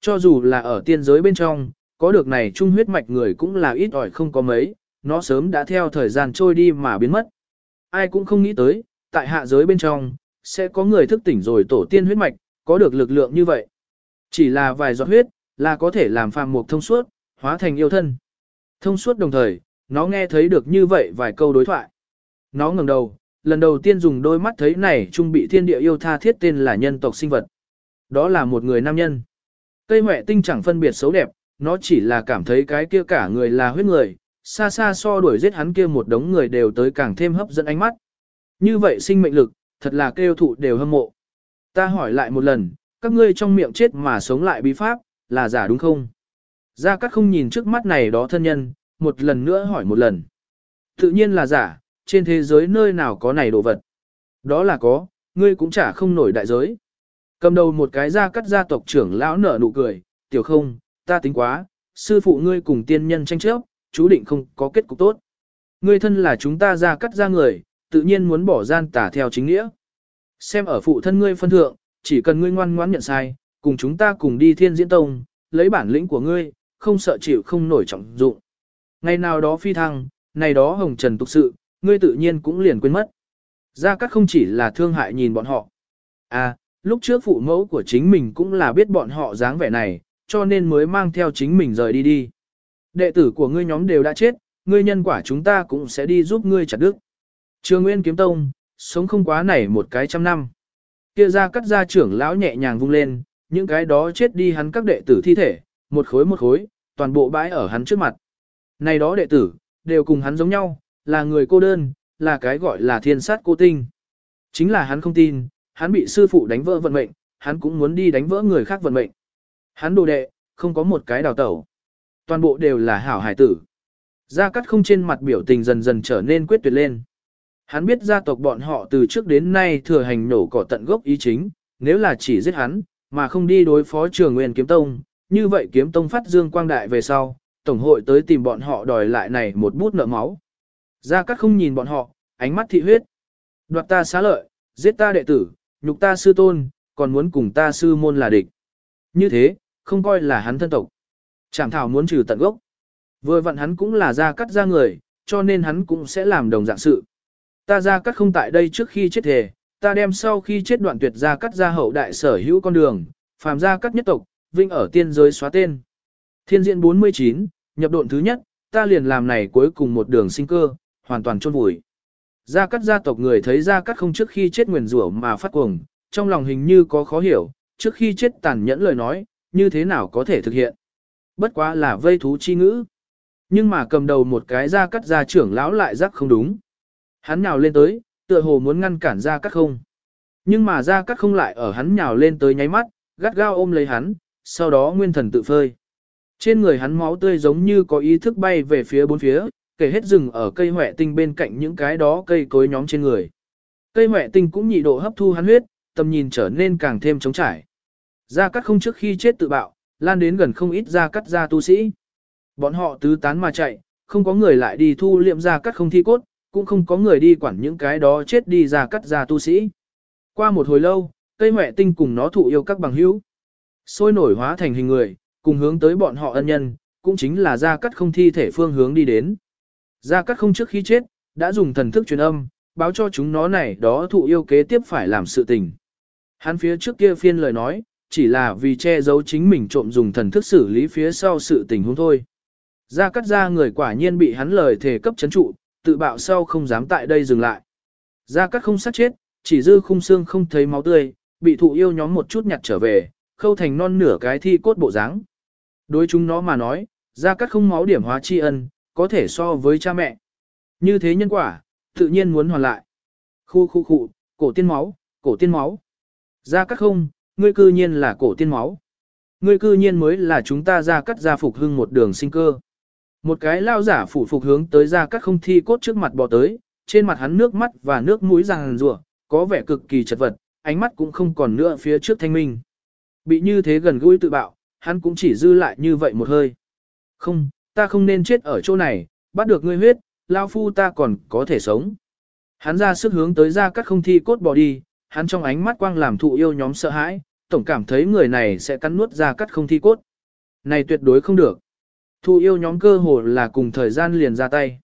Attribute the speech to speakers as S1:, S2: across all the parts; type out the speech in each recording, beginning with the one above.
S1: Cho dù là ở tiên giới bên trong, có được này chung huyết mạch người cũng là ít ỏi không có mấy, nó sớm đã theo thời gian trôi đi mà biến mất. Ai cũng không nghĩ tới, tại hạ giới bên trong, sẽ có người thức tỉnh rồi tổ tiên huyết mạch, có được lực lượng như vậy. Chỉ là vài giọt huyết, là có thể làm phàm mục thông suốt, hóa thành yêu thân. Thông suốt đồng thời, nó nghe thấy được như vậy vài câu đối thoại. Nó ngẩng đầu, lần đầu tiên dùng đôi mắt thấy này trung bị thiên địa yêu tha thiết tên là nhân tộc sinh vật. Đó là một người nam nhân. Cây mẹ tinh chẳng phân biệt xấu đẹp, nó chỉ là cảm thấy cái kia cả người là huyết người, xa xa so đuổi giết hắn kia một đống người đều tới càng thêm hấp dẫn ánh mắt. Như vậy sinh mệnh lực, thật là kêu thụ đều hâm mộ. Ta hỏi lại một lần, các ngươi trong miệng chết mà sống lại bí pháp, là giả đúng không? Gia Cát không nhìn trước mắt này đó thân nhân, một lần nữa hỏi một lần. Tự nhiên là giả, trên thế giới nơi nào có này đồ vật. Đó là có, ngươi cũng chả không nổi đại giới. Cầm đầu một cái Gia Cát gia tộc trưởng lão nở nụ cười, tiểu không, ta tính quá, sư phụ ngươi cùng tiên nhân tranh chấp, chú định không có kết cục tốt. Ngươi thân là chúng ta Gia Cát gia người, tự nhiên muốn bỏ gian tả theo chính nghĩa. Xem ở phụ thân ngươi phân thượng, chỉ cần ngươi ngoan ngoãn nhận sai, cùng chúng ta cùng đi thiên diễn tông, lấy bản lĩnh của ngươi, không sợ chịu không nổi trọng dụng. Ngày nào đó phi thăng, này đó hồng trần tục sự, ngươi tự nhiên cũng liền quên mất. Gia Cát không chỉ là thương hại nhìn bọn họ. À, lúc trước phụ mẫu của chính mình cũng là biết bọn họ dáng vẻ này, cho nên mới mang theo chính mình rời đi đi. Đệ tử của ngươi nhóm đều đã chết, ngươi nhân quả chúng ta cũng sẽ đi giúp ngươi chặt đức. Trường Nguyên Kiếm Tông, sống không quá này một cái trăm năm. Kia ra cắt ra trưởng lão nhẹ nhàng vung lên, những cái đó chết đi hắn các đệ tử thi thể, một khối một khối, toàn bộ bãi ở hắn trước mặt. Này đó đệ tử, đều cùng hắn giống nhau, là người cô đơn, là cái gọi là thiên sát cô tinh. Chính là hắn không tin, hắn bị sư phụ đánh vỡ vận mệnh, hắn cũng muốn đi đánh vỡ người khác vận mệnh. Hắn đồ đệ, không có một cái đào tẩu. Toàn bộ đều là hảo hải tử. Gia Cát không trên mặt biểu tình dần dần trở nên quyết tuyệt lên. Hắn biết gia tộc bọn họ từ trước đến nay thừa hành nổ cỏ tận gốc ý chính, nếu là chỉ giết hắn, mà không đi đối phó trường nguyên kiếm tông, như vậy kiếm tông phát dương quang đại về sau, tổng hội tới tìm bọn họ đòi lại này một bút nợ máu. Gia Cát không nhìn bọn họ, ánh mắt thị huyết. Đoạt ta xá lợi, giết ta đệ tử, nhục ta sư tôn, còn muốn cùng ta sư môn là địch. Như thế, không coi là hắn thân tộc. Trảm thảo muốn trừ tận gốc. Vừa vặn hắn cũng là Gia cắt ra người, cho nên hắn cũng sẽ làm đồng dạng sự. Ta Gia cắt không tại đây trước khi chết thề, ta đem sau khi chết đoạn tuyệt Gia cắt ra hậu đại sở hữu con đường, phàm Gia cắt nhất tộc, vinh ở tiên giới xóa tên. Thiên diện 49, nhập độn thứ nhất, ta liền làm này cuối cùng một đường sinh cơ, hoàn toàn chôn vùi. Gia Cát gia tộc người thấy Gia Cát không trước khi chết nguyền rủa mà phát cuồng, trong lòng hình như có khó hiểu, trước khi chết tàn nhẫn lời nói, như thế nào có thể thực hiện. Bất quá là vây thú chi ngữ. Nhưng mà cầm đầu một cái Gia Cát gia trưởng lão lại giác không đúng. Hắn nhào lên tới, tựa hồ muốn ngăn cản Gia Cát không. Nhưng mà Gia Cát không lại ở hắn nhào lên tới nháy mắt, gắt gao ôm lấy hắn, sau đó nguyên thần tự phơi. Trên người hắn máu tươi giống như có ý thức bay về phía bốn phía, kể hết rừng ở cây huệ tinh bên cạnh những cái đó cây cối nhóm trên người. Cây huệ tinh cũng nhị độ hấp thu hắn huyết, tầm nhìn trở nên càng thêm trống trải. Gia cắt không trước khi chết tự bạo, lan đến gần không ít gia cắt gia tu sĩ. Bọn họ tứ tán mà chạy, không có người lại đi thu liệm gia cắt không thi cốt, cũng không có người đi quản những cái đó chết đi gia cắt gia tu sĩ. Qua một hồi lâu, cây huệ tinh cùng nó thụ yêu các bằng hữu. Sôi nổi hóa thành hình người, cùng hướng tới bọn họ ân nhân, cũng chính là gia cắt không thi thể phương hướng đi đến. Gia Cát không trước khi chết, đã dùng thần thức truyền âm, báo cho chúng nó này đó thụ yêu kế tiếp phải làm sự tình. Hắn phía trước kia phiên lời nói, chỉ là vì che giấu chính mình trộm dùng thần thức xử lý phía sau sự tình huống thôi. Gia Cát ra người quả nhiên bị hắn lời thể cấp chấn trụ, tự bạo sau không dám tại đây dừng lại. Gia Cát không sát chết, chỉ dư khung xương không thấy máu tươi, bị thụ yêu nhóm một chút nhặt trở về, khâu thành non nửa cái thi cốt bộ dáng. Đối chúng nó mà nói, gia Cát không máu điểm hóa tri ân, có thể so với cha mẹ. Như thế nhân quả, tự nhiên muốn hoàn lại. Khu khu khu, cổ tiên máu, cổ tiên máu. Gia cắt không, ngươi cư nhiên là cổ tiên máu. Ngươi cư nhiên mới là chúng ta gia cắt gia phục hưng một đường sinh cơ. Một cái lao giả phủ phục hướng tới gia cắt không thi cốt trước mặt bò tới, trên mặt hắn nước mắt và nước mũi ràng rùa, có vẻ cực kỳ chật vật, ánh mắt cũng không còn nữa phía trước thanh minh. Bị như thế gần gũi tự bạo, hắn cũng chỉ dư lại như vậy một hơi. Không, ta không nên chết ở chỗ này, bắt được ngươi huyết, lao phu ta còn có thể sống. Hắn ra sức hướng tới ra các không thi cốt bỏ đi, hắn trong ánh mắt quang làm thụ yêu nhóm sợ hãi, tổng cảm thấy người này sẽ cắn nuốt ra cắt không thi cốt. Này tuyệt đối không được. Thu yêu nhóm cơ hồ là cùng thời gian liền ra tay.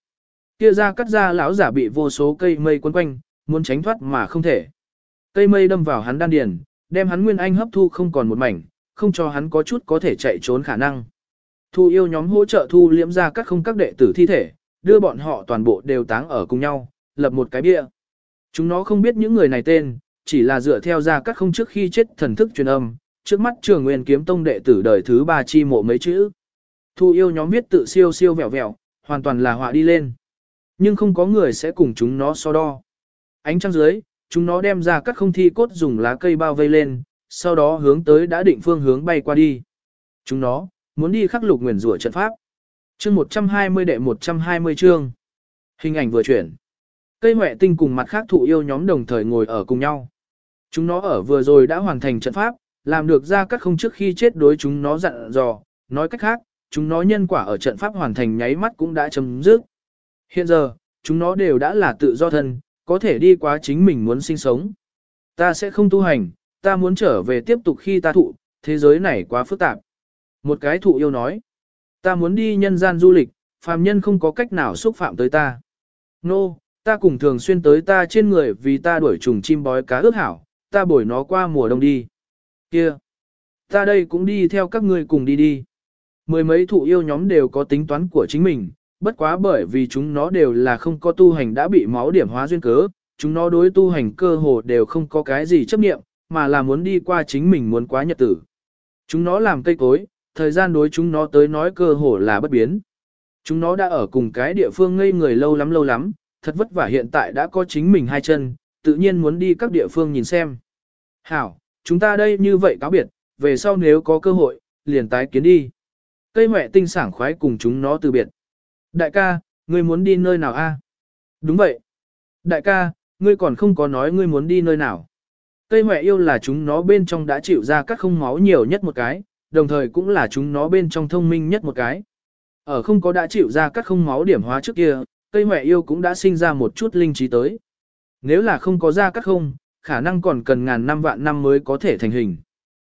S1: Kia ra cắt ra lão giả bị vô số cây mây quấn quanh, muốn tránh thoát mà không thể. Cây mây đâm vào hắn đan điền, đem hắn nguyên anh hấp thu không còn một mảnh, không cho hắn có chút có thể chạy trốn khả năng. Thu yêu nhóm hỗ trợ thu liễm ra các không các đệ tử thi thể, đưa bọn họ toàn bộ đều táng ở cùng nhau, lập một cái bia. Chúng nó không biết những người này tên, chỉ là dựa theo ra các không trước khi chết thần thức truyền âm, trước mắt trường nguyên kiếm tông đệ tử đời thứ ba chi mộ mấy chữ. Thu yêu nhóm viết tự siêu siêu vẹo vẹo, hoàn toàn là họa đi lên. Nhưng không có người sẽ cùng chúng nó so đo. Ánh trăng dưới, chúng nó đem ra các không thi cốt dùng lá cây bao vây lên, sau đó hướng tới đã định phương hướng bay qua đi. Chúng nó, muốn đi khắc lục nguyền rủa trận pháp. Chương 120 đệ 120 chương. Hình ảnh vừa chuyển. Cây huệ tinh cùng mặt khác thụ yêu nhóm đồng thời ngồi ở cùng nhau. Chúng nó ở vừa rồi đã hoàn thành trận pháp, làm được ra các không trước khi chết đối chúng nó dặn dò, nói cách khác, chúng nó nhân quả ở trận pháp hoàn thành nháy mắt cũng đã chấm dứt. Hiện giờ, chúng nó đều đã là tự do thân, có thể đi qua chính mình muốn sinh sống. Ta sẽ không tu hành, ta muốn trở về tiếp tục khi ta thụ, thế giới này quá phức tạp. Một cái thụ yêu nói, ta muốn đi nhân gian du lịch, phàm nhân không có cách nào xúc phạm tới ta. Nô, no, ta cùng thường xuyên tới ta trên người vì ta đuổi trùng chim bói cá ước hảo, ta bổi nó qua mùa đông đi. Kia, ta đây cũng đi theo các ngươi cùng đi đi. Mười mấy thụ yêu nhóm đều có tính toán của chính mình, bất quá bởi vì chúng nó đều là không có tu hành đã bị máu điểm hóa duyên cớ, chúng nó đối tu hành cơ hồ đều không có cái gì chấp niệm mà là muốn đi qua chính mình muốn quá nhật tử. Chúng nó làm cây cối, thời gian đối chúng nó tới nói cơ hồ là bất biến. Chúng nó đã ở cùng cái địa phương ngây người lâu lắm lâu lắm, thật vất vả hiện tại đã có chính mình hai chân, tự nhiên muốn đi các địa phương nhìn xem. Hảo, chúng ta đây như vậy cáo biệt, về sau nếu có cơ hội, liền tái kiến đi. Cây mẹ tinh sảng khoái cùng chúng nó từ biệt. Đại ca, ngươi muốn đi nơi nào a? Đúng vậy. Đại ca, ngươi còn không có nói ngươi muốn đi nơi nào. Cây mẹ yêu là chúng nó bên trong đã chịu ra các không máu nhiều nhất một cái, đồng thời cũng là chúng nó bên trong thông minh nhất một cái. Ở không có đã chịu ra các không máu điểm hóa trước kia, cây mẹ yêu cũng đã sinh ra một chút linh trí tới. Nếu là không có ra các không, khả năng còn cần ngàn năm vạn năm mới có thể thành hình.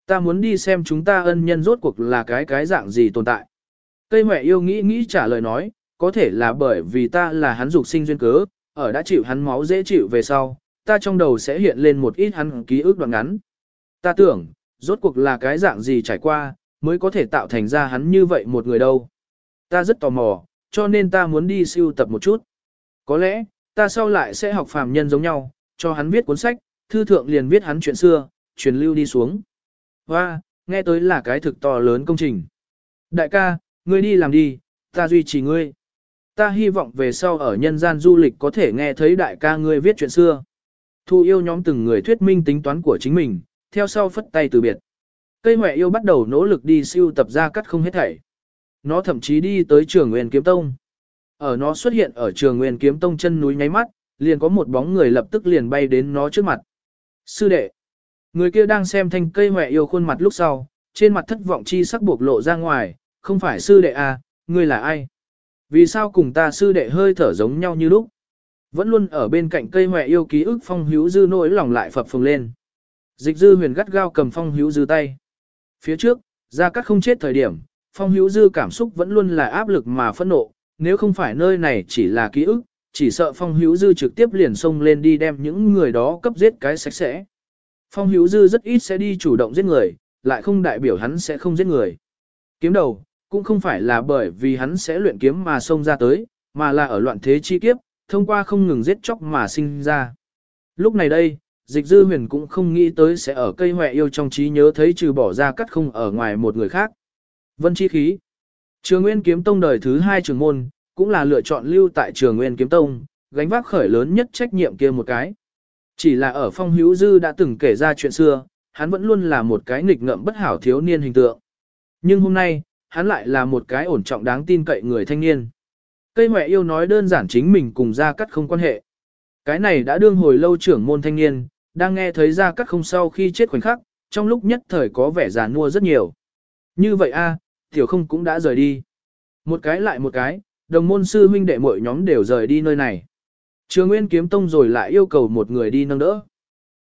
S1: Ta muốn đi xem chúng ta ân nhân rốt cuộc là cái cái dạng gì tồn tại. Cây mẹ yêu nghĩ nghĩ trả lời nói, có thể là bởi vì ta là hắn dục sinh duyên cớ, ở đã chịu hắn máu dễ chịu về sau, ta trong đầu sẽ hiện lên một ít hắn ký ức đoạn ngắn. Ta tưởng, rốt cuộc là cái dạng gì trải qua, mới có thể tạo thành ra hắn như vậy một người đâu. Ta rất tò mò, cho nên ta muốn đi siêu tập một chút. Có lẽ, ta sau lại sẽ học phàm nhân giống nhau, cho hắn viết cuốn sách, thư thượng liền viết hắn chuyện xưa, truyền lưu đi xuống. Và, nghe tới là cái thực to lớn công trình. Đại ca, ngươi đi làm đi, ta duy trì ngươi. Ta hy vọng về sau ở nhân gian du lịch có thể nghe thấy đại ca ngươi viết chuyện xưa. Thu yêu nhóm từng người thuyết minh tính toán của chính mình, theo sau phất tay từ biệt. Cây mẹ yêu bắt đầu nỗ lực đi siêu tập ra cắt không hết thảy. Nó thậm chí đi tới trường Nguyên Kiếm Tông. Ở nó xuất hiện ở trường Nguyên Kiếm Tông chân núi nháy mắt, liền có một bóng người lập tức liền bay đến nó trước mặt. Sư đệ. Người kia đang xem thanh cây mẹ yêu khuôn mặt lúc sau, trên mặt thất vọng chi sắc buộc lộ ra ngoài, không phải sư đệ à, ngươi là ai? Vì sao cùng ta sư đệ hơi thở giống nhau như lúc? Vẫn luôn ở bên cạnh cây mẹ yêu ký ức phong hữu dư nỗi lòng lại phập phồng lên. Dịch dư huyền gắt gao cầm phong hữu dư tay. Phía trước, ra cắt không chết thời điểm, phong hữu dư cảm xúc vẫn luôn là áp lực mà phẫn nộ, nếu không phải nơi này chỉ là ký ức, chỉ sợ phong hữu dư trực tiếp liền xông lên đi đem những người đó cấp giết cái sạch sẽ. Phong hữu dư rất ít sẽ đi chủ động giết người, lại không đại biểu hắn sẽ không giết người. Kiếm đầu, cũng không phải là bởi vì hắn sẽ luyện kiếm mà xông ra tới, mà là ở loạn thế chi kiếp, thông qua không ngừng giết chóc mà sinh ra. Lúc này đây, dịch dư huyền cũng không nghĩ tới sẽ ở cây hoẹ yêu trong trí nhớ thấy trừ bỏ ra cắt không ở ngoài một người khác. Vân chi khí. Trường Nguyên Kiếm Tông đời thứ hai trường môn, cũng là lựa chọn lưu tại trường Nguyên Kiếm Tông, gánh vác khởi lớn nhất trách nhiệm kia một cái. Chỉ là ở phong hữu dư đã từng kể ra chuyện xưa, hắn vẫn luôn là một cái nghịch ngợm bất hảo thiếu niên hình tượng. Nhưng hôm nay, hắn lại là một cái ổn trọng đáng tin cậy người thanh niên. Cây mẹ yêu nói đơn giản chính mình cùng Gia Cắt không quan hệ. Cái này đã đương hồi lâu trưởng môn thanh niên, đang nghe thấy ra Cắt không sau khi chết khoảnh khắc, trong lúc nhất thời có vẻ già nua rất nhiều. Như vậy a, tiểu không cũng đã rời đi. Một cái lại một cái, đồng môn sư huynh đệ mỗi nhóm đều rời đi nơi này. Trường Nguyên kiếm tông rồi lại yêu cầu một người đi nâng đỡ.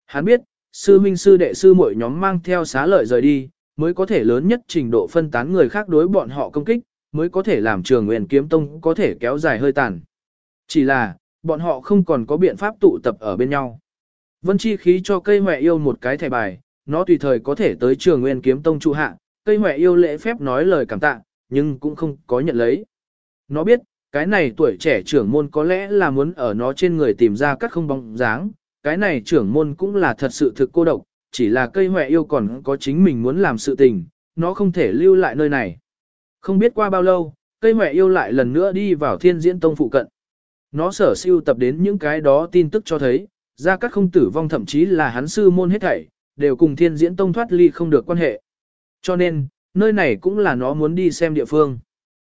S1: Hắn biết, sư minh sư đệ sư mỗi nhóm mang theo xá lợi rời đi, mới có thể lớn nhất trình độ phân tán người khác đối bọn họ công kích, mới có thể làm trường nguyên kiếm tông có thể kéo dài hơi tàn. Chỉ là, bọn họ không còn có biện pháp tụ tập ở bên nhau. Vân chi khí cho cây mẹ yêu một cái thẻ bài, nó tùy thời có thể tới trường nguyên kiếm tông trụ hạ, cây mẹ yêu lễ phép nói lời cảm tạ, nhưng cũng không có nhận lấy. Nó biết, cái này tuổi trẻ trưởng môn có lẽ là muốn ở nó trên người tìm ra các không bóng dáng, cái này trưởng môn cũng là thật sự thực cô độc, chỉ là cây mẹ yêu còn có chính mình muốn làm sự tình, nó không thể lưu lại nơi này. Không biết qua bao lâu, cây mẹ yêu lại lần nữa đi vào thiên diễn tông phụ cận. Nó sở siêu tập đến những cái đó tin tức cho thấy, gia cát không tử vong thậm chí là hắn sư môn hết thảy, đều cùng thiên diễn tông thoát ly không được quan hệ. Cho nên, nơi này cũng là nó muốn đi xem địa phương.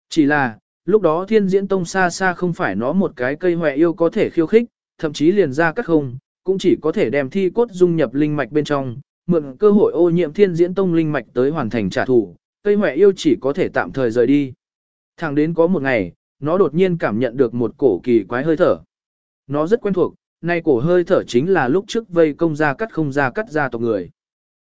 S1: Chỉ là, lúc đó thiên diễn tông xa xa không phải nó một cái cây hoẹ yêu có thể khiêu khích, thậm chí liền ra các không, cũng chỉ có thể đem thi cốt dung nhập linh mạch bên trong, mượn cơ hội ô nhiễm thiên diễn tông linh mạch tới hoàn thành trả thù, cây hoẹ yêu chỉ có thể tạm thời rời đi. Thẳng đến có một ngày, nó đột nhiên cảm nhận được một cổ kỳ quái hơi thở. Nó rất quen thuộc, nay cổ hơi thở chính là lúc trước vây công ra cắt không ra cắt ra tộc người.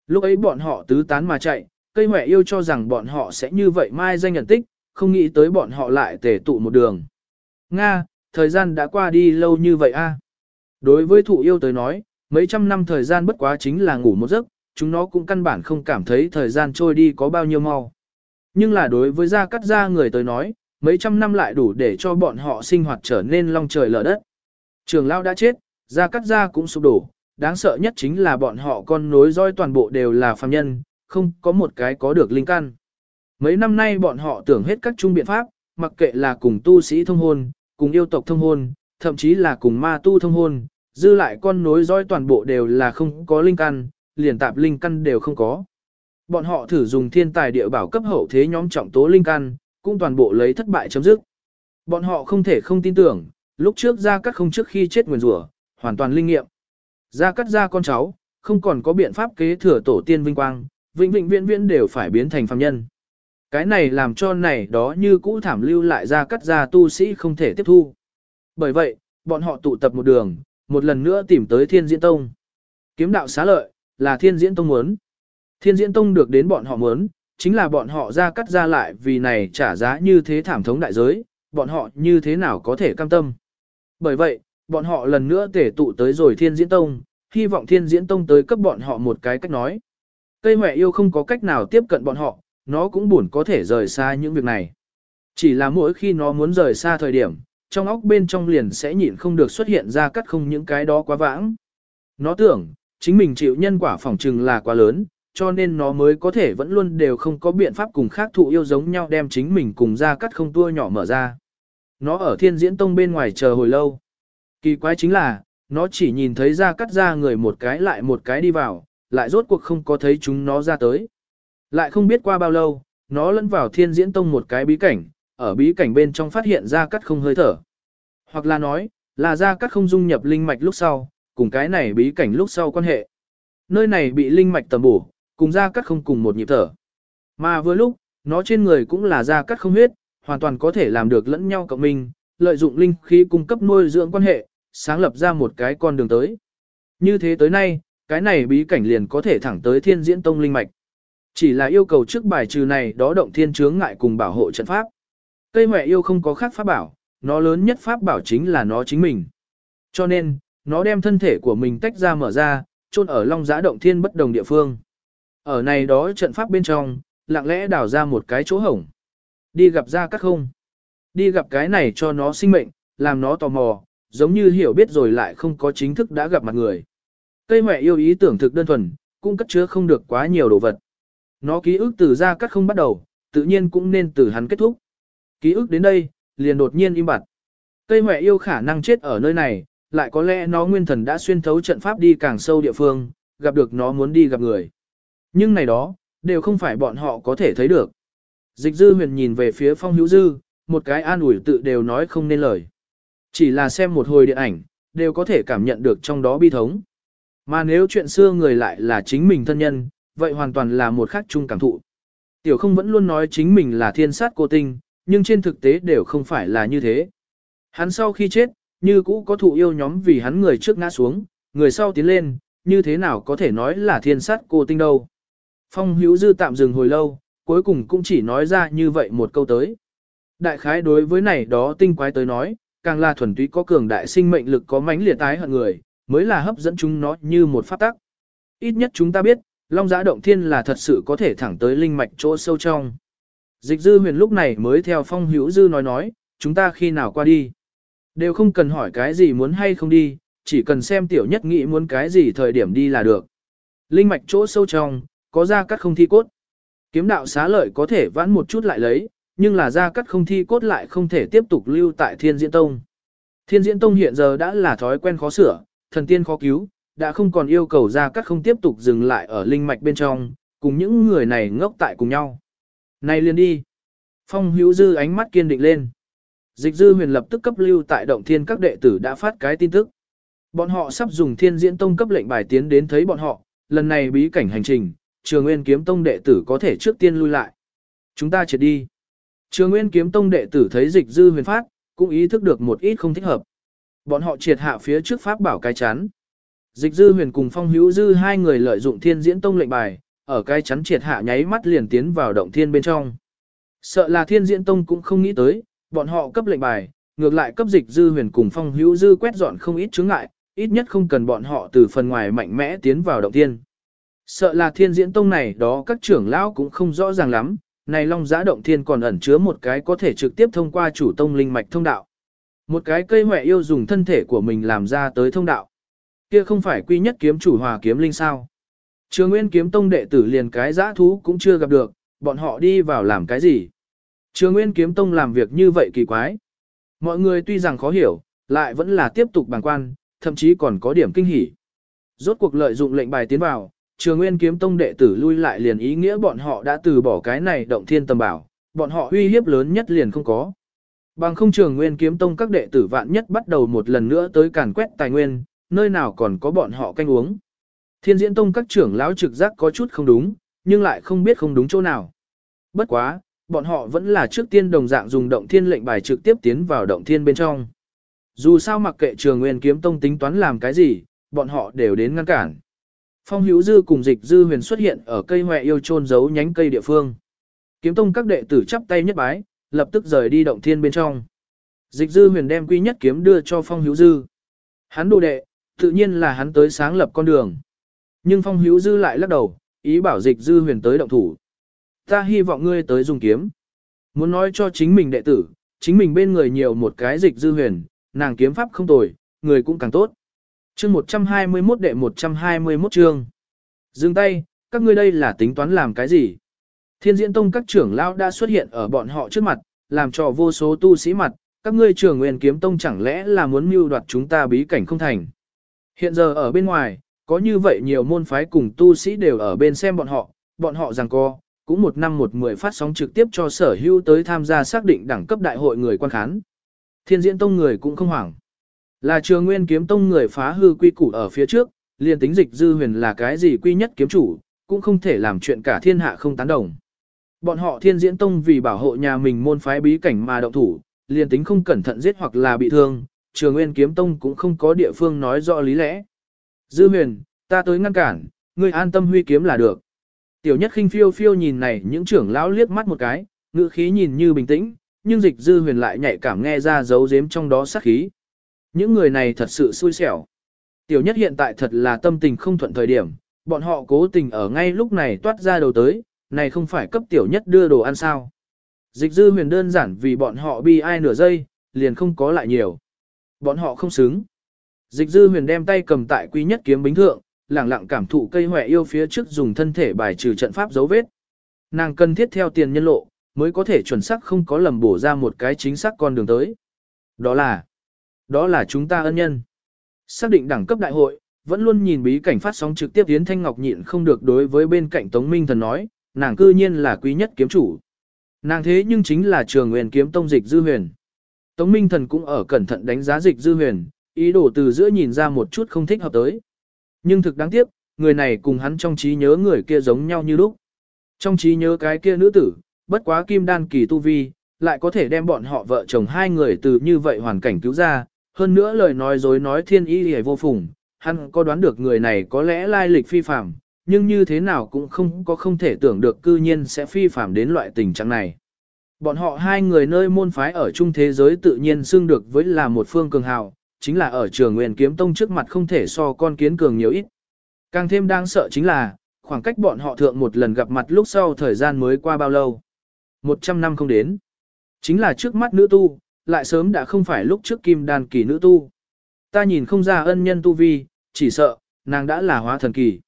S1: Lúc ấy bọn họ tứ tán mà chạy, cây mẹ yêu cho rằng bọn họ sẽ như vậy mai danh nhận tích, không nghĩ tới bọn họ lại tề tụ một đường. Nga, thời gian đã qua đi lâu như vậy a. Đối với thụ yêu tới nói, mấy trăm năm thời gian bất quá chính là ngủ một giấc, chúng nó cũng căn bản không cảm thấy thời gian trôi đi có bao nhiêu mau. Nhưng là đối với gia cắt gia người tới nói, mấy trăm năm lại đủ để cho bọn họ sinh hoạt trở nên long trời lở đất. Trường lao đã chết, gia cắt gia cũng sụp đổ, đáng sợ nhất chính là bọn họ con nối roi toàn bộ đều là phàm nhân, không có một cái có được linh căn. Mấy năm nay bọn họ tưởng hết các trung biện pháp, mặc kệ là cùng tu sĩ thông hôn, cùng yêu tộc thông hôn, thậm chí là cùng ma tu thông hôn, dư lại con nối dõi toàn bộ đều là không có linh căn, liền tạp linh căn đều không có. Bọn họ thử dùng thiên tài địa bảo cấp hậu thế nhóm trọng tố linh căn, cũng toàn bộ lấy thất bại chấm dứt. Bọn họ không thể không tin tưởng, lúc trước ra các không trước khi chết nguyền rủa, hoàn toàn linh nghiệm. Ra cắt ra con cháu, không còn có biện pháp kế thừa tổ tiên vinh quang, vĩnh vĩnh viễn viễn đều phải biến thành phàm nhân. Cái này làm cho này đó như cũ thảm lưu lại ra cắt ra tu sĩ không thể tiếp thu. Bởi vậy, bọn họ tụ tập một đường, một lần nữa tìm tới thiên diễn tông. Kiếm đạo xá lợi, là thiên diễn tông muốn. Thiên diễn tông được đến bọn họ muốn, chính là bọn họ ra cắt ra lại vì này trả giá như thế thảm thống đại giới, bọn họ như thế nào có thể cam tâm. Bởi vậy, bọn họ lần nữa tể tụ tới rồi thiên diễn tông, hy vọng thiên diễn tông tới cấp bọn họ một cái cách nói. Cây mẹ yêu không có cách nào tiếp cận bọn họ, nó cũng buồn có thể rời xa những việc này. Chỉ là mỗi khi nó muốn rời xa thời điểm, trong óc bên trong liền sẽ nhịn không được xuất hiện ra cắt không những cái đó quá vãng. Nó tưởng, chính mình chịu nhân quả phỏng trừng là quá lớn, cho nên nó mới có thể vẫn luôn đều không có biện pháp cùng khác thụ yêu giống nhau đem chính mình cùng ra cắt không tua nhỏ mở ra. Nó ở thiên diễn tông bên ngoài chờ hồi lâu. Kỳ quái chính là, nó chỉ nhìn thấy ra cắt ra người một cái lại một cái đi vào, lại rốt cuộc không có thấy chúng nó ra tới. Lại không biết qua bao lâu, nó lẫn vào thiên diễn tông một cái bí cảnh, ở bí cảnh bên trong phát hiện ra cắt không hơi thở. Hoặc là nói, là ra cắt không dung nhập linh mạch lúc sau, cùng cái này bí cảnh lúc sau quan hệ. Nơi này bị linh mạch tầm bổ, cùng ra cắt không cùng một nhịp thở. Mà vừa lúc, nó trên người cũng là ra cắt không huyết, hoàn toàn có thể làm được lẫn nhau cộng minh, lợi dụng linh khí cung cấp nuôi dưỡng quan hệ, sáng lập ra một cái con đường tới. Như thế tới nay, cái này bí cảnh liền có thể thẳng tới thiên diễn tông linh mạch. Chỉ là yêu cầu trước bài trừ này đó động thiên chướng ngại cùng bảo hộ trận pháp. Cây mẹ yêu không có khác pháp bảo, nó lớn nhất pháp bảo chính là nó chính mình. Cho nên, nó đem thân thể của mình tách ra mở ra, chôn ở long giã động thiên bất đồng địa phương. Ở này đó trận pháp bên trong, lặng lẽ đào ra một cái chỗ hổng. Đi gặp ra các không. Đi gặp cái này cho nó sinh mệnh, làm nó tò mò, giống như hiểu biết rồi lại không có chính thức đã gặp mặt người. Cây mẹ yêu ý tưởng thực đơn thuần, cũng cất chứa không được quá nhiều đồ vật. Nó ký ức từ ra cắt không bắt đầu, tự nhiên cũng nên từ hắn kết thúc. Ký ức đến đây, liền đột nhiên im bặt. Cây mẹ yêu khả năng chết ở nơi này, lại có lẽ nó nguyên thần đã xuyên thấu trận pháp đi càng sâu địa phương, gặp được nó muốn đi gặp người. Nhưng này đó, đều không phải bọn họ có thể thấy được. Dịch dư huyền nhìn về phía phong hữu dư, một cái an ủi tự đều nói không nên lời. Chỉ là xem một hồi điện ảnh, đều có thể cảm nhận được trong đó bi thống. Mà nếu chuyện xưa người lại là chính mình thân nhân, vậy hoàn toàn là một khác chung cảm thụ. Tiểu không vẫn luôn nói chính mình là thiên sát cô tinh, nhưng trên thực tế đều không phải là như thế. Hắn sau khi chết, như cũ có thụ yêu nhóm vì hắn người trước ngã xuống, người sau tiến lên, như thế nào có thể nói là thiên sát cô tinh đâu. Phong hữu dư tạm dừng hồi lâu, cuối cùng cũng chỉ nói ra như vậy một câu tới. Đại khái đối với này đó tinh quái tới nói, càng là thuần túy có cường đại sinh mệnh lực có mãnh liệt tái hận người, mới là hấp dẫn chúng nó như một pháp tắc. Ít nhất chúng ta biết, Long Giã Động Thiên là thật sự có thể thẳng tới linh mạch chỗ sâu trong. Dịch dư huyền lúc này mới theo phong hữu dư nói nói, chúng ta khi nào qua đi. Đều không cần hỏi cái gì muốn hay không đi, chỉ cần xem tiểu nhất nghĩ muốn cái gì thời điểm đi là được. Linh mạch chỗ sâu trong, có ra cắt không thi cốt. Kiếm đạo xá lợi có thể vãn một chút lại lấy, nhưng là ra cắt không thi cốt lại không thể tiếp tục lưu tại thiên diễn tông. Thiên diễn tông hiện giờ đã là thói quen khó sửa, thần tiên khó cứu, đã không còn yêu cầu ra cắt không tiếp tục dừng lại ở linh mạch bên trong, cùng những người này ngốc tại cùng nhau. Này liền đi. Phong hữu dư ánh mắt kiên định lên. Dịch dư huyền lập tức cấp lưu tại động thiên các đệ tử đã phát cái tin tức. Bọn họ sắp dùng thiên diễn tông cấp lệnh bài tiến đến thấy bọn họ, lần này bí cảnh hành trình, trường nguyên kiếm tông đệ tử có thể trước tiên lui lại. Chúng ta triệt đi. Trường nguyên kiếm tông đệ tử thấy dịch dư huyền phát, cũng ý thức được một ít không thích hợp. Bọn họ triệt hạ phía trước pháp bảo cái chắn. Dịch dư huyền cùng phong hữu dư hai người lợi dụng thiên diễn tông lệnh bài, ở cái chắn triệt hạ nháy mắt liền tiến vào động thiên bên trong. Sợ là thiên diễn tông cũng không nghĩ tới, bọn họ cấp lệnh bài, ngược lại cấp dịch dư huyền cùng phong hữu dư quét dọn không ít chướng ngại, ít nhất không cần bọn họ từ phần ngoài mạnh mẽ tiến vào động thiên. Sợ là thiên diễn tông này đó các trưởng lão cũng không rõ ràng lắm, này long giã động thiên còn ẩn chứa một cái có thể trực tiếp thông qua chủ tông linh mạch thông đạo. Một cái cây mẹ yêu dùng thân thể của mình làm ra tới thông đạo. Kia không phải quy nhất kiếm chủ hòa kiếm linh sao. Trường Nguyên kiếm tông đệ tử liền cái giã thú cũng chưa gặp được, bọn họ đi vào làm cái gì. Trường Nguyên kiếm tông làm việc như vậy kỳ quái. Mọi người tuy rằng khó hiểu, lại vẫn là tiếp tục bàng quan, thậm chí còn có điểm kinh hỉ. Rốt cuộc lợi dụng lệnh bài tiến vào, Trường Nguyên kiếm tông đệ tử lui lại liền ý nghĩa bọn họ đã từ bỏ cái này động thiên tầm bảo, bọn họ uy hiếp lớn nhất liền không có. Bằng không Trường Nguyên kiếm tông các đệ tử vạn nhất bắt đầu một lần nữa tới càn quét tài nguyên, nơi nào còn có bọn họ canh uống. Thiên diễn tông các trưởng lão trực giác có chút không đúng, nhưng lại không biết không đúng chỗ nào. Bất quá, bọn họ vẫn là trước tiên đồng dạng dùng động thiên lệnh bài trực tiếp tiến vào động thiên bên trong. Dù sao mặc kệ trường nguyên kiếm tông tính toán làm cái gì, bọn họ đều đến ngăn cản. Phong hữu dư cùng dịch dư huyền xuất hiện ở cây hoẹ yêu trôn giấu nhánh cây địa phương. Kiếm tông các đệ tử chắp tay nhất bái, lập tức rời đi động thiên bên trong. Dịch dư huyền đem quy nhất kiếm đưa cho phong hữu dư. Hắn đồ đệ, tự nhiên là hắn tới sáng lập con đường. Nhưng phong hữu dư lại lắc đầu, ý bảo dịch dư huyền tới động thủ. Ta hy vọng ngươi tới dùng kiếm. Muốn nói cho chính mình đệ tử, chính mình bên người nhiều một cái dịch dư huyền, nàng kiếm pháp không tồi, người cũng càng tốt. Chương 121 đệ 121 chương. Dừng tay, các ngươi đây là tính toán làm cái gì? Thiên diễn tông các trưởng lão đã xuất hiện ở bọn họ trước mặt, làm cho vô số tu sĩ mặt, các ngươi trưởng nguyên kiếm tông chẳng lẽ là muốn mưu đoạt chúng ta bí cảnh không thành. Hiện giờ ở bên ngoài, có như vậy nhiều môn phái cùng tu sĩ đều ở bên xem bọn họ, bọn họ rằng co, cũng một năm một mười phát sóng trực tiếp cho sở hữu tới tham gia xác định đẳng cấp đại hội người quan khán. Thiên diễn tông người cũng không hoảng. Là trường nguyên kiếm tông người phá hư quy củ ở phía trước, liền tính dịch dư huyền là cái gì quy nhất kiếm chủ, cũng không thể làm chuyện cả thiên hạ không tán đồng. Bọn họ thiên diễn tông vì bảo hộ nhà mình môn phái bí cảnh mà động thủ, liền tính không cẩn thận giết hoặc là bị thương, trường nguyên kiếm tông cũng không có địa phương nói rõ lý lẽ. Dư huyền, ta tới ngăn cản, ngươi an tâm huy kiếm là được. Tiểu nhất khinh phiêu phiêu nhìn này những trưởng lão liếc mắt một cái, ngữ khí nhìn như bình tĩnh, nhưng dịch dư huyền lại nhạy cảm nghe ra dấu giếm trong đó sát khí. Những người này thật sự xui xẻo. Tiểu nhất hiện tại thật là tâm tình không thuận thời điểm, bọn họ cố tình ở ngay lúc này toát ra đầu tới, này không phải cấp tiểu nhất đưa đồ ăn sao. Dịch dư huyền đơn giản vì bọn họ bi ai nửa giây, liền không có lại nhiều. Bọn họ không xứng. Dịch dư huyền đem tay cầm tại quý nhất kiếm bính thượng, lẳng lặng cảm thụ cây hòe yêu phía trước dùng thân thể bài trừ trận pháp dấu vết. Nàng cần thiết theo tiền nhân lộ, mới có thể chuẩn xác không có lầm bổ ra một cái chính xác con đường tới. Đó là, đó là chúng ta ân nhân. Xác định đẳng cấp đại hội, vẫn luôn nhìn bí cảnh phát sóng trực tiếp Yến Thanh Ngọc nhịn không được đối với bên cạnh Tống Minh Thần nói, nàng cư nhiên là quý nhất kiếm chủ. Nàng thế nhưng chính là trường nguyên kiếm tông dịch dư huyền. Tống Minh Thần cũng ở cẩn thận đánh giá dịch dư huyền, ý đồ từ giữa nhìn ra một chút không thích hợp tới. Nhưng thực đáng tiếc, người này cùng hắn trong trí nhớ người kia giống nhau như lúc. Trong trí nhớ cái kia nữ tử, bất quá kim đan kỳ tu vi, lại có thể đem bọn họ vợ chồng hai người từ như vậy hoàn cảnh cứu ra, hơn nữa lời nói dối nói thiên y hề vô phùng, hắn có đoán được người này có lẽ lai lịch phi phàm, nhưng như thế nào cũng không có không thể tưởng được cư nhiên sẽ phi phàm đến loại tình trạng này. Bọn họ hai người nơi môn phái ở chung thế giới tự nhiên xưng được với là một phương cường hào, chính là ở trường nguyên kiếm tông trước mặt không thể so con kiến cường nhiều ít. Càng thêm đáng sợ chính là, khoảng cách bọn họ thượng một lần gặp mặt lúc sau thời gian mới qua bao lâu. 100 năm không đến. Chính là trước mắt nữ tu, lại sớm đã không phải lúc trước kim đàn kỳ nữ tu. Ta nhìn không ra ân nhân tu vi, chỉ sợ, nàng đã là hóa thần kỳ.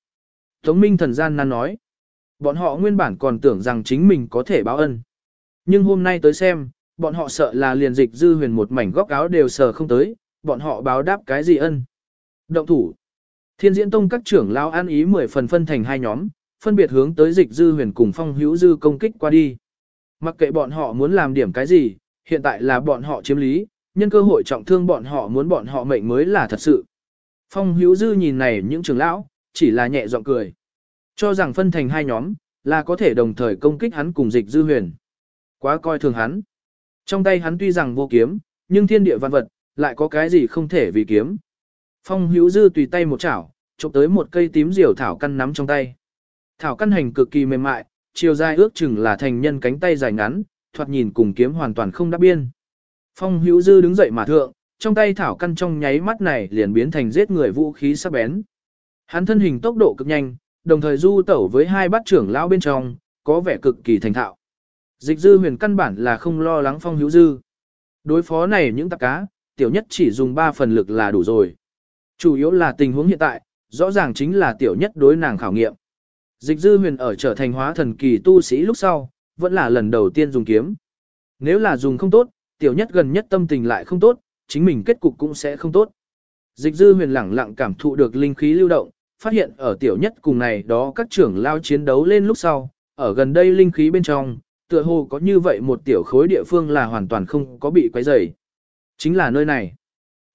S1: Tống Minh thần gian nan nói. Bọn họ nguyên bản còn tưởng rằng chính mình có thể báo ân. Nhưng hôm nay tới xem, bọn họ sợ là liền dịch dư huyền một mảnh góc áo đều sờ không tới, bọn họ báo đáp cái gì ân. Động thủ. Thiên diễn tông các trưởng lao an ý mười phần phân thành hai nhóm, phân biệt hướng tới dịch dư huyền cùng phong hữu dư công kích qua đi. Mặc kệ bọn họ muốn làm điểm cái gì, hiện tại là bọn họ chiếm lý, nhân cơ hội trọng thương bọn họ muốn bọn họ mệnh mới là thật sự. Phong hữu dư nhìn này những trưởng lão, chỉ là nhẹ giọng cười. Cho rằng phân thành hai nhóm, là có thể đồng thời công kích hắn cùng dịch dư huyền. Quá coi thường hắn. Trong tay hắn tuy rằng vô kiếm, nhưng thiên địa văn vật, lại có cái gì không thể vì kiếm. Phong hữu dư tùy tay một chảo, chụp tới một cây tím diều thảo căn nắm trong tay. Thảo căn hành cực kỳ mềm mại, chiều dài ước chừng là thành nhân cánh tay dài ngắn, thoạt nhìn cùng kiếm hoàn toàn không đáp biên. Phong hữu dư đứng dậy mà thượng, trong tay thảo căn trong nháy mắt này liền biến thành giết người vũ khí sắc bén. Hắn thân hình tốc độ cực nhanh, đồng thời du tẩu với hai bát trưởng lão bên trong, có vẻ cực kỳ thành thạo. Dịch dư huyền căn bản là không lo lắng phong hữu dư. Đối phó này những tạp cá, tiểu nhất chỉ dùng 3 phần lực là đủ rồi. Chủ yếu là tình huống hiện tại, rõ ràng chính là tiểu nhất đối nàng khảo nghiệm. Dịch dư huyền ở trở thành hóa thần kỳ tu sĩ lúc sau, vẫn là lần đầu tiên dùng kiếm. Nếu là dùng không tốt, tiểu nhất gần nhất tâm tình lại không tốt, chính mình kết cục cũng sẽ không tốt. Dịch dư huyền lẳng lặng cảm thụ được linh khí lưu động, phát hiện ở tiểu nhất cùng này đó các trưởng lao chiến đấu lên lúc sau, ở gần đây linh khí bên trong, tựa hồ có như vậy một tiểu khối địa phương là hoàn toàn không có bị quấy rầy. Chính là nơi này.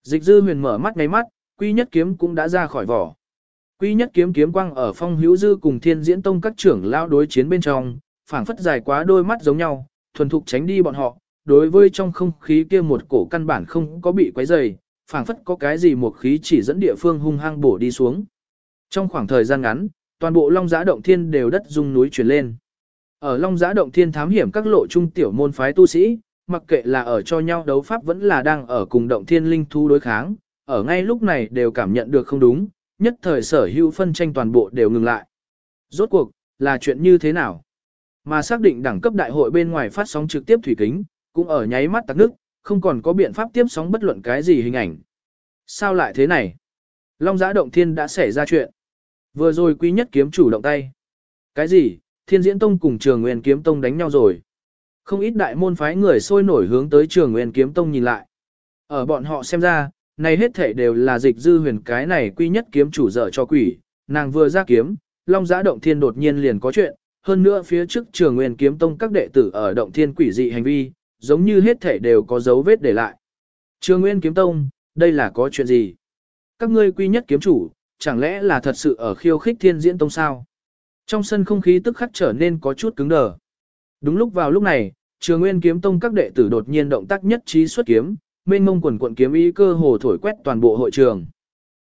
S1: Dịch dư huyền mở mắt ngay mắt, quy nhất kiếm cũng đã ra khỏi vỏ. Quy nhất kiếm kiếm quang ở phong hữu dư cùng thiên diễn tông các trưởng lao đối chiến bên trong, phảng phất dài quá đôi mắt giống nhau, thuần thục tránh đi bọn họ, đối với trong không khí kia một cổ căn bản không có bị quấy dày, phảng phất có cái gì một khí chỉ dẫn địa phương hung hăng bổ đi xuống. Trong khoảng thời gian ngắn, toàn bộ Long Giã Động Thiên đều đất rung núi chuyển lên. Ở Long Giã Động Thiên thám hiểm các lộ trung tiểu môn phái tu sĩ, mặc kệ là ở cho nhau đấu pháp vẫn là đang ở cùng Động Thiên linh Thu đối kháng, ở ngay lúc này đều cảm nhận được không đúng, nhất thời sở hữu phân tranh toàn bộ đều ngừng lại. Rốt cuộc, là chuyện như thế nào? Mà xác định đẳng cấp đại hội bên ngoài phát sóng trực tiếp thủy kính, cũng ở nháy mắt tắc nước, không còn có biện pháp tiếp sóng bất luận cái gì hình ảnh. Sao lại thế này? Long giã động thiên đã xảy ra chuyện. Vừa rồi quý nhất kiếm chủ động tay. Cái gì? Thiên diễn tông cùng trường nguyên kiếm tông đánh nhau rồi. Không ít đại môn phái người sôi nổi hướng tới trường nguyên kiếm tông nhìn lại. Ở bọn họ xem ra, này hết thể đều là dịch dư huyền cái này quy nhất kiếm chủ dở cho quỷ, nàng vừa ra kiếm, long giã động thiên đột nhiên liền có chuyện, hơn nữa phía trước trường nguyên kiếm tông các đệ tử ở động thiên quỷ dị hành vi, giống như hết thể đều có dấu vết để lại. Trường nguyên kiếm tông, đây là có chuyện gì? Các ngươi quy nhất kiếm chủ, chẳng lẽ là thật sự ở khiêu khích thiên diễn tông sao? Trong sân không khí tức khắc trở nên có chút cứng đờ. Đúng lúc vào lúc này, trường nguyên kiếm tông các đệ tử đột nhiên động tác nhất trí xuất kiếm, mênh mông quần quận kiếm ý cơ hồ thổi quét toàn bộ hội trường.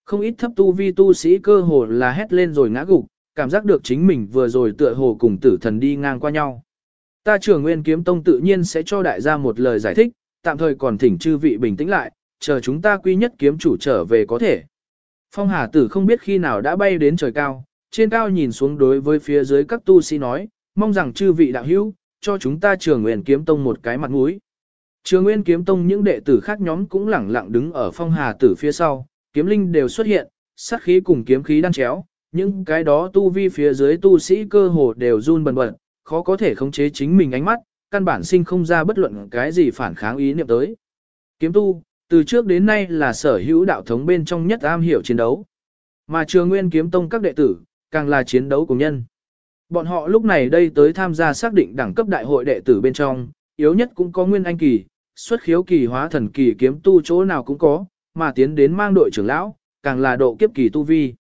S1: Không ít thấp tu vi tu sĩ cơ hồ là hét lên rồi ngã gục, cảm giác được chính mình vừa rồi tựa hồ cùng tử thần đi ngang qua nhau. Ta trưởng nguyên kiếm tông tự nhiên sẽ cho đại gia một lời giải thích, tạm thời còn thỉnh chư vị bình tĩnh lại, chờ chúng ta quy nhất kiếm chủ trở về có thể. Phong Hà Tử không biết khi nào đã bay đến trời cao, trên cao nhìn xuống đối với phía dưới các tu sĩ nói, mong rằng chư vị đạo hữu, cho chúng ta trưởng nguyên kiếm tông một cái mặt mũi. Trường Nguyên Kiếm Tông những đệ tử khác nhóm cũng lẳng lặng đứng ở phong hà tử phía sau, kiếm linh đều xuất hiện, sát khí cùng kiếm khí đan chéo, những cái đó tu vi phía dưới tu sĩ cơ hồ đều run bần bật, khó có thể khống chế chính mình ánh mắt, căn bản sinh không ra bất luận cái gì phản kháng ý niệm tới. Kiếm tu, từ trước đến nay là sở hữu đạo thống bên trong nhất am hiểu chiến đấu. Mà trường nguyên kiếm tông các đệ tử, càng là chiến đấu cùng nhân. Bọn họ lúc này đây tới tham gia xác định đẳng cấp đại hội đệ tử bên trong, yếu nhất cũng có nguyên anh kỳ, xuất khiếu kỳ hóa thần kỳ kiếm tu chỗ nào cũng có, mà tiến đến mang đội trưởng lão, càng là độ kiếp kỳ tu vi.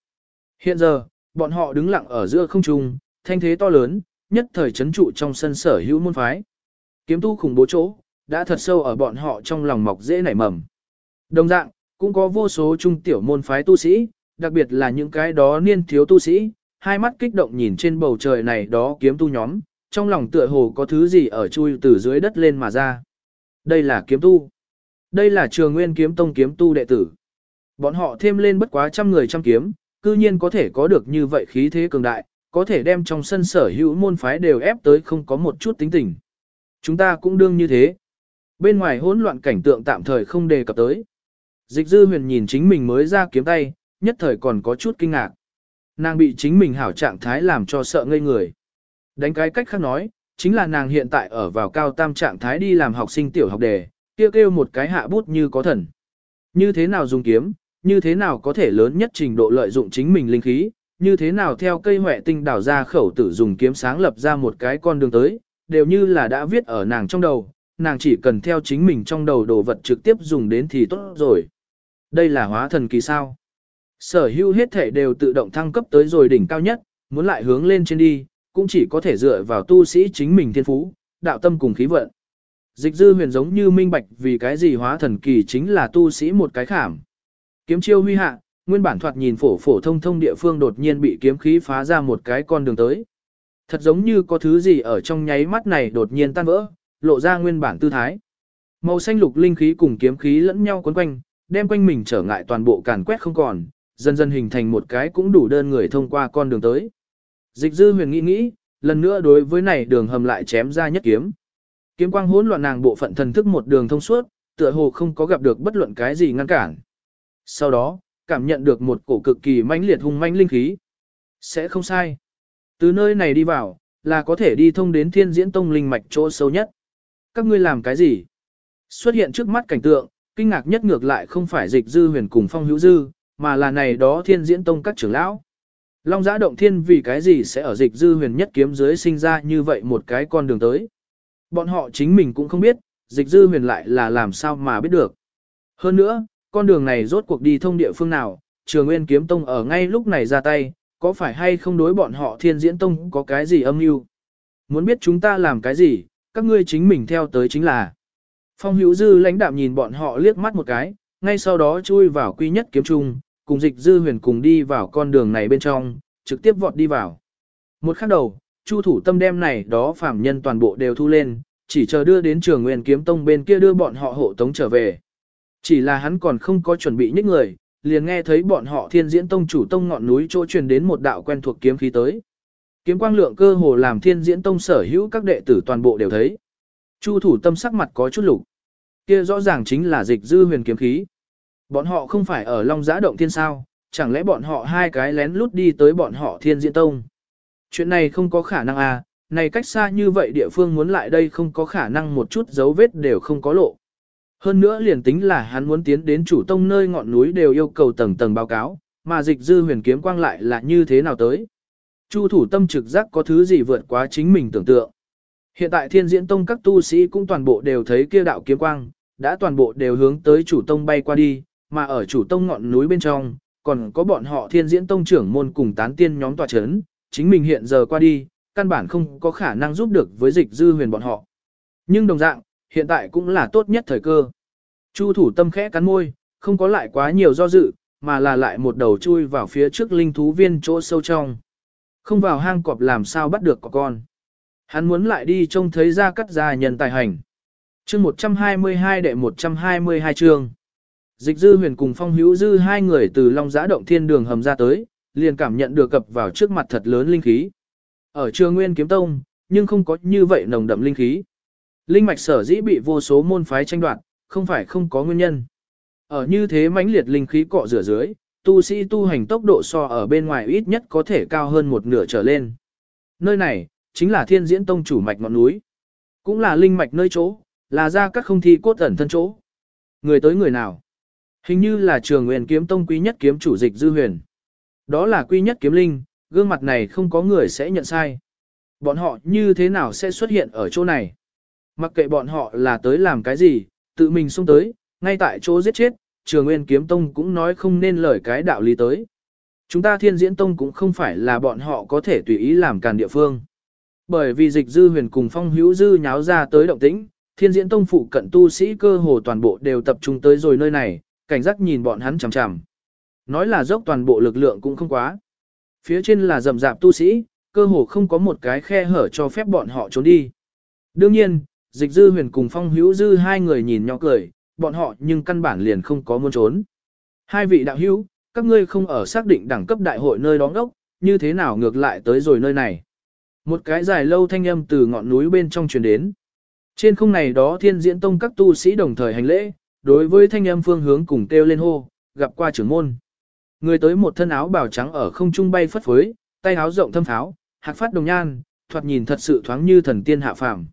S1: Hiện giờ, bọn họ đứng lặng ở giữa không trung, thanh thế to lớn, nhất thời chấn trụ trong sân sở hữu môn phái. Kiếm tu khủng bố chỗ, đã thật sâu ở bọn họ trong lòng mọc dễ nảy mầm. Đồng dạng, cũng có vô số trung tiểu môn phái tu sĩ, đặc biệt là những cái đó niên thiếu tu sĩ, hai mắt kích động nhìn trên bầu trời này đó kiếm tu nhóm, trong lòng tựa hồ có thứ gì ở chui từ dưới đất lên mà ra. Đây là kiếm tu. Đây là trường nguyên kiếm tông kiếm tu đệ tử. Bọn họ thêm lên bất quá trăm người trăm kiếm, cư nhiên có thể có được như vậy khí thế cường đại, có thể đem trong sân sở hữu môn phái đều ép tới không có một chút tính tình. Chúng ta cũng đương như thế. Bên ngoài hỗn loạn cảnh tượng tạm thời không đề cập tới. Dịch dư huyền nhìn chính mình mới ra kiếm tay, nhất thời còn có chút kinh ngạc. Nàng bị chính mình hảo trạng thái làm cho sợ ngây người. Đánh cái cách khác nói, chính là nàng hiện tại ở vào cao tam trạng thái đi làm học sinh tiểu học đề, kêu kêu một cái hạ bút như có thần. Như thế nào dùng kiếm, như thế nào có thể lớn nhất trình độ lợi dụng chính mình linh khí, như thế nào theo cây huệ tinh đảo ra khẩu tử dùng kiếm sáng lập ra một cái con đường tới, đều như là đã viết ở nàng trong đầu, nàng chỉ cần theo chính mình trong đầu đồ vật trực tiếp dùng đến thì tốt rồi. Đây là hóa thần kỳ sao. Sở hữu hết thể đều tự động thăng cấp tới rồi đỉnh cao nhất, muốn lại hướng lên trên đi, cũng chỉ có thể dựa vào tu sĩ chính mình thiên phú, đạo tâm cùng khí vận. Dịch dư huyền giống như minh bạch vì cái gì hóa thần kỳ chính là tu sĩ một cái khảm. Kiếm chiêu huy hạ, nguyên bản thoạt nhìn phổ phổ thông thông địa phương đột nhiên bị kiếm khí phá ra một cái con đường tới. Thật giống như có thứ gì ở trong nháy mắt này đột nhiên tan vỡ, lộ ra nguyên bản tư thái. Màu xanh lục linh khí cùng kiếm khí lẫn nhau quấn quanh, đem quanh mình trở ngại toàn bộ càn quét không còn, dần dần hình thành một cái cũng đủ đơn người thông qua con đường tới. Dịch dư huyền nghĩ nghĩ, lần nữa đối với này đường hầm lại chém ra nhất kiếm. Kiếm quang hỗn loạn nàng bộ phận thần thức một đường thông suốt, tựa hồ không có gặp được bất luận cái gì ngăn cản. Sau đó, cảm nhận được một cổ cực kỳ mãnh liệt hung mãnh linh khí. Sẽ không sai. Từ nơi này đi vào, là có thể đi thông đến thiên diễn tông linh mạch chỗ sâu nhất. Các ngươi làm cái gì? Xuất hiện trước mắt cảnh tượng, kinh ngạc nhất ngược lại không phải dịch dư huyền cùng phong hữu dư, mà là này đó thiên diễn tông các trưởng lão. Long giã động thiên vì cái gì sẽ ở dịch dư huyền nhất kiếm dưới sinh ra như vậy một cái con đường tới. Bọn họ chính mình cũng không biết, dịch dư huyền lại là làm sao mà biết được. Hơn nữa, con đường này rốt cuộc đi thông địa phương nào, trường nguyên kiếm tông ở ngay lúc này ra tay, có phải hay không đối bọn họ thiên diễn tông có cái gì âm mưu Muốn biết chúng ta làm cái gì, các ngươi chính mình theo tới chính là. Phong hữu dư lãnh đạm nhìn bọn họ liếc mắt một cái, ngay sau đó chui vào quy nhất kiếm trung, cùng dịch dư huyền cùng đi vào con đường này bên trong, trực tiếp vọt đi vào. Một khắc đầu, chu thủ tâm đem này đó phạm nhân toàn bộ đều thu lên, chỉ chờ đưa đến trường nguyên kiếm tông bên kia đưa bọn họ hộ tống trở về. Chỉ là hắn còn không có chuẩn bị nhích người, liền nghe thấy bọn họ thiên diễn tông chủ tông ngọn núi chỗ truyền đến một đạo quen thuộc kiếm khí tới. Kiếm quang lượng cơ hồ làm thiên diễn tông sở hữu các đệ tử toàn bộ đều thấy. Chu thủ tâm sắc mặt có chút lục. Kia rõ ràng chính là dịch dư huyền kiếm khí. Bọn họ không phải ở Long Giã Động Thiên sao, chẳng lẽ bọn họ hai cái lén lút đi tới bọn họ thiên diễn tông. Chuyện này không có khả năng à, này cách xa như vậy địa phương muốn lại đây không có khả năng một chút dấu vết đều không có lộ. Hơn nữa liền tính là hắn muốn tiến đến chủ tông nơi ngọn núi đều yêu cầu tầng tầng báo cáo, mà dịch dư huyền kiếm quang lại là như thế nào tới. Chu thủ tâm trực giác có thứ gì vượt quá chính mình tưởng tượng. Hiện tại thiên diễn tông các tu sĩ cũng toàn bộ đều thấy kia đạo kiếm quang, đã toàn bộ đều hướng tới chủ tông bay qua đi, mà ở chủ tông ngọn núi bên trong, còn có bọn họ thiên diễn tông trưởng môn cùng tán tiên nhóm tòa chấn, chính mình hiện giờ qua đi, căn bản không có khả năng giúp được với dịch dư huyền bọn họ. Nhưng đồng dạng, hiện tại cũng là tốt nhất thời cơ. Chu thủ tâm khẽ cắn môi, không có lại quá nhiều do dự, mà là lại một đầu chui vào phía trước linh thú viên chỗ sâu trong. Không vào hang cọp làm sao bắt được có con. Hắn muốn lại đi trông thấy ra cắt ra nhân tài hành. chương 122 đệ 122 chương. Dịch dư huyền cùng phong hữu dư hai người từ long giã động thiên đường hầm ra tới, liền cảm nhận được cập vào trước mặt thật lớn linh khí. Ở trường nguyên kiếm tông, nhưng không có như vậy nồng đậm linh khí. Linh mạch sở dĩ bị vô số môn phái tranh đoạt, không phải không có nguyên nhân. Ở như thế mãnh liệt linh khí cọ rửa dưới, tu sĩ tu hành tốc độ so ở bên ngoài ít nhất có thể cao hơn một nửa trở lên. Nơi này, chính là thiên diễn tông chủ mạch ngọn núi. Cũng là linh mạch nơi chỗ, là ra các không thi cốt ẩn thân chỗ. Người tới người nào? Hình như là trường nguyên kiếm tông quý nhất kiếm chủ dịch dư huyền. Đó là quý nhất kiếm linh, gương mặt này không có người sẽ nhận sai. Bọn họ như thế nào sẽ xuất hiện ở chỗ này? Mặc kệ bọn họ là tới làm cái gì, tự mình xung tới, ngay tại chỗ giết chết, trường nguyên kiếm tông cũng nói không nên lời cái đạo lý tới. Chúng ta thiên diễn tông cũng không phải là bọn họ có thể tùy ý làm càn địa phương. Bởi vì dịch dư huyền cùng phong hữu dư nháo ra tới động tĩnh, thiên diễn tông phụ cận tu sĩ cơ hồ toàn bộ đều tập trung tới rồi nơi này, cảnh giác nhìn bọn hắn chằm chằm. nói là dốc toàn bộ lực lượng cũng không quá. Phía trên là rầm rạp tu sĩ, cơ hồ không có một cái khe hở cho phép bọn họ trốn đi. Đương nhiên, dịch dư huyền cùng phong hữu dư hai người nhìn nhau cười, bọn họ nhưng căn bản liền không có muốn trốn. Hai vị đạo hữu, các ngươi không ở xác định đẳng cấp đại hội nơi đó đốc, như thế nào ngược lại tới rồi nơi này. Một cái dài lâu thanh âm từ ngọn núi bên trong truyền đến. Trên không này đó thiên diễn tông các tu sĩ đồng thời hành lễ, đối với thanh âm phương hướng cùng kêu lên hô, gặp qua trưởng môn. Người tới một thân áo bào trắng ở không trung bay phất phới, tay áo rộng thâm pháo, hạc phát đồng nhan, thoạt nhìn thật sự thoáng như thần tiên hạ phàm.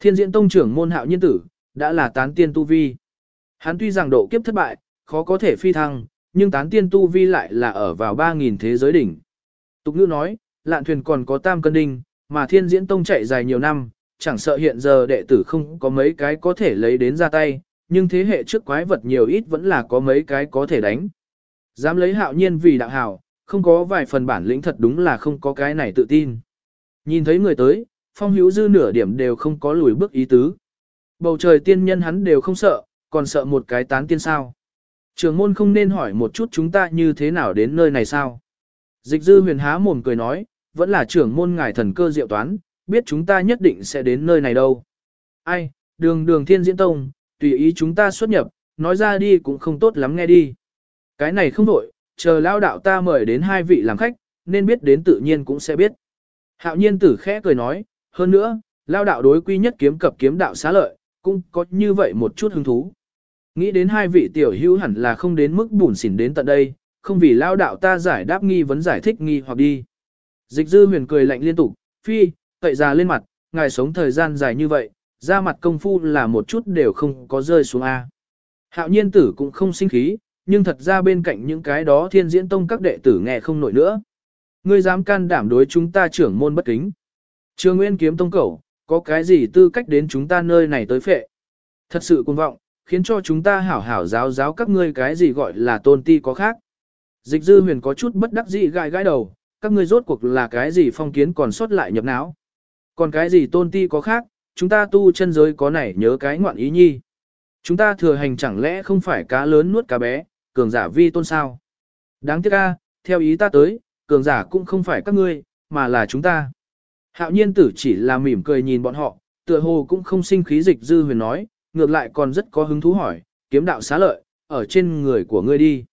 S1: Thiên diễn tông trưởng môn hạo nhiên tử, đã là tán tiên tu vi. Hắn tuy rằng độ kiếp thất bại, khó có thể phi thăng, nhưng tán tiên tu vi lại là ở vào 3.000 thế giới đỉnh. Tục ngữ nói, lạn thuyền còn có tam cân đinh, mà thiên diễn tông chạy dài nhiều năm, chẳng sợ hiện giờ đệ tử không có mấy cái có thể lấy đến ra tay, nhưng thế hệ trước quái vật nhiều ít vẫn là có mấy cái có thể đánh. Dám lấy hạo nhiên vì đạo hảo, không có vài phần bản lĩnh thật đúng là không có cái này tự tin. Nhìn thấy người tới, phong hữu dư nửa điểm đều không có lùi bước ý tứ. Bầu trời tiên nhân hắn đều không sợ, còn sợ một cái tán tiên sao. Trường môn không nên hỏi một chút chúng ta như thế nào đến nơi này sao. Dịch dư huyền há mồm cười nói, vẫn là trưởng môn ngài thần cơ diệu toán, biết chúng ta nhất định sẽ đến nơi này đâu. Ai, đường đường thiên diễn tông, tùy ý chúng ta xuất nhập, nói ra đi cũng không tốt lắm nghe đi. Cái này không đổi, chờ lao đạo ta mời đến hai vị làm khách, nên biết đến tự nhiên cũng sẽ biết. Hạo nhiên tử khẽ cười nói, hơn nữa, lao đạo đối quy nhất kiếm cập kiếm đạo xá lợi, cũng có như vậy một chút hứng thú. Nghĩ đến hai vị tiểu hữu hẳn là không đến mức bùn xỉn đến tận đây, không vì lao đạo ta giải đáp nghi vấn giải thích nghi hoặc đi. Dịch dư huyền cười lạnh liên tục, phi, cậy ra lên mặt, ngài sống thời gian dài như vậy, ra mặt công phu là một chút đều không có rơi xuống A. Hạo nhiên tử cũng không sinh khí, nhưng thật ra bên cạnh những cái đó thiên diễn tông các đệ tử nghe không nổi nữa. Ngươi dám can đảm đối chúng ta trưởng môn bất kính. Trường Nguyên kiếm tông cẩu, có cái gì tư cách đến chúng ta nơi này tới phệ. Thật sự cuồng vọng, khiến cho chúng ta hảo hảo giáo giáo các ngươi cái gì gọi là tôn ti có khác. Dịch dư huyền có chút bất đắc dĩ gai gai đầu, các ngươi rốt cuộc là cái gì phong kiến còn sót lại nhập não. Còn cái gì tôn ti có khác, chúng ta tu chân giới có này nhớ cái ngoạn ý nhi. Chúng ta thừa hành chẳng lẽ không phải cá lớn nuốt cá bé, cường giả vi tôn sao. Đáng tiếc a, theo ý ta tới, cường giả cũng không phải các ngươi, mà là chúng ta. Hạo nhiên tử chỉ là mỉm cười nhìn bọn họ, tựa hồ cũng không sinh khí dịch dư huyền nói, ngược lại còn rất có hứng thú hỏi, kiếm đạo xá lợi, ở trên người của ngươi đi.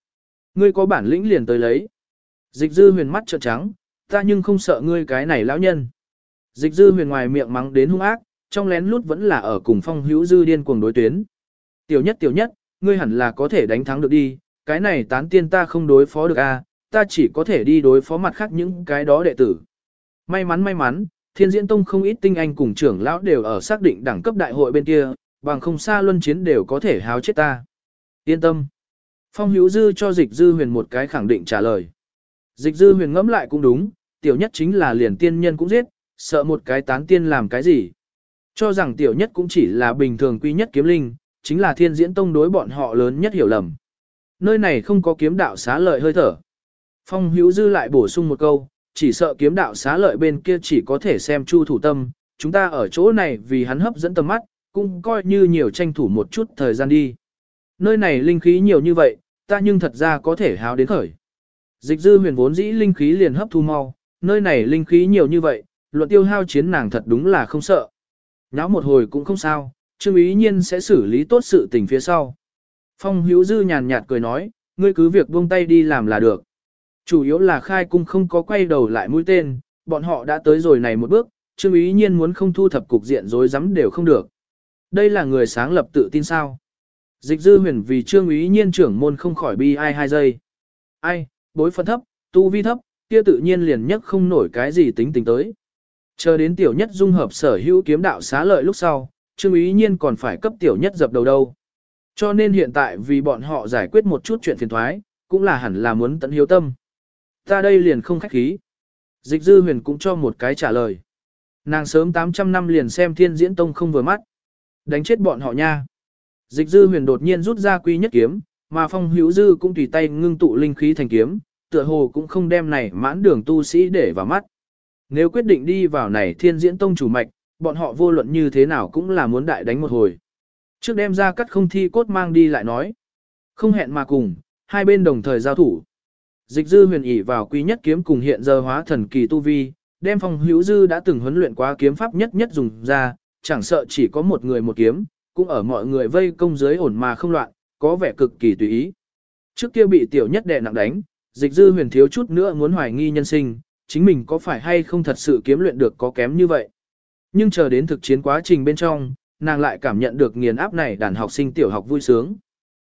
S1: Ngươi có bản lĩnh liền tới lấy. Dịch dư huyền mắt trợn trắng, ta nhưng không sợ ngươi cái này lão nhân. Dịch dư huyền ngoài miệng mắng đến hung ác, trong lén lút vẫn là ở cùng phong hữu dư điên cuồng đối tuyến. Tiểu nhất tiểu nhất, ngươi hẳn là có thể đánh thắng được đi, cái này tán tiên ta không đối phó được a, à, ta chỉ có thể đi đối phó mặt khác những cái đó đệ tử. May mắn may mắn, thiên diễn tông không ít tinh anh cùng trưởng lão đều ở xác định đẳng cấp đại hội bên kia, bằng không xa luân chiến đều có thể háo chết ta. Yên tâm. Phong hữu dư cho dịch dư huyền một cái khẳng định trả lời. Dịch dư huyền ngẫm lại cũng đúng, tiểu nhất chính là liền tiên nhân cũng giết, sợ một cái tán tiên làm cái gì. Cho rằng tiểu nhất cũng chỉ là bình thường quy nhất kiếm linh, chính là thiên diễn tông đối bọn họ lớn nhất hiểu lầm. Nơi này không có kiếm đạo xá lợi hơi thở. Phong hữu dư lại bổ sung một câu, chỉ sợ kiếm đạo xá lợi bên kia chỉ có thể xem chu thủ tâm, chúng ta ở chỗ này vì hắn hấp dẫn tầm mắt, cũng coi như nhiều tranh thủ một chút thời gian đi. Nơi này linh khí nhiều như vậy, ta nhưng thật ra có thể háo đến khởi. Dịch dư huyền vốn dĩ linh khí liền hấp thu mau, nơi này linh khí nhiều như vậy, luận tiêu hao chiến nàng thật đúng là không sợ. Nháo một hồi cũng không sao, Trương Ý Nhiên sẽ xử lý tốt sự tình phía sau. Phong Hữu Dư nhàn nhạt cười nói, ngươi cứ việc buông tay đi làm là được. Chủ yếu là khai cung không có quay đầu lại mũi tên, bọn họ đã tới rồi này một bước, Trương Ý Nhiên muốn không thu thập cục diện rối rắm đều không được. Đây là người sáng lập tự tin sao. Dịch dư huyền vì Trương Ý Nhiên trưởng môn không khỏi bi ai hai giây. Ai, bối phân thấp, tu vi thấp, kia tự nhiên liền nhất không nổi cái gì tính tình tới. Chờ đến tiểu nhất dung hợp sở hữu kiếm đạo xá lợi lúc sau, Trương Ý Nhiên còn phải cấp tiểu nhất dập đầu đâu. Cho nên hiện tại vì bọn họ giải quyết một chút chuyện phiền thoái, cũng là hẳn là muốn tận hiếu tâm. Ta đây liền không khách khí. Dịch dư huyền cũng cho một cái trả lời. Nàng sớm 800 năm liền xem thiên diễn tông không vừa mắt. Đánh chết bọn họ nha. Dịch dư huyền đột nhiên rút ra quy nhất kiếm, mà phong hữu dư cũng tùy tay ngưng tụ linh khí thành kiếm, tựa hồ cũng không đem này mãn đường tu sĩ để vào mắt. Nếu quyết định đi vào này thiên diễn tông chủ mạch, bọn họ vô luận như thế nào cũng là muốn đại đánh một hồi. Trước đem ra cắt không thi cốt mang đi lại nói. Không hẹn mà cùng, hai bên đồng thời giao thủ dịch dư huyền ỉ vào quý nhất kiếm cùng hiện giờ hóa thần kỳ tu vi, đem phong hữu dư đã từng huấn luyện quá kiếm pháp nhất nhất dùng ra, chẳng sợ chỉ có một người một kiếm, cũng ở mọi người vây công dưới ổn mà không loạn, có vẻ cực kỳ tùy ý. Trước kia bị tiểu nhất đệ nặng đánh, dịch dư huyền thiếu chút nữa muốn hoài nghi nhân sinh, chính mình có phải hay không thật sự kiếm luyện được có kém như vậy. Nhưng chờ đến thực chiến quá trình bên trong, nàng lại cảm nhận được nghiền áp này đàn học sinh tiểu học vui sướng.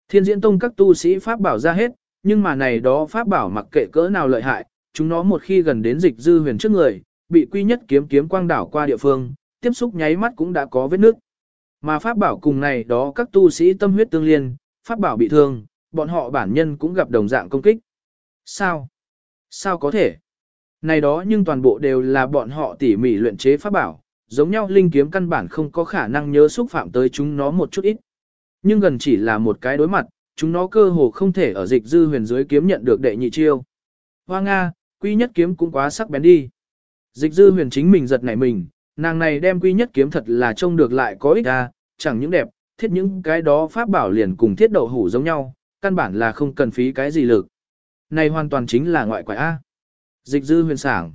S1: Thiên diễn tông các tu sĩ pháp bảo ra hết, nhưng mà này đó pháp bảo mặc kệ cỡ nào lợi hại, chúng nó một khi gần đến dịch dư huyền trước người, bị quy nhất kiếm kiếm quang đảo qua địa phương, tiếp xúc nháy mắt cũng đã có vết nước. Mà pháp bảo cùng này đó các tu sĩ tâm huyết tương liên, pháp bảo bị thương, bọn họ bản nhân cũng gặp đồng dạng công kích. Sao? Sao có thể? Này đó nhưng toàn bộ đều là bọn họ tỉ mỉ luyện chế pháp bảo, giống nhau linh kiếm căn bản không có khả năng nhớ xúc phạm tới chúng nó một chút ít. Nhưng gần chỉ là một cái đối mặt, chúng nó cơ hồ không thể ở dịch dư huyền dưới kiếm nhận được đệ nhị chiêu. Hoa Nga, quy nhất kiếm cũng quá sắc bén đi. Dịch dư huyền chính mình giật nảy mình, nàng này đem quy nhất kiếm thật là trông được lại có ích ra, chẳng những đẹp, thiết những cái đó pháp bảo liền cùng thiết đậu hủ giống nhau, căn bản là không cần phí cái gì lực. Này hoàn toàn chính là ngoại quải A. Dịch dư huyền sảng.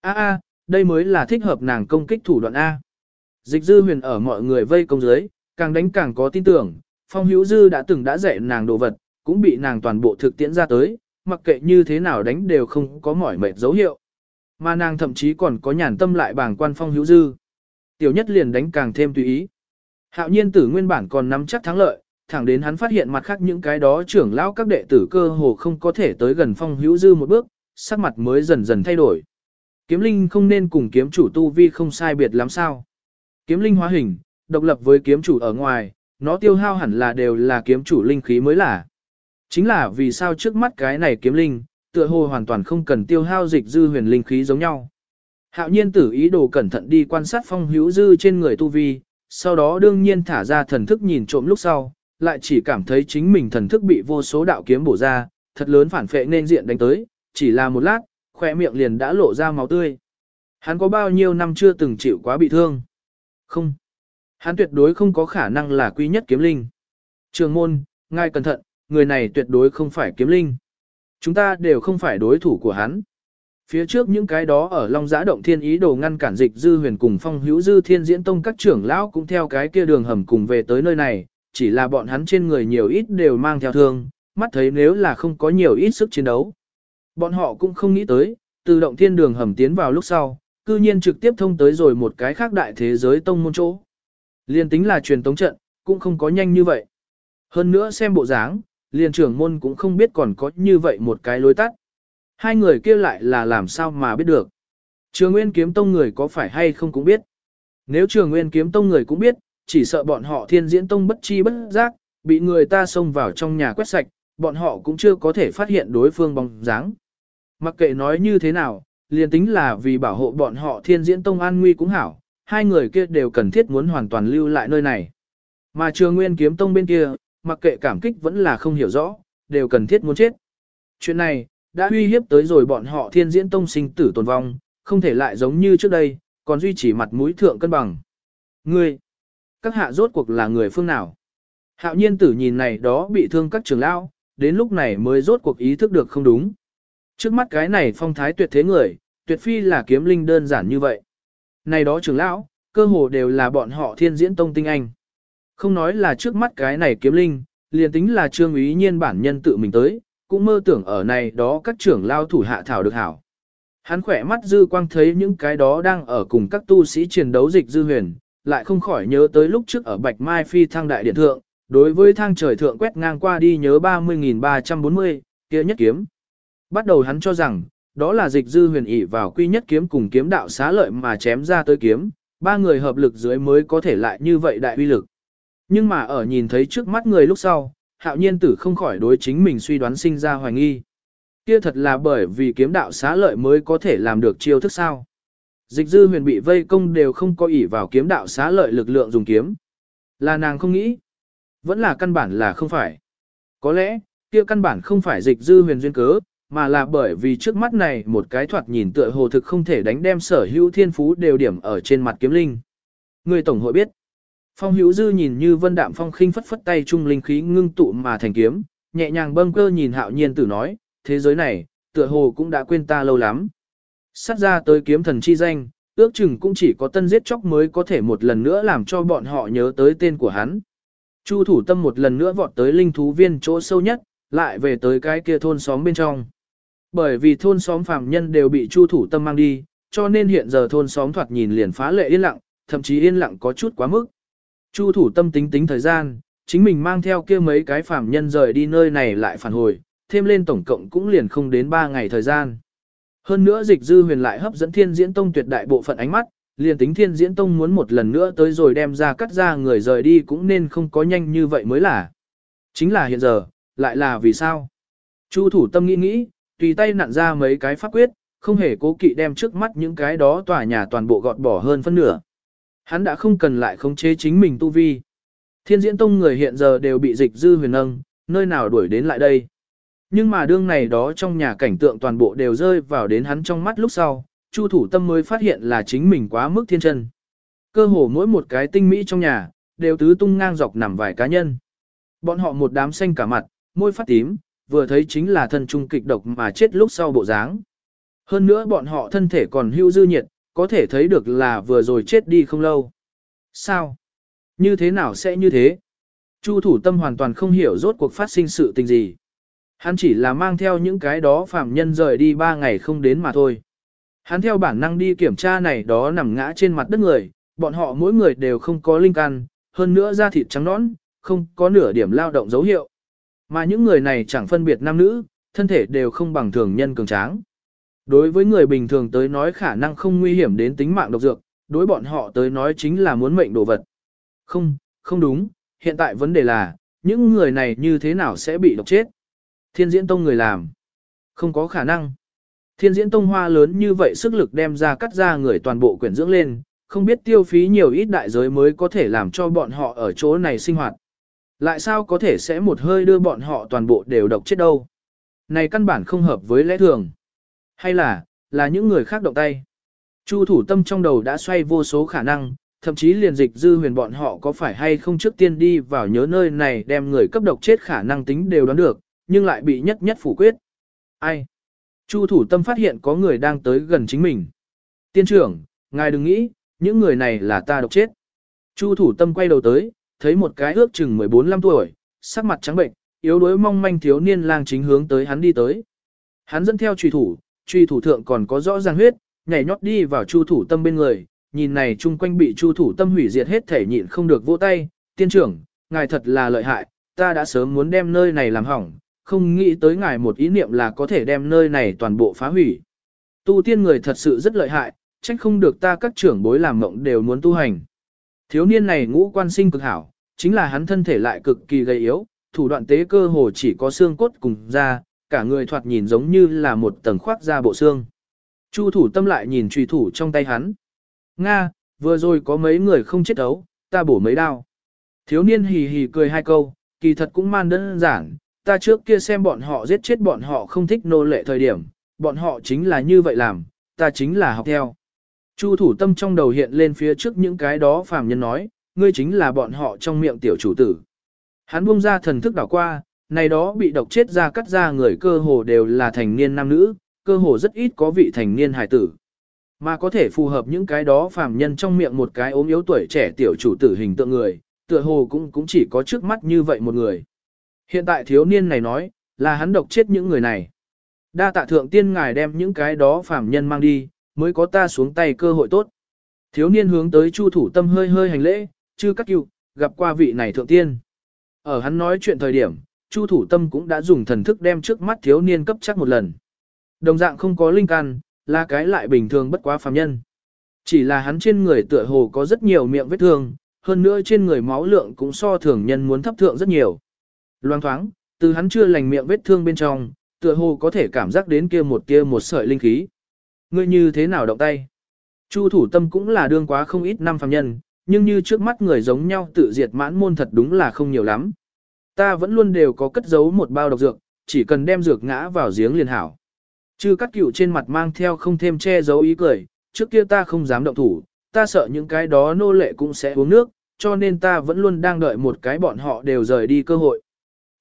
S1: A A, đây mới là thích hợp nàng công kích thủ đoạn A. Dịch dư huyền ở mọi người vây công dưới, càng đánh càng có tin tưởng, phong hữu dư đã từng đã dạy nàng đồ vật, cũng bị nàng toàn bộ thực tiễn ra tới, mặc kệ như thế nào đánh đều không có mỏi mệt dấu hiệu. Mà nàng thậm chí còn có nhàn tâm lại bảng quan phong hữu dư. Tiểu nhất liền đánh càng thêm tùy ý. Hạo nhiên tử nguyên bản còn nắm chắc thắng lợi, thẳng đến hắn phát hiện mặt khác những cái đó trưởng lão các đệ tử cơ hồ không có thể tới gần phong hữu dư một bước, sắc mặt mới dần dần thay đổi. Kiếm linh không nên cùng kiếm chủ tu vi không sai biệt lắm sao. Kiếm linh hóa hình, độc lập với kiếm chủ ở ngoài, nó tiêu hao hẳn là đều là kiếm chủ linh khí mới là. Chính là vì sao trước mắt cái này kiếm linh, tựa hồ hoàn toàn không cần tiêu hao dịch dư huyền linh khí giống nhau. Hạo nhiên tử ý đồ cẩn thận đi quan sát phong hữu dư trên người tu vi, sau đó đương nhiên thả ra thần thức nhìn trộm lúc sau, lại chỉ cảm thấy chính mình thần thức bị vô số đạo kiếm bổ ra, thật lớn phản phệ nên diện đánh tới, chỉ là một lát, khỏe miệng liền đã lộ ra máu tươi. Hắn có bao nhiêu năm chưa từng chịu quá bị thương? Không. Hắn tuyệt đối không có khả năng là quý nhất kiếm linh. Trường môn, ngài cẩn thận, người này tuyệt đối không phải kiếm linh. Chúng ta đều không phải đối thủ của hắn. Phía trước những cái đó ở Long Giã Động Thiên ý đồ ngăn cản dịch dư huyền cùng phong hữu dư thiên diễn tông các trưởng lão cũng theo cái kia đường hầm cùng về tới nơi này, chỉ là bọn hắn trên người nhiều ít đều mang theo thương, mắt thấy nếu là không có nhiều ít sức chiến đấu. Bọn họ cũng không nghĩ tới, từ động thiên đường hầm tiến vào lúc sau, cư nhiên trực tiếp thông tới rồi một cái khác đại thế giới tông môn chỗ. Liên tính là truyền tống trận, cũng không có nhanh như vậy. Hơn nữa xem bộ dáng, liền trưởng môn cũng không biết còn có như vậy một cái lối tắt. Hai người kia lại là làm sao mà biết được. Trường Nguyên kiếm tông người có phải hay không cũng biết. Nếu trường Nguyên kiếm tông người cũng biết, chỉ sợ bọn họ thiên diễn tông bất chi bất giác, bị người ta xông vào trong nhà quét sạch, bọn họ cũng chưa có thể phát hiện đối phương bóng dáng. Mặc kệ nói như thế nào, liền tính là vì bảo hộ bọn họ thiên diễn tông an nguy cũng hảo, hai người kia đều cần thiết muốn hoàn toàn lưu lại nơi này. Mà trường nguyên kiếm tông bên kia, mặc kệ cảm kích vẫn là không hiểu rõ, đều cần thiết muốn chết. Chuyện này, đã uy hiếp tới rồi bọn họ thiên diễn tông sinh tử tồn vong, không thể lại giống như trước đây, còn duy trì mặt mũi thượng cân bằng. Ngươi, các hạ rốt cuộc là người phương nào? Hạo nhiên tử nhìn này đó bị thương các trưởng lão, đến lúc này mới rốt cuộc ý thức được không đúng. Trước mắt cái này phong thái tuyệt thế người, tuyệt phi là kiếm linh đơn giản như vậy. Này đó trưởng lão, cơ hồ đều là bọn họ thiên diễn tông tinh anh. Không nói là trước mắt cái này kiếm linh, liền tính là trương ý nhiên bản nhân tự mình tới, cũng mơ tưởng ở này đó các trưởng lao thủ hạ thảo được hảo. Hắn khỏe mắt dư quang thấy những cái đó đang ở cùng các tu sĩ chiến đấu dịch dư huyền, lại không khỏi nhớ tới lúc trước ở Bạch Mai Phi thang đại điện thượng, đối với thang trời thượng quét ngang qua đi nhớ 30.340, kia nhất kiếm. Bắt đầu hắn cho rằng, đó là dịch dư huyền ỷ vào quy nhất kiếm cùng kiếm đạo xá lợi mà chém ra tới kiếm, ba người hợp lực dưới mới có thể lại như vậy đại uy lực. Nhưng mà ở nhìn thấy trước mắt người lúc sau, hạo nhiên tử không khỏi đối chính mình suy đoán sinh ra hoài nghi. Kia thật là bởi vì kiếm đạo xá lợi mới có thể làm được chiêu thức sao. Dịch dư huyền bị vây công đều không có ỷ vào kiếm đạo xá lợi lực lượng dùng kiếm. Là nàng không nghĩ. Vẫn là căn bản là không phải. Có lẽ, kia căn bản không phải dịch dư huyền duyên cớ, mà là bởi vì trước mắt này một cái thoạt nhìn tựa hồ thực không thể đánh đem sở hữu thiên phú đều điểm ở trên mặt kiếm linh. Người tổng hội biết. Phong hữu dư nhìn như vân đạm phong khinh phất phất tay trung linh khí ngưng tụ mà thành kiếm, nhẹ nhàng bâng cơ nhìn hạo nhiên tử nói, thế giới này, tựa hồ cũng đã quên ta lâu lắm. Sát ra tới kiếm thần chi danh, ước chừng cũng chỉ có tân giết chóc mới có thể một lần nữa làm cho bọn họ nhớ tới tên của hắn. Chu thủ tâm một lần nữa vọt tới linh thú viên chỗ sâu nhất, lại về tới cái kia thôn xóm bên trong. Bởi vì thôn xóm phàm nhân đều bị chu thủ tâm mang đi, cho nên hiện giờ thôn xóm thoạt nhìn liền phá lệ yên lặng, thậm chí yên lặng có chút quá mức. Chu thủ tâm tính tính thời gian, chính mình mang theo kia mấy cái phàm nhân rời đi nơi này lại phản hồi, thêm lên tổng cộng cũng liền không đến 3 ngày thời gian. Hơn nữa dịch dư huyền lại hấp dẫn thiên diễn tông tuyệt đại bộ phận ánh mắt, liền tính thiên diễn tông muốn một lần nữa tới rồi đem ra cắt ra người rời đi cũng nên không có nhanh như vậy mới là. Chính là hiện giờ, lại là vì sao? Chu thủ tâm nghĩ nghĩ, tùy tay nặn ra mấy cái pháp quyết, không hề cố kỵ đem trước mắt những cái đó tòa nhà toàn bộ gọt bỏ hơn phân nửa. Hắn đã không cần lại khống chế chính mình tu vi. Thiên diễn tông người hiện giờ đều bị dịch dư huyền nâng, nơi nào đuổi đến lại đây. Nhưng mà đương này đó trong nhà cảnh tượng toàn bộ đều rơi vào đến hắn trong mắt lúc sau, Chu thủ tâm mới phát hiện là chính mình quá mức thiên chân. Cơ hồ mỗi một cái tinh mỹ trong nhà, đều tứ tung ngang dọc nằm vài cá nhân. Bọn họ một đám xanh cả mặt, môi phát tím, vừa thấy chính là thân trung kịch độc mà chết lúc sau bộ dáng. Hơn nữa bọn họ thân thể còn hữu dư nhiệt, có thể thấy được là vừa rồi chết đi không lâu. Sao? Như thế nào sẽ như thế? Chu thủ tâm hoàn toàn không hiểu rốt cuộc phát sinh sự tình gì. Hắn chỉ là mang theo những cái đó phạm nhân rời đi ba ngày không đến mà thôi. Hắn theo bản năng đi kiểm tra này đó nằm ngã trên mặt đất người, bọn họ mỗi người đều không có linh căn, hơn nữa da thịt trắng nõn, không có nửa điểm lao động dấu hiệu. Mà những người này chẳng phân biệt nam nữ, thân thể đều không bằng thường nhân cường tráng. Đối với người bình thường tới nói khả năng không nguy hiểm đến tính mạng độc dược, đối bọn họ tới nói chính là muốn mệnh đồ vật. Không, không đúng, hiện tại vấn đề là, những người này như thế nào sẽ bị độc chết? Thiên diễn tông người làm. Không có khả năng. Thiên diễn tông hoa lớn như vậy sức lực đem ra cắt ra người toàn bộ quyển dưỡng lên, không biết tiêu phí nhiều ít đại giới mới có thể làm cho bọn họ ở chỗ này sinh hoạt. Lại sao có thể sẽ một hơi đưa bọn họ toàn bộ đều độc chết đâu? Này căn bản không hợp với lẽ thường. Hay là, là những người khác động tay? Chu thủ tâm trong đầu đã xoay vô số khả năng, thậm chí liền dịch dư huyền bọn họ có phải hay không trước tiên đi vào nhớ nơi này đem người cấp độc chết khả năng tính đều đoán được, nhưng lại bị nhất nhất phủ quyết. Ai? Chu thủ tâm phát hiện có người đang tới gần chính mình. Tiên trưởng, ngài đừng nghĩ, những người này là ta độc chết. Chu thủ tâm quay đầu tới, thấy một cái ước chừng 14-15 tuổi, sắc mặt trắng bệnh, yếu đuối mong manh thiếu niên lang chính hướng tới hắn đi tới. Hắn dẫn theo truy thủ, truy thủ thượng còn có rõ ràng huyết, nhảy nhót đi vào chu thủ tâm bên người, nhìn này chung quanh bị chu thủ tâm hủy diệt hết thể nhịn không được vỗ tay, tiên trưởng, ngài thật là lợi hại, ta đã sớm muốn đem nơi này làm hỏng, không nghĩ tới ngài một ý niệm là có thể đem nơi này toàn bộ phá hủy. Tu tiên người thật sự rất lợi hại, trách không được ta các trưởng bối làm mộng đều muốn tu hành. Thiếu niên này ngũ quan sinh cực hảo, chính là hắn thân thể lại cực kỳ gầy yếu, thủ đoạn tế cơ hồ chỉ có xương cốt cùng da, cả người thoạt nhìn giống như là một tầng khoác da bộ xương. Chu thủ tâm lại nhìn trùy thủ trong tay hắn. Nga, vừa rồi có mấy người không chết đấu, ta bổ mấy đao. Thiếu niên hì hì cười hai câu, kỳ thật cũng man đơn giản, ta trước kia xem bọn họ giết chết bọn họ không thích nô lệ thời điểm, bọn họ chính là như vậy làm, ta chính là học theo. Chu thủ tâm trong đầu hiện lên phía trước những cái đó phàm nhân nói, ngươi chính là bọn họ trong miệng tiểu chủ tử. Hắn buông ra thần thức đảo qua, này đó bị độc chết ra cắt ra người cơ hồ đều là thành niên nam nữ, cơ hồ rất ít có vị thành niên hài tử. Mà có thể phù hợp những cái đó phàm nhân trong miệng một cái ốm yếu tuổi trẻ tiểu chủ tử hình tượng người, tựa hồ cũng cũng chỉ có trước mắt như vậy một người. Hiện tại thiếu niên này nói, là hắn độc chết những người này. Đa tạ thượng tiên ngài đem những cái đó phàm nhân mang đi, mới có ta xuống tay cơ hội tốt. Thiếu niên hướng tới chu thủ tâm hơi hơi hành lễ, chư cắt cựu, gặp qua vị này thượng tiên. Ở hắn nói chuyện thời điểm, chu thủ tâm cũng đã dùng thần thức đem trước mắt thiếu niên cấp chắc một lần. Đồng dạng không có linh can, là cái lại bình thường bất quá phàm nhân. Chỉ là hắn trên người tựa hồ có rất nhiều miệng vết thương, hơn nữa trên người máu lượng cũng so thường nhân muốn thấp thượng rất nhiều. Loang thoáng, từ hắn chưa lành miệng vết thương bên trong, tựa hồ có thể cảm giác đến kia một kia một sợi linh khí. Ngươi như thế nào động tay? Chu thủ tâm cũng là đương quá không ít năm phàm nhân, nhưng như trước mắt người giống nhau tự diệt mãn môn thật đúng là không nhiều lắm. Ta vẫn luôn đều có cất giấu một bao độc dược, chỉ cần đem dược ngã vào giếng liền hảo. Chư cắt cựu trên mặt mang theo không thêm che giấu ý cười, trước kia ta không dám động thủ, ta sợ những cái đó nô lệ cũng sẽ uống nước, cho nên ta vẫn luôn đang đợi một cái bọn họ đều rời đi cơ hội.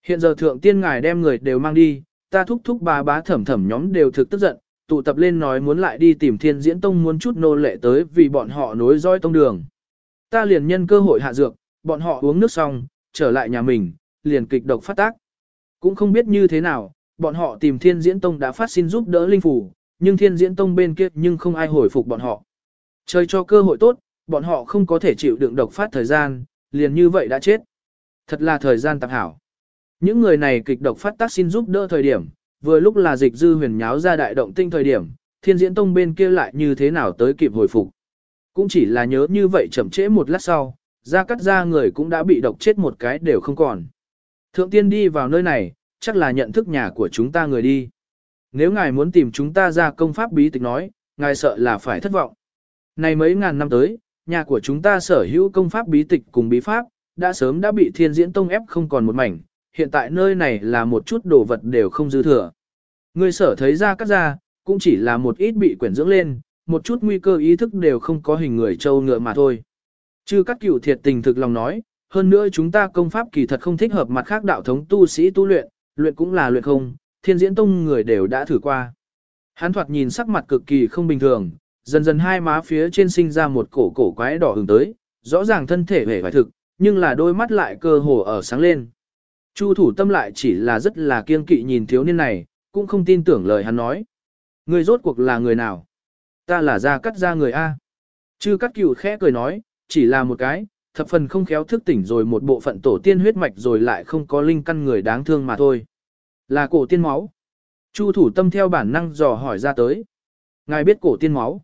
S1: Hiện giờ thượng tiên ngài đem người đều mang đi, ta thúc thúc bà bá thẩm thẩm nhóm đều thực tức giận, tụ tập lên nói muốn lại đi tìm thiên diễn tông muốn chút nô lệ tới vì bọn họ nối roi tông đường. Ta liền nhân cơ hội hạ dược, bọn họ uống nước xong, trở lại nhà mình, liền kịch độc phát tác. Cũng không biết như thế nào, bọn họ tìm thiên diễn tông đã phát xin giúp đỡ linh phủ, nhưng thiên diễn tông bên kia nhưng không ai hồi phục bọn họ. Chơi cho cơ hội tốt, bọn họ không có thể chịu đựng độc phát thời gian, liền như vậy đã chết. Thật là thời gian tạp hảo. Những người này kịch độc phát tác xin giúp đỡ thời điểm, vừa lúc là dịch dư huyền nháo ra đại động tinh thời điểm, thiên diễn tông bên kia lại như thế nào tới kịp hồi phục. Cũng chỉ là nhớ như vậy chậm trễ một lát sau, ra cắt ra người cũng đã bị độc chết một cái đều không còn. Thượng tiên đi vào nơi này, chắc là nhận thức nhà của chúng ta người đi. Nếu ngài muốn tìm chúng ta ra công pháp bí tịch nói, ngài sợ là phải thất vọng. Này mấy ngàn năm tới, nhà của chúng ta sở hữu công pháp bí tịch cùng bí pháp, đã sớm đã bị thiên diễn tông ép không còn một mảnh, hiện tại nơi này là một chút đồ vật đều không dư thừa. Người sở thấy ra cắt ra, cũng chỉ là một ít bị quyển dưỡng lên, một chút nguy cơ ý thức đều không có hình người trâu ngựa mà thôi. Chứ các cựu thiệt tình thực lòng nói, hơn nữa chúng ta công pháp kỳ thật không thích hợp mặt khác đạo thống tu sĩ tu luyện, luyện cũng là luyện không, thiên diễn tông người đều đã thử qua. Hắn thoạt nhìn sắc mặt cực kỳ không bình thường, dần dần hai má phía trên sinh ra một cổ cổ quái đỏ hừng tới, rõ ràng thân thể vẻ vải thực, nhưng là đôi mắt lại cơ hồ ở sáng lên. Chu thủ tâm lại chỉ là rất là kiên kỵ nhìn thiếu niên này, cũng không tin tưởng lời hắn nói. Người rốt cuộc là người nào? Ta là ra cắt ra người A. Chư cắt cửu khẽ cười nói, chỉ là một cái, thập phần không khéo thức tỉnh rồi một bộ phận tổ tiên huyết mạch rồi lại không có linh căn người đáng thương mà thôi. Là cổ tiên máu. Chu thủ tâm theo bản năng dò hỏi ra tới. Ngài biết cổ tiên máu.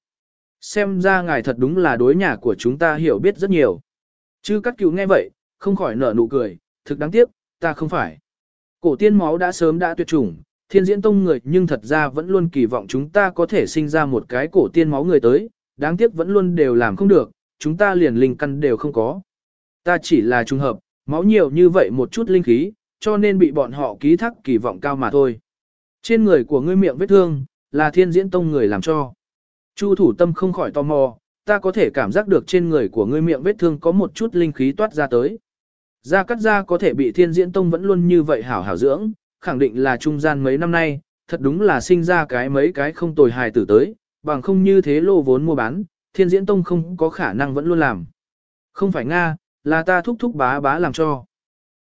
S1: Xem ra ngài thật đúng là đối nhà của chúng ta hiểu biết rất nhiều. Chư cắt cửu nghe vậy, không khỏi nở nụ cười, thực đáng tiếc, ta không phải. Cổ tiên máu đã sớm đã tuyệt chủng, thiên diễn tông người nhưng thật ra vẫn luôn kỳ vọng chúng ta có thể sinh ra một cái cổ tiên máu người tới, đáng tiếc vẫn luôn đều làm không được, chúng ta liền linh căn đều không có. Ta chỉ là trùng hợp, máu nhiều như vậy một chút linh khí, cho nên bị bọn họ ký thác kỳ vọng cao mà thôi. Trên người của ngươi miệng vết thương, là thiên diễn tông người làm cho. Chu thủ tâm không khỏi tò mò, ta có thể cảm giác được trên người của ngươi miệng vết thương có một chút linh khí toát ra tới. Gia cát gia có thể bị thiên diễn tông vẫn luôn như vậy hảo hảo dưỡng, khẳng định là trung gian mấy năm nay, thật đúng là sinh ra cái mấy cái không tồi hài tử tới, bằng không như thế lô vốn mua bán, thiên diễn tông không có khả năng vẫn luôn làm. Không phải Nga, là ta thúc thúc bá bá làm cho.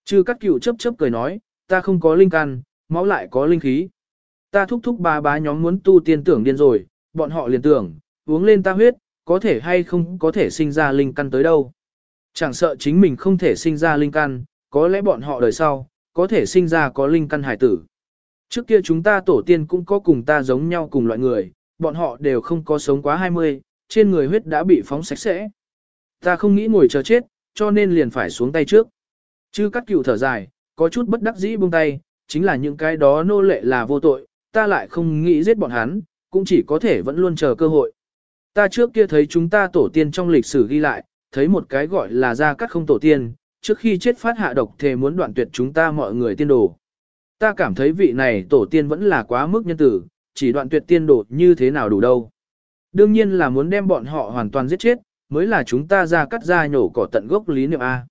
S1: Chư các cựu chấp chấp cười nói, ta không có linh căn, máu lại có linh khí. Ta thúc thúc bá bá nhóm muốn tu tiên tưởng điên rồi, bọn họ liền tưởng, uống lên ta huyết, có thể hay không có thể sinh ra linh căn tới đâu. Chẳng sợ chính mình không thể sinh ra linh căn, có lẽ bọn họ đời sau, có thể sinh ra có linh căn hải tử. Trước kia chúng ta tổ tiên cũng có cùng ta giống nhau cùng loại người, bọn họ đều không có sống quá 20, trên người huyết đã bị phóng sạch sẽ. Ta không nghĩ ngồi chờ chết, cho nên liền phải xuống tay trước. Chứ cắt cựu thở dài, có chút bất đắc dĩ buông tay, chính là những cái đó nô lệ là vô tội, ta lại không nghĩ giết bọn hắn, cũng chỉ có thể vẫn luôn chờ cơ hội. Ta trước kia thấy chúng ta tổ tiên trong lịch sử ghi lại, thấy một cái gọi là ra cắt không tổ tiên, trước khi chết phát hạ độc thề muốn đoạn tuyệt chúng ta mọi người tiên đồ. Ta cảm thấy vị này tổ tiên vẫn là quá mức nhân tử, chỉ đoạn tuyệt tiên đồ như thế nào đủ đâu. Đương nhiên là muốn đem bọn họ hoàn toàn giết chết, mới là chúng ta ra cắt ra nhổ cỏ tận gốc lý niệm A.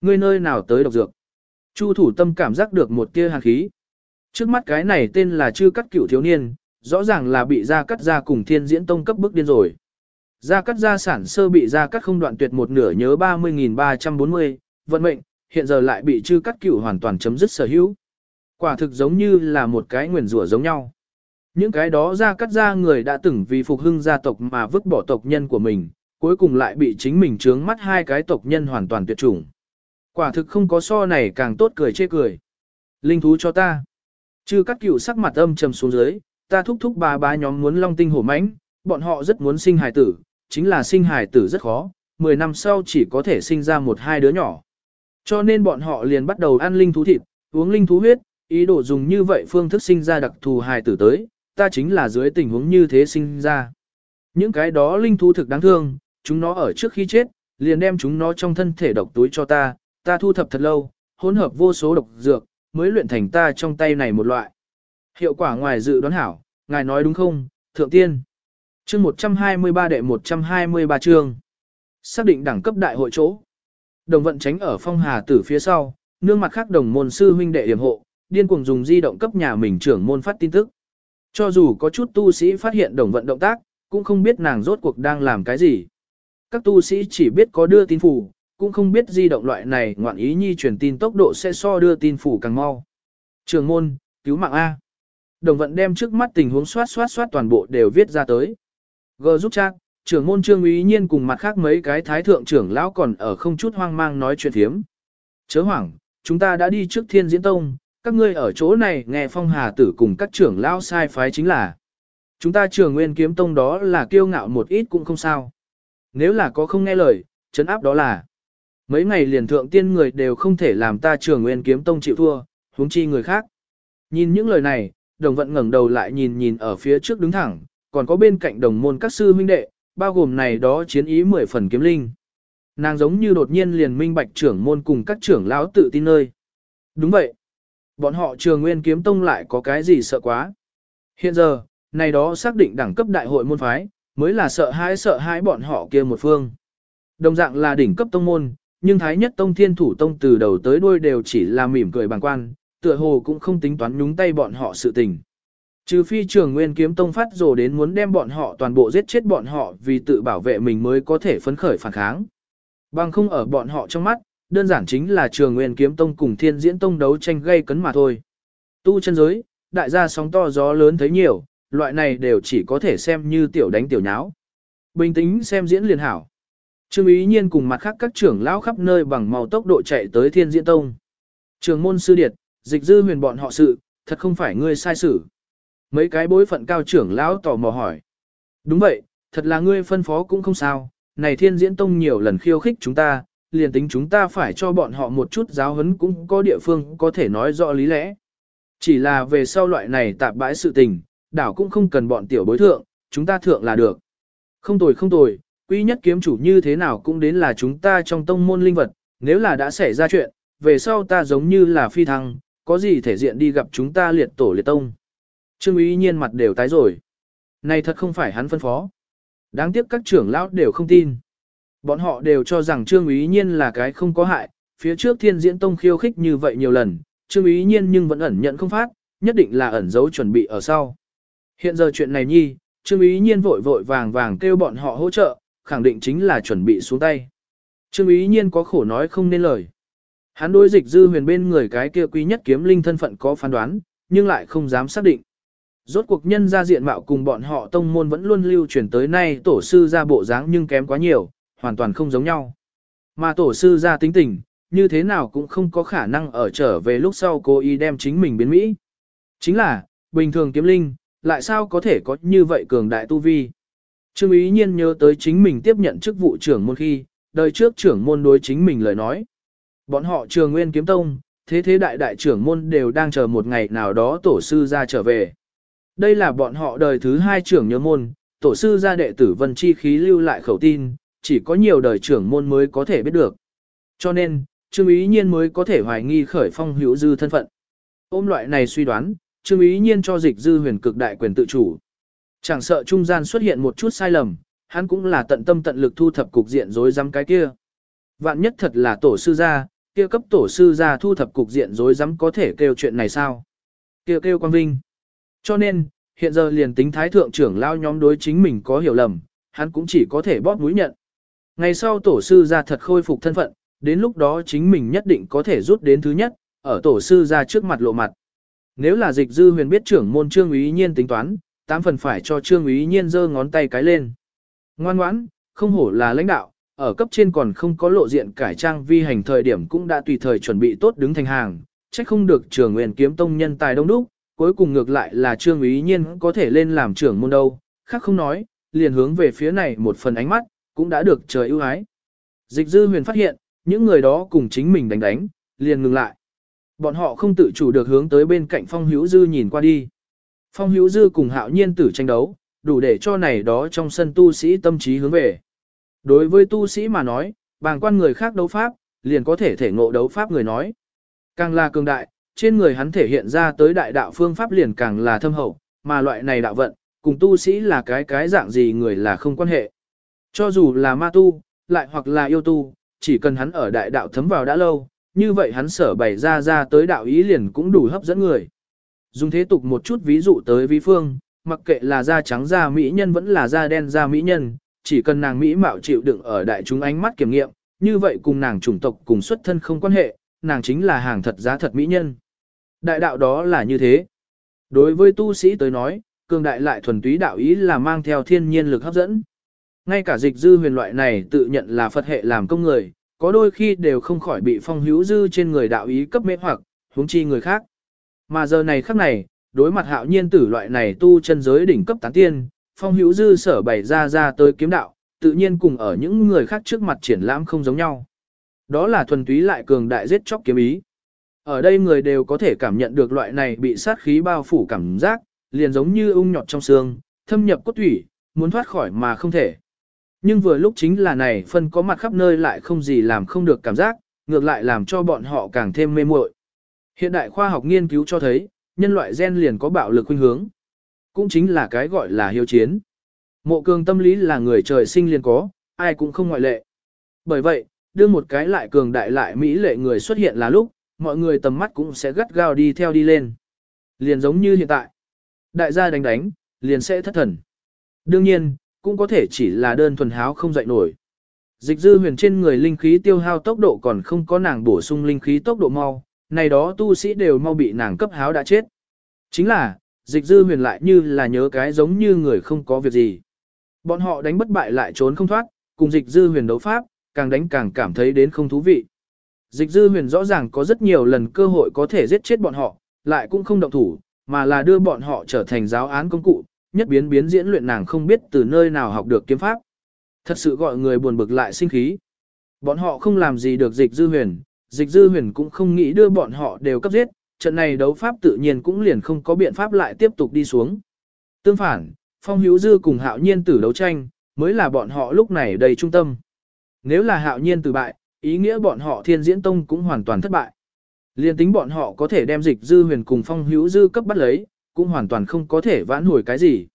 S1: Ngươi nơi nào tới độc dược? Chu thủ tâm cảm giác được một tia hàn khí. Trước mắt cái này tên là chư cắt cửu thiếu niên, rõ ràng là bị ra cắt ra cùng thiên diễn tông cấp bức điên rồi. Gia cắt gia sản sơ bị gia cắt không đoạn tuyệt một nửa nhớ 30.340, vận mệnh, hiện giờ lại bị chư cắt cửu hoàn toàn chấm dứt sở hữu. Quả thực giống như là một cái nguyền rủa giống nhau. Những cái đó gia cắt gia người đã từng vì phục hưng gia tộc mà vứt bỏ tộc nhân của mình, cuối cùng lại bị chính mình trướng mắt hai cái tộc nhân hoàn toàn tuyệt chủng. Quả thực không có so này càng tốt cười chê cười. Linh thú cho ta. Chư cắt cửu sắc mặt âm trầm xuống dưới, ta thúc thúc bà bá nhóm muốn long tinh hổ mãnh, bọn họ rất muốn sinh hài tử, chính là sinh hài tử rất khó, 10 năm sau chỉ có thể sinh ra một hai đứa nhỏ. Cho nên bọn họ liền bắt đầu ăn linh thú thịt, uống linh thú huyết, ý đồ dùng như vậy phương thức sinh ra đặc thù hài tử tới, ta chính là dưới tình huống như thế sinh ra. Những cái đó linh thú thực đáng thương, chúng nó ở trước khi chết, liền đem chúng nó trong thân thể độc túi cho ta, ta thu thập thật lâu, hỗn hợp vô số độc dược, mới luyện thành ta trong tay này một loại. Hiệu quả ngoài dự đoán hảo, ngài nói đúng không, thượng tiên. Chương 123 đệ 123 chương. Xác định đẳng cấp đại hội chỗ. Đồng vận tránh ở phong hà tử phía sau, nương mặt khác đồng môn sư huynh đệ điểm hộ, điên cuồng dùng di động cấp nhà mình trưởng môn phát tin tức. Cho dù có chút tu sĩ phát hiện đồng vận động tác, cũng không biết nàng rốt cuộc đang làm cái gì. Các tu sĩ chỉ biết có đưa tin phủ, cũng không biết di động loại này ngoạn ý nhi truyền tin tốc độ sẽ so đưa tin phủ càng mau. Trường môn, cứu mạng A. Đồng vận đem trước mắt tình huống soát soát soát toàn bộ đều viết ra tới. G giúp chat, trưởng môn trương ý nhiên cùng mặt khác mấy cái thái thượng trưởng lão còn ở không chút hoang mang nói chuyện thiếm. Chớ hoảng, chúng ta đã đi trước thiên diễn tông, các ngươi ở chỗ này nghe phong hà tử cùng các trưởng lão sai phái chính là. Chúng ta trường nguyên kiếm tông đó là kiêu ngạo một ít cũng không sao. Nếu là có không nghe lời, chấn áp đó là. Mấy ngày liền thượng tiên người đều không thể làm ta trường nguyên kiếm tông chịu thua, huống chi người khác. Nhìn những lời này, đồng vận ngẩng đầu lại nhìn nhìn ở phía trước đứng thẳng, còn có bên cạnh đồng môn các sư huynh đệ, bao gồm này đó chiến ý mười phần kiếm linh. Nàng giống như đột nhiên liền minh bạch trưởng môn cùng các trưởng lão tự tin nơi. Đúng vậy. Bọn họ trường nguyên kiếm tông lại có cái gì sợ quá. Hiện giờ, này đó xác định đẳng cấp đại hội môn phái, mới là sợ hãi sợ hãi bọn họ kia một phương. Đồng dạng là đỉnh cấp tông môn, nhưng Thái Nhất Tông Thiên Thủ Tông từ đầu tới đuôi đều chỉ là mỉm cười bằng quan, tựa hồ cũng không tính toán nhúng tay bọn họ sự tình. Trừ phi trường nguyên kiếm tông phát rồ đến muốn đem bọn họ toàn bộ giết chết bọn họ vì tự bảo vệ mình mới có thể phấn khởi phản kháng. Bằng không ở bọn họ trong mắt, đơn giản chính là trường nguyên kiếm tông cùng thiên diễn tông đấu tranh gây cấn mà thôi. Tu chân giới, đại gia sóng to gió lớn thấy nhiều, loại này đều chỉ có thể xem như tiểu đánh tiểu nháo. Bình tĩnh xem diễn liền hảo. Trương ý nhiên cùng mặt khác các trưởng lão khắp nơi bằng màu tốc độ chạy tới thiên diễn tông. Trường môn sư điệt, dịch dư huyền bọn họ sự, thật không phải ngươi sai sự. Mấy cái bối phận cao trưởng lão tò mò hỏi. Đúng vậy, thật là ngươi phân phó cũng không sao, này thiên diễn tông nhiều lần khiêu khích chúng ta, liền tính chúng ta phải cho bọn họ một chút giáo huấn cũng có địa phương có thể nói rõ lý lẽ. Chỉ là về sau loại này tạp bãi sự tình, đảo cũng không cần bọn tiểu bối thượng, chúng ta thượng là được. Không tồi không tồi, quý nhất kiếm chủ như thế nào cũng đến là chúng ta trong tông môn linh vật, nếu là đã xảy ra chuyện, về sau ta giống như là phi thăng, có gì thể diện đi gặp chúng ta liệt tổ liệt tông. Trương ý nhiên mặt đều tái rồi. Này thật không phải hắn phân phó. Đáng tiếc các trưởng lão đều không tin. Bọn họ đều cho rằng Trương ý nhiên là cái không có hại, phía trước thiên diễn tông khiêu khích như vậy nhiều lần, Trương ý nhiên nhưng vẫn ẩn nhận không phát, nhất định là ẩn giấu chuẩn bị ở sau. Hiện giờ chuyện này nhi, Trương ý nhiên vội vội vàng vàng kêu bọn họ hỗ trợ, khẳng định chính là chuẩn bị xuống tay. Trương ý nhiên có khổ nói không nên lời. Hắn đối dịch dư huyền bên người cái kia quý nhất kiếm linh thân phận có phán đoán, nhưng lại không dám xác định. Rốt cuộc nhân ra diện mạo cùng bọn họ tông môn vẫn luôn lưu truyền tới nay tổ sư ra bộ dáng nhưng kém quá nhiều, hoàn toàn không giống nhau. Mà tổ sư ra tính tình, như thế nào cũng không có khả năng ở trở về lúc sau cố ý đem chính mình biến Mỹ. Chính là, bình thường kiếm linh, lại sao có thể có như vậy cường đại tu vi. Trương ý nhiên nhớ tới chính mình tiếp nhận chức vụ trưởng môn khi, đời trước trưởng môn đối chính mình lời nói. Bọn họ trường nguyên kiếm tông, thế thế đại đại trưởng môn đều đang chờ một ngày nào đó tổ sư ra trở về. Đây là bọn họ đời thứ hai trưởng nhớ môn, tổ sư gia đệ tử vân chi khí lưu lại khẩu tin, chỉ có nhiều đời trưởng môn mới có thể biết được. Cho nên, Trương Ý Nhiên mới có thể hoài nghi khởi phong hữu dư thân phận. Ôm loại này suy đoán, Trương Ý Nhiên cho dịch dư huyền cực đại quyền tự chủ. Chẳng sợ trung gian xuất hiện một chút sai lầm, hắn cũng là tận tâm tận lực thu thập cục diện rối rắm cái kia. Vạn nhất thật là tổ sư gia, kia cấp tổ sư gia thu thập cục diện rối rắm có thể kêu chuyện này sao? Kêu kêu quan vinh. Cho nên, hiện giờ liền tính thái thượng trưởng lao nhóm đối chính mình có hiểu lầm, hắn cũng chỉ có thể bóp mũi nhận. Ngày sau tổ sư ra thật khôi phục thân phận, đến lúc đó chính mình nhất định có thể rút đến thứ nhất, ở tổ sư ra trước mặt lộ mặt. Nếu là dịch dư huyền biết trưởng môn trương ý nhiên tính toán, tám phần phải cho trương ý nhiên giơ ngón tay cái lên. Ngoan ngoãn, không hổ là lãnh đạo, ở cấp trên còn không có lộ diện cải trang vi hành thời điểm cũng đã tùy thời chuẩn bị tốt đứng thành hàng, trách không được trường nguyện kiếm tông nhân tài đông đúc, cuối cùng ngược lại là trương ý nhiên có thể lên làm trưởng môn đâu, khác không nói, liền hướng về phía này một phần ánh mắt, cũng đã được trời ưu ái. Dịch dư huyền phát hiện, những người đó cùng chính mình đánh đánh, liền ngừng lại. Bọn họ không tự chủ được hướng tới bên cạnh phong hữu dư nhìn qua đi. Phong hữu dư cùng hạo nhiên tử tranh đấu, đủ để cho này đó trong sân tu sĩ tâm trí hướng về. Đối với tu sĩ mà nói, bàng quan người khác đấu pháp, liền có thể thể ngộ đấu pháp người nói. Càng là cường đại, trên người hắn thể hiện ra tới đại đạo phương pháp liền càng là thâm hậu, mà loại này đạo vận, cùng tu sĩ là cái cái dạng gì người là không quan hệ. Cho dù là ma tu, lại hoặc là yêu tu, chỉ cần hắn ở đại đạo thấm vào đã lâu, như vậy hắn sở bày ra ra tới đạo ý liền cũng đủ hấp dẫn người. Dùng thế tục một chút ví dụ tới vi phương, mặc kệ là da trắng da mỹ nhân vẫn là da đen da mỹ nhân, chỉ cần nàng mỹ mạo chịu đựng ở đại chúng ánh mắt kiểm nghiệm, như vậy cùng nàng chủng tộc cùng xuất thân không quan hệ, nàng chính là hàng thật giá thật mỹ nhân. Đại đạo đó là như thế. Đối với tu sĩ tới nói, cường đại lại thuần túy đạo ý là mang theo thiên nhiên lực hấp dẫn. Ngay cả dịch dư huyền loại này tự nhận là Phật hệ làm công người, có đôi khi đều không khỏi bị phong hữu dư trên người đạo ý cấp mê hoặc, huống chi người khác. Mà giờ này khắc này, đối mặt hạo nhiên tử loại này tu chân giới đỉnh cấp tán tiên, phong hữu dư sở bày ra ra tới kiếm đạo, tự nhiên cùng ở những người khác trước mặt triển lãm không giống nhau. Đó là thuần túy lại cường đại giết chóc kiếm ý. Ở đây người đều có thể cảm nhận được loại này bị sát khí bao phủ cảm giác, liền giống như ung nhọt trong xương, thâm nhập cốt thủy, muốn thoát khỏi mà không thể. Nhưng vừa lúc chính là này phân có mặt khắp nơi lại không gì làm không được cảm giác, ngược lại làm cho bọn họ càng thêm mê muội. Hiện đại khoa học nghiên cứu cho thấy, nhân loại gen liền có bạo lực khuynh hướng. Cũng chính là cái gọi là hiếu chiến. Mộ cường tâm lý là người trời sinh liền có, ai cũng không ngoại lệ. Bởi vậy, đưa một cái lại cường đại lại mỹ lệ người xuất hiện là lúc, mọi người tầm mắt cũng sẽ gắt gao đi theo đi lên. Liền giống như hiện tại. Đại gia đánh đánh, liền sẽ thất thần. Đương nhiên, cũng có thể chỉ là đơn thuần háo không dậy nổi. Dịch dư huyền trên người linh khí tiêu hao tốc độ còn không có nàng bổ sung linh khí tốc độ mau, này đó tu sĩ đều mau bị nàng cấp háo đã chết. Chính là, dịch dư huyền lại như là nhớ cái giống như người không có việc gì. Bọn họ đánh bất bại lại trốn không thoát, cùng dịch dư huyền đấu pháp, càng đánh càng cảm thấy đến không thú vị. Dịch dư huyền rõ ràng có rất nhiều lần cơ hội có thể giết chết bọn họ, lại cũng không động thủ, mà là đưa bọn họ trở thành giáo án công cụ, nhất biến biến diễn luyện nàng không biết từ nơi nào học được kiếm pháp. Thật sự gọi người buồn bực lại sinh khí. Bọn họ không làm gì được dịch dư huyền, dịch dư huyền cũng không nghĩ đưa bọn họ đều cấp giết, trận này đấu pháp tự nhiên cũng liền không có biện pháp lại tiếp tục đi xuống. Tương phản, phong hữu dư cùng hạo nhiên tử đấu tranh, mới là bọn họ lúc này đầy trung tâm. Nếu là hạo nhiên tử bại, ý nghĩa bọn họ thiên diễn tông cũng hoàn toàn thất bại. Liên tính bọn họ có thể đem dịch dư huyền cùng phong hữu dư cấp bắt lấy, cũng hoàn toàn không có thể vãn hồi cái gì.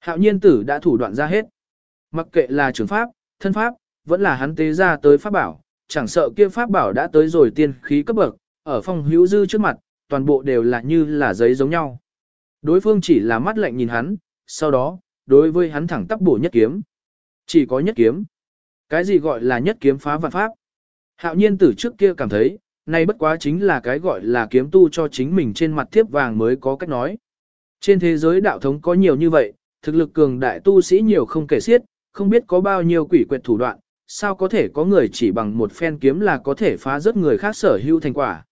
S1: Hạo nhiên tử đã thủ đoạn ra hết. Mặc kệ là trường pháp, thân pháp, vẫn là hắn tế ra tới pháp bảo, chẳng sợ kia pháp bảo đã tới rồi tiên khí cấp bậc, ở phong hữu dư trước mặt, toàn bộ đều là như là giấy giống nhau. Đối phương chỉ là mắt lạnh nhìn hắn, sau đó, đối với hắn thẳng tắp bổ nhất kiếm. Chỉ có nhất kiếm. Cái gì gọi là nhất kiếm phá vạn pháp? Hạo nhiên tử trước kia cảm thấy, nay bất quá chính là cái gọi là kiếm tu cho chính mình trên mặt thiếp vàng mới có cách nói. Trên thế giới đạo thống có nhiều như vậy, thực lực cường đại tu sĩ nhiều không kể xiết, không biết có bao nhiêu quỷ quyệt thủ đoạn, sao có thể có người chỉ bằng một phen kiếm là có thể phá rớt người khác sở hữu thành quả.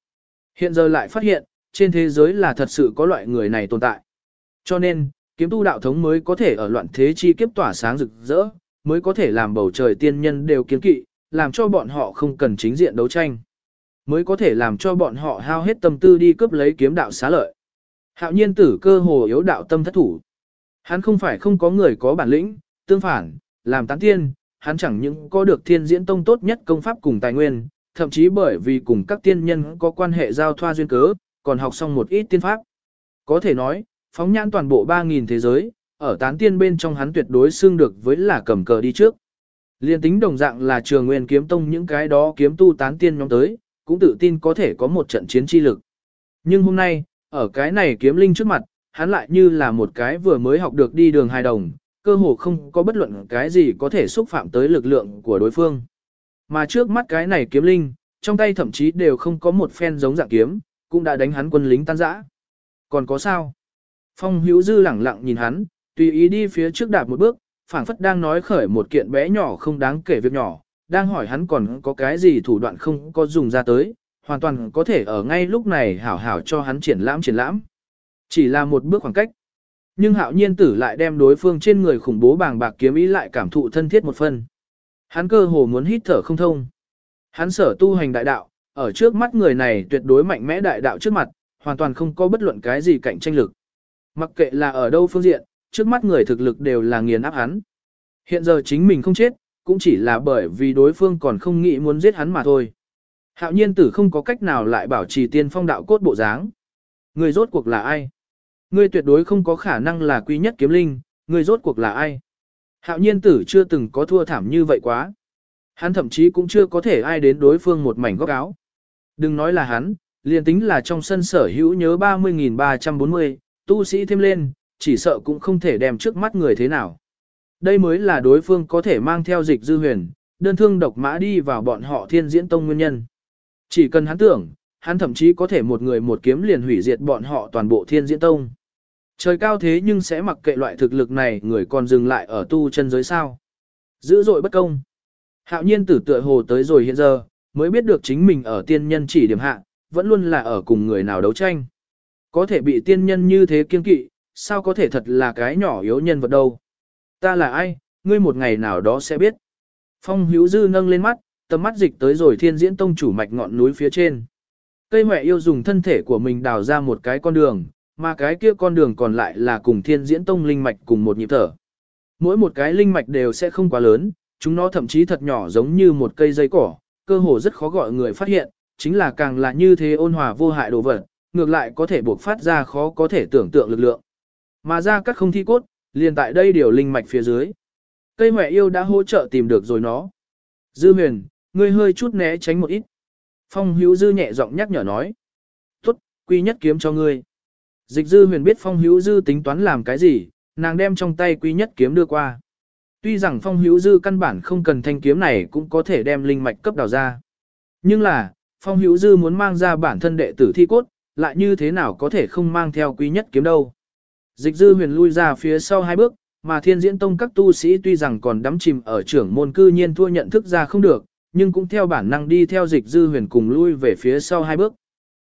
S1: Hiện giờ lại phát hiện, trên thế giới là thật sự có loại người này tồn tại. Cho nên, kiếm tu đạo thống mới có thể ở loạn thế chi kiếp tỏa sáng rực rỡ, mới có thể làm bầu trời tiên nhân đều kiến kỵ, làm cho bọn họ không cần chính diện đấu tranh. Mới có thể làm cho bọn họ hao hết tâm tư đi cướp lấy kiếm đạo xá lợi. Hạo nhiên tử cơ hồ yếu đạo tâm thất thủ. Hắn không phải không có người có bản lĩnh, tương phản, làm tán tiên, hắn chẳng những có được thiên diễn tông tốt nhất công pháp cùng tài nguyên, thậm chí bởi vì cùng các tiên nhân có quan hệ giao thoa duyên cớ, còn học xong một ít tiên pháp. Có thể nói, phóng nhãn toàn bộ 3.000 thế giới, ở tán tiên bên trong hắn tuyệt đối xưng được với là cầm cờ đi trước. Liên tính đồng dạng là trường nguyên kiếm tông những cái đó kiếm tu tán tiên nhóm tới, cũng tự tin có thể có một trận chiến chi lực. Nhưng hôm nay, ở cái này kiếm linh trước mặt, hắn lại như là một cái vừa mới học được đi đường hài đồng, cơ hồ không có bất luận cái gì có thể xúc phạm tới lực lượng của đối phương. Mà trước mắt cái này kiếm linh, trong tay thậm chí đều không có một phen giống dạng kiếm, cũng đã đánh hắn quân lính tan rã. Còn có sao? Phong hữu dư lẳng lặng nhìn hắn, tùy ý đi phía trước đạp một bước, phảng phất đang nói khởi một kiện bé nhỏ không đáng kể việc nhỏ, đang hỏi hắn còn có cái gì thủ đoạn không có dùng ra tới, hoàn toàn có thể ở ngay lúc này hảo hảo cho hắn triển lãm triển lãm. Chỉ là một bước khoảng cách. Nhưng hạo nhiên tử lại đem đối phương trên người khủng bố bàng bạc kiếm ý lại cảm thụ thân thiết một phần. Hắn cơ hồ muốn hít thở không thông. Hắn sở tu hành đại đạo, ở trước mắt người này tuyệt đối mạnh mẽ đại đạo trước mặt, hoàn toàn không có bất luận cái gì cạnh tranh lực. Mặc kệ là ở đâu phương diện, trước mắt người thực lực đều là nghiền áp hắn. Hiện giờ chính mình không chết, cũng chỉ là bởi vì đối phương còn không nghĩ muốn giết hắn mà thôi. Hạo nhiên tử không có cách nào lại bảo trì tiên phong đạo cốt bộ dáng. Người rốt cuộc là ai? Ngươi tuyệt đối không có khả năng là quý nhất kiếm linh, người rốt cuộc là ai? Hạo nhiên tử chưa từng có thua thảm như vậy quá. Hắn thậm chí cũng chưa có thể ai đến đối phương một mảnh góc áo. Đừng nói là hắn, liền tính là trong sân sở hữu nhớ 30.340, tu sĩ thêm lên, chỉ sợ cũng không thể đem trước mắt người thế nào. Đây mới là đối phương có thể mang theo dịch dư huyền, đơn thương độc mã đi vào bọn họ thiên diễn tông nguyên nhân. Chỉ cần hắn tưởng, hắn thậm chí có thể một người một kiếm liền hủy diệt bọn họ toàn bộ thiên diễn tông. Trời cao thế nhưng sẽ mặc kệ loại thực lực này người còn dừng lại ở tu chân giới sao. Dữ dội bất công. Hạo nhiên tử tựa hồ tới rồi hiện giờ, mới biết được chính mình ở tiên nhân chỉ điểm hạ, vẫn luôn là ở cùng người nào đấu tranh. Có thể bị tiên nhân như thế kiên kỵ, sao có thể thật là cái nhỏ yếu nhân vật đâu. Ta là ai, ngươi một ngày nào đó sẽ biết. Phong hữu dư nâng lên mắt, tầm mắt dịch tới rồi thiên diễn tông chủ mạch ngọn núi phía trên. Cây mẹ yêu dùng thân thể của mình đào ra một cái con đường, mà cái kia con đường còn lại là cùng thiên diễn tông linh mạch cùng một nhịp thở. Mỗi một cái linh mạch đều sẽ không quá lớn, chúng nó thậm chí thật nhỏ giống như một cây dây cỏ, cơ hồ rất khó gọi người phát hiện, chính là càng là như thế ôn hòa vô hại đồ vật, ngược lại có thể buộc phát ra khó có thể tưởng tượng lực lượng. Mà ra các không thi cốt, liền tại đây điều linh mạch phía dưới. Cây mẹ yêu đã hỗ trợ tìm được rồi nó. Dư huyền, ngươi hơi chút né tránh một ít. Phong hữu dư nhẹ giọng nhắc nhở nói. Tốt, quy nhất kiếm cho ngươi. Dịch dư huyền biết phong hữu dư tính toán làm cái gì, nàng đem trong tay quy nhất kiếm đưa qua. Tuy rằng phong hữu dư căn bản không cần thanh kiếm này cũng có thể đem linh mạch cấp đào ra. Nhưng là, phong hữu dư muốn mang ra bản thân đệ tử thi cốt, lại như thế nào có thể không mang theo quý nhất kiếm đâu. Dịch dư huyền lui ra phía sau hai bước, mà thiên diễn tông các tu sĩ tuy rằng còn đắm chìm ở trưởng môn cư nhiên thua nhận thức ra không được, nhưng cũng theo bản năng đi theo dịch dư huyền cùng lui về phía sau hai bước.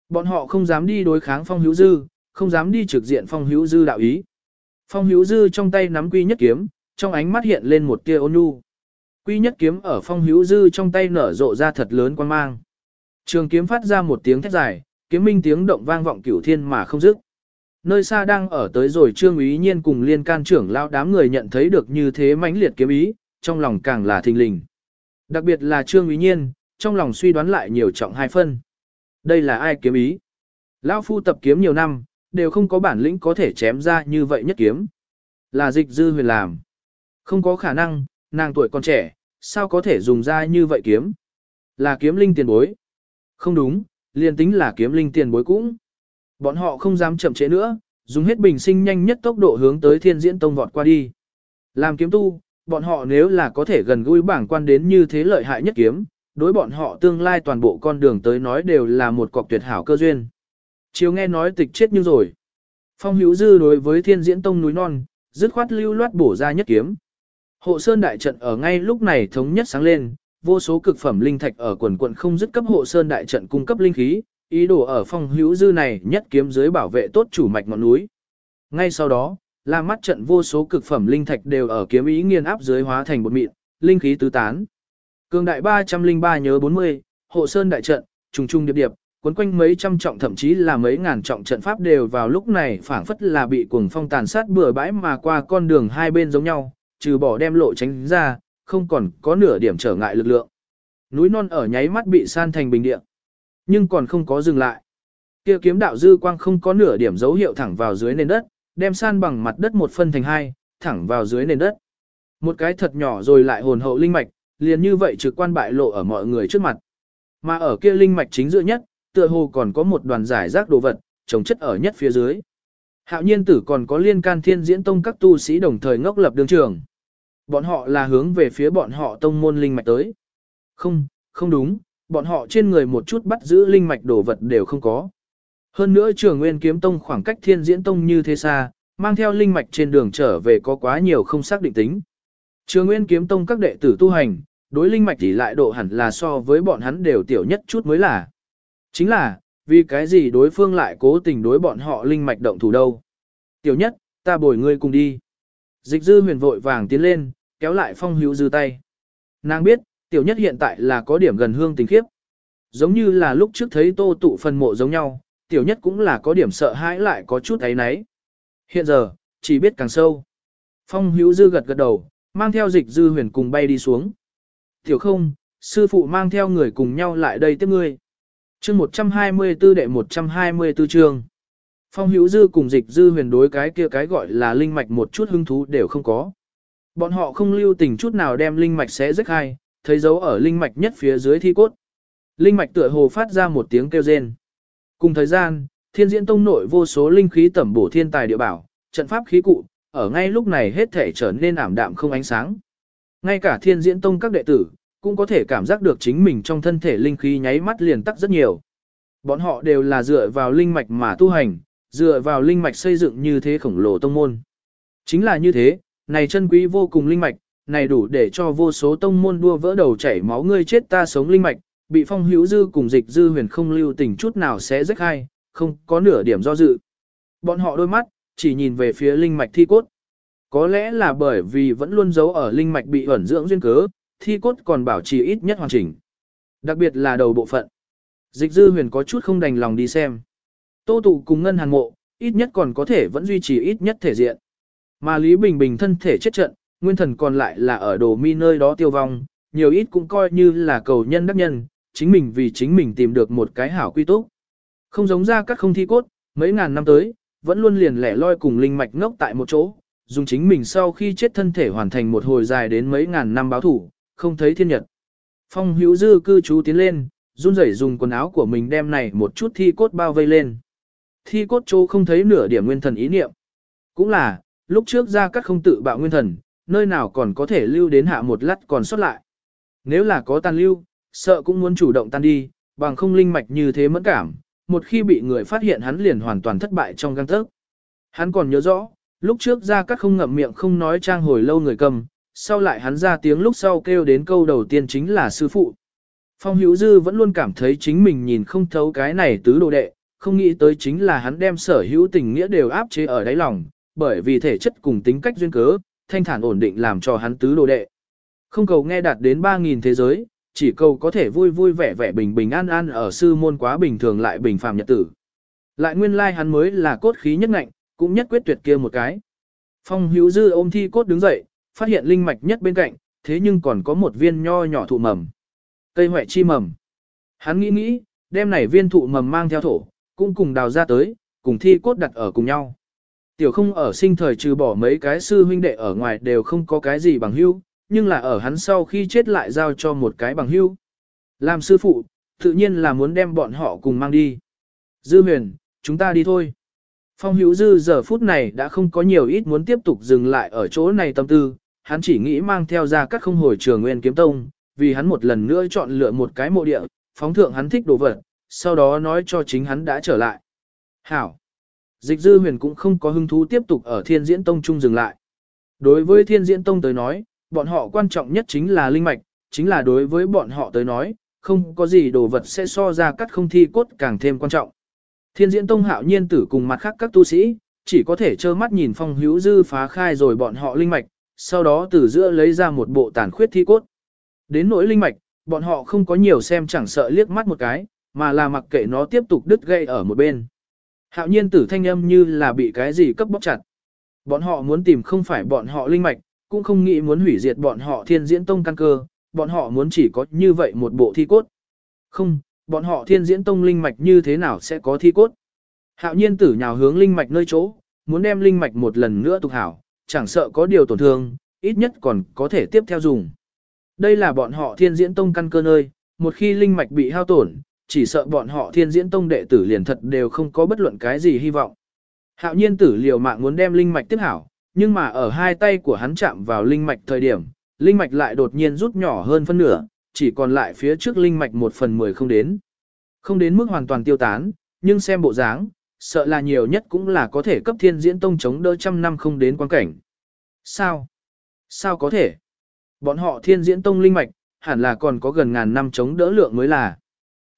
S1: Bọn họ không dám đi đối kháng phong hữu dư, không dám đi trực diện phong hữu dư đạo ý. Phong hữu dư trong tay nắm quy nhất kiếm, trong ánh mắt hiện lên một tia ôn nhu. Quy nhất kiếm ở phong hữu dư trong tay nở rộ ra thật lớn quan mang. Trường kiếm phát ra một tiếng thét dài, kiếm minh tiếng động vang vọng cửu thiên mà không dứt. Nơi xa đang ở tới rồi trương ý nhiên cùng liên can trưởng lao đám người nhận thấy được như thế mãnh liệt kiếm ý, trong lòng càng là thình lình. Đặc biệt là trương ý nhiên, trong lòng suy đoán lại nhiều trọng hai phân. Đây là ai kiếm ý? Lão phu tập kiếm nhiều năm, đều không có bản lĩnh có thể chém ra như vậy nhất kiếm. Là dịch dư huyền làm. Không có khả năng, nàng tuổi còn trẻ, sao có thể dùng ra như vậy kiếm? Là kiếm linh tiền bối. Không đúng, liền tính là kiếm linh tiền bối cũng. Bọn họ không dám chậm trễ nữa, dùng hết bình sinh nhanh nhất tốc độ hướng tới thiên diễn tông vọt qua đi. Làm kiếm tu, bọn họ nếu là có thể gần gũi bảng quan đến như thế lợi hại nhất kiếm, đối bọn họ tương lai toàn bộ con đường tới nói đều là một cọc tuyệt hảo cơ duyên. Chiều nghe nói tịch chết như rồi. Phong hữu dư đối với thiên diễn tông núi non, dứt khoát lưu loát bổ ra nhất kiếm. Hộ sơn đại trận ở ngay lúc này thống nhất sáng lên, vô số cực phẩm linh thạch ở quần quận không dứt cấp hộ sơn đại trận cung cấp linh khí, ý đồ ở phong hữu dư này nhất kiếm dưới bảo vệ tốt chủ mạch ngọn núi. Ngay sau đó, la mắt trận vô số cực phẩm linh thạch đều ở kiếm ý nghiền áp dưới hóa thành bột mịn, linh khí tứ tán. Cường đại 303 nhớ 40, hộ sơn đại trận, trùng trùng điệp điệp, cuốn quanh mấy trăm trọng thậm chí là mấy ngàn trọng trận pháp đều vào lúc này phảng phất là bị cuồng phong tàn sát bừa bãi mà qua con đường hai bên giống nhau, trừ bỏ đem lộ tránh ra, không còn có nửa điểm trở ngại lực lượng. Núi non ở nháy mắt bị san thành bình địa, nhưng còn không có dừng lại. Kia kiếm đạo dư quang không có nửa điểm dấu hiệu thẳng vào dưới nền đất, đem san bằng mặt đất một phân thành hai, thẳng vào dưới nền đất. Một cái thật nhỏ rồi lại hồn hậu linh mạch, liền như vậy trực quan bại lộ ở mọi người trước mặt. Mà ở kia linh mạch chính giữa nhất, tựa hồ còn có một đoàn giải rác đồ vật, trồng chất ở nhất phía dưới. Hạo nhiên tử còn có liên can thiên diễn tông các tu sĩ đồng thời ngốc lập đường trường. Bọn họ là hướng về phía bọn họ tông môn linh mạch tới. Không, không đúng, bọn họ trên người một chút bắt giữ linh mạch đồ vật đều không có. Hơn nữa trường nguyên kiếm tông khoảng cách thiên diễn tông như thế xa, mang theo linh mạch trên đường trở về có quá nhiều không xác định tính. Trường nguyên kiếm tông các đệ tử tu hành, đối linh mạch thì lại độ hẳn là so với bọn hắn đều tiểu nhất chút mới là. Chính là, vì cái gì đối phương lại cố tình đối bọn họ linh mạch động thủ đâu. Tiểu nhất, ta bồi ngươi cùng đi. Dịch dư huyền vội vàng tiến lên, kéo lại phong hữu dư tay. Nàng biết, tiểu nhất hiện tại là có điểm gần hương tình khiếp. Giống như là lúc trước thấy tô tụ phần mộ giống nhau, tiểu nhất cũng là có điểm sợ hãi lại có chút ấy náy. Hiện giờ, chỉ biết càng sâu. Phong hữu dư gật gật đầu, mang theo dịch dư huyền cùng bay đi xuống. Tiểu không, sư phụ mang theo người cùng nhau lại đây tiếp ngươi. chương 124 đệ 124 chương. Phong hữu dư cùng dịch dư huyền đối cái kia cái gọi là linh mạch một chút hứng thú đều không có. Bọn họ không lưu tình chút nào đem linh mạch xé rách hai, thấy dấu ở linh mạch nhất phía dưới thi cốt. Linh mạch tựa hồ phát ra một tiếng kêu rên. Cùng thời gian, thiên diễn tông nội vô số linh khí tẩm bổ thiên tài địa bảo, trận pháp khí cụ, ở ngay lúc này hết thể trở nên ảm đạm không ánh sáng. Ngay cả thiên diễn tông các đệ tử, cũng có thể cảm giác được chính mình trong thân thể linh khí nháy mắt liền tắc rất nhiều. Bọn họ đều là dựa vào linh mạch mà tu hành, dựa vào linh mạch xây dựng như thế khổng lồ tông môn. Chính là như thế, này chân quý vô cùng linh mạch, này đủ để cho vô số tông môn đua vỡ đầu chảy máu ngươi chết ta sống linh mạch, bị phong hữu dư cùng dịch dư huyền không lưu tình chút nào sẽ rách hai, không có nửa điểm do dự. Bọn họ đôi mắt, chỉ nhìn về phía linh mạch thi cốt. Có lẽ là bởi vì vẫn luôn giấu ở linh mạch bị ẩn dưỡng duyên cớ, thi cốt còn bảo trì ít nhất hoàn chỉnh. Đặc biệt là đầu bộ phận. Dịch dư huyền có chút không đành lòng đi xem. Tô tụ cùng ngân hàn mộ, ít nhất còn có thể vẫn duy trì ít nhất thể diện. Mà Lý Bình Bình thân thể chết trận, nguyên thần còn lại là ở đồ mi nơi đó tiêu vong, nhiều ít cũng coi như là cầu nhân đắc nhân, chính mình vì chính mình tìm được một cái hảo quy túc. Không giống ra các không thi cốt, mấy ngàn năm tới, vẫn luôn liền lẻ loi cùng linh mạch ngốc tại một chỗ, dùng chính mình sau khi chết thân thể hoàn thành một hồi dài đến mấy ngàn năm báo thủ, không thấy thiên nhật. Phong hữu dư cư trú tiến lên, run rẩy dùng quần áo của mình đem này một chút thi cốt bao vây lên. Thi cốt chỗ không thấy nửa điểm nguyên thần ý niệm. Cũng là, lúc trước ra các không tự bạo nguyên thần, nơi nào còn có thể lưu đến hạ một lát còn sót lại. Nếu là có tàn lưu, sợ cũng muốn chủ động tan đi, bằng không linh mạch như thế mẫn cảm, một khi bị người phát hiện hắn liền hoàn toàn thất bại trong găng tấc. Hắn còn nhớ rõ, lúc trước ra các không ngậm miệng không nói trang hồi lâu người cầm, sau lại hắn ra tiếng lúc sau kêu đến câu đầu tiên chính là sư phụ. Phong Hữu Dư vẫn luôn cảm thấy chính mình nhìn không thấu cái này tứ đồ đệ, không nghĩ tới chính là hắn đem sở hữu tình nghĩa đều áp chế ở đáy lòng, bởi vì thể chất cùng tính cách duyên cớ, thanh thản ổn định làm cho hắn tứ đồ đệ. Không cầu nghe đạt đến 3.000 thế giới, chỉ cầu có thể vui vui vẻ vẻ bình bình an an ở sư môn quá bình thường lại bình phàm nhật tử. Lại nguyên lai like hắn mới là cốt khí nhất ngạnh, cũng nhất quyết tuyệt kia một cái. Phong hữu dư ôm thi cốt đứng dậy, phát hiện linh mạch nhất bên cạnh, thế nhưng còn có một viên nho nhỏ thụ mầm. Cây hoại chi mầm. Hắn nghĩ nghĩ, đem này viên thụ mầm mang theo thổ, cũng cùng đào ra tới, cùng thi cốt đặt ở cùng nhau. Tiểu không ở sinh thời trừ bỏ mấy cái sư huynh đệ ở ngoài đều không có cái gì bằng hữu, nhưng là ở hắn sau khi chết lại giao cho một cái bằng hữu. Làm sư phụ, tự nhiên là muốn đem bọn họ cùng mang đi. Dư huyền, chúng ta đi thôi. Phong hữu dư giờ phút này đã không có nhiều ít muốn tiếp tục dừng lại ở chỗ này tâm tư, hắn chỉ nghĩ mang theo ra các không hồi trường nguyên kiếm tông, vì hắn một lần nữa chọn lựa một cái mộ địa, phóng thượng hắn thích đồ vật, sau đó nói cho chính hắn đã trở lại. Hảo! Dịch dư huyền cũng không có hứng thú tiếp tục ở thiên diễn tông trung dừng lại. Đối với thiên diễn tông tới nói, bọn họ quan trọng nhất chính là linh mạch, chính là đối với bọn họ tới nói, không có gì đồ vật sẽ so ra cắt không thi cốt càng thêm quan trọng. Thiên diễn tông hạo nhiên tử cùng mặt khác các tu sĩ, chỉ có thể trơ mắt nhìn phong hữu dư phá khai rồi bọn họ linh mạch, sau đó từ giữa lấy ra một bộ tàn khuyết thi cốt. Đến nỗi linh mạch, bọn họ không có nhiều xem chẳng sợ liếc mắt một cái, mà là mặc kệ nó tiếp tục đứt gây ở một bên. Hạo nhiên tử thanh âm như là bị cái gì cấp bóc chặt. Bọn họ muốn tìm không phải bọn họ linh mạch, cũng không nghĩ muốn hủy diệt bọn họ thiên diễn tông căn cơ, bọn họ muốn chỉ có như vậy một bộ thi cốt. Không, bọn họ thiên diễn tông linh mạch như thế nào sẽ có thi cốt. Hạo nhiên tử nhào hướng linh mạch nơi chỗ, muốn đem linh mạch một lần nữa tục hảo, chẳng sợ có điều tổn thương, ít nhất còn có thể tiếp theo dùng. Đây là bọn họ thiên diễn tông căn cơ nơi, một khi linh mạch bị hao tổn, chỉ sợ bọn họ thiên diễn tông đệ tử liền thật đều không có bất luận cái gì hy vọng. Hạo nhiên tử liều mạng muốn đem linh mạch tiếp hảo, nhưng mà ở hai tay của hắn chạm vào linh mạch thời điểm, linh mạch lại đột nhiên rút nhỏ hơn phân nửa, chỉ còn lại phía trước linh mạch một phần mười không đến. Không đến mức hoàn toàn tiêu tán, nhưng xem bộ dáng, sợ là nhiều nhất cũng là có thể cấp thiên diễn tông chống đỡ trăm năm không đến quan cảnh. Sao? Sao có thể? Bọn họ thiên diễn tông linh mạch, hẳn là còn có gần ngàn năm chống đỡ lượng mới là.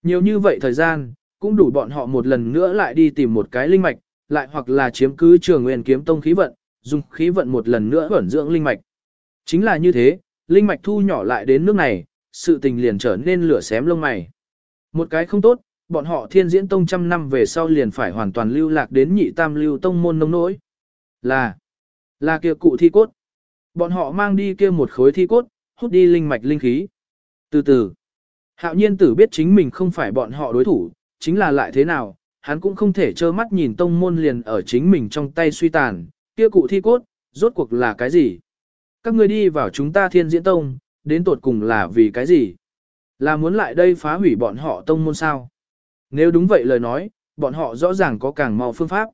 S1: Nhiều như vậy thời gian, cũng đủ bọn họ một lần nữa lại đi tìm một cái linh mạch, lại hoặc là chiếm cứ trường nguyên kiếm tông khí vận, dùng khí vận một lần nữa ẩn dưỡng linh mạch. Chính là như thế, linh mạch thu nhỏ lại đến nước này, sự tình liền trở nên lửa xém lông mày. Một cái không tốt, bọn họ thiên diễn tông trăm năm về sau liền phải hoàn toàn lưu lạc đến nhị tam lưu tông môn nông nỗi. Là, là kia cụ thi cốt. Bọn họ mang đi kia một khối thi cốt, hút đi linh mạch linh khí. Từ từ, hạo nhiên tử biết chính mình không phải bọn họ đối thủ, chính là lại thế nào, hắn cũng không thể trơ mắt nhìn tông môn liền ở chính mình trong tay suy tàn, kia cụ thi cốt, rốt cuộc là cái gì? Các ngươi đi vào chúng ta thiên diễn tông, đến tột cùng là vì cái gì? Là muốn lại đây phá hủy bọn họ tông môn sao? Nếu đúng vậy lời nói, bọn họ rõ ràng có càng mau phương pháp.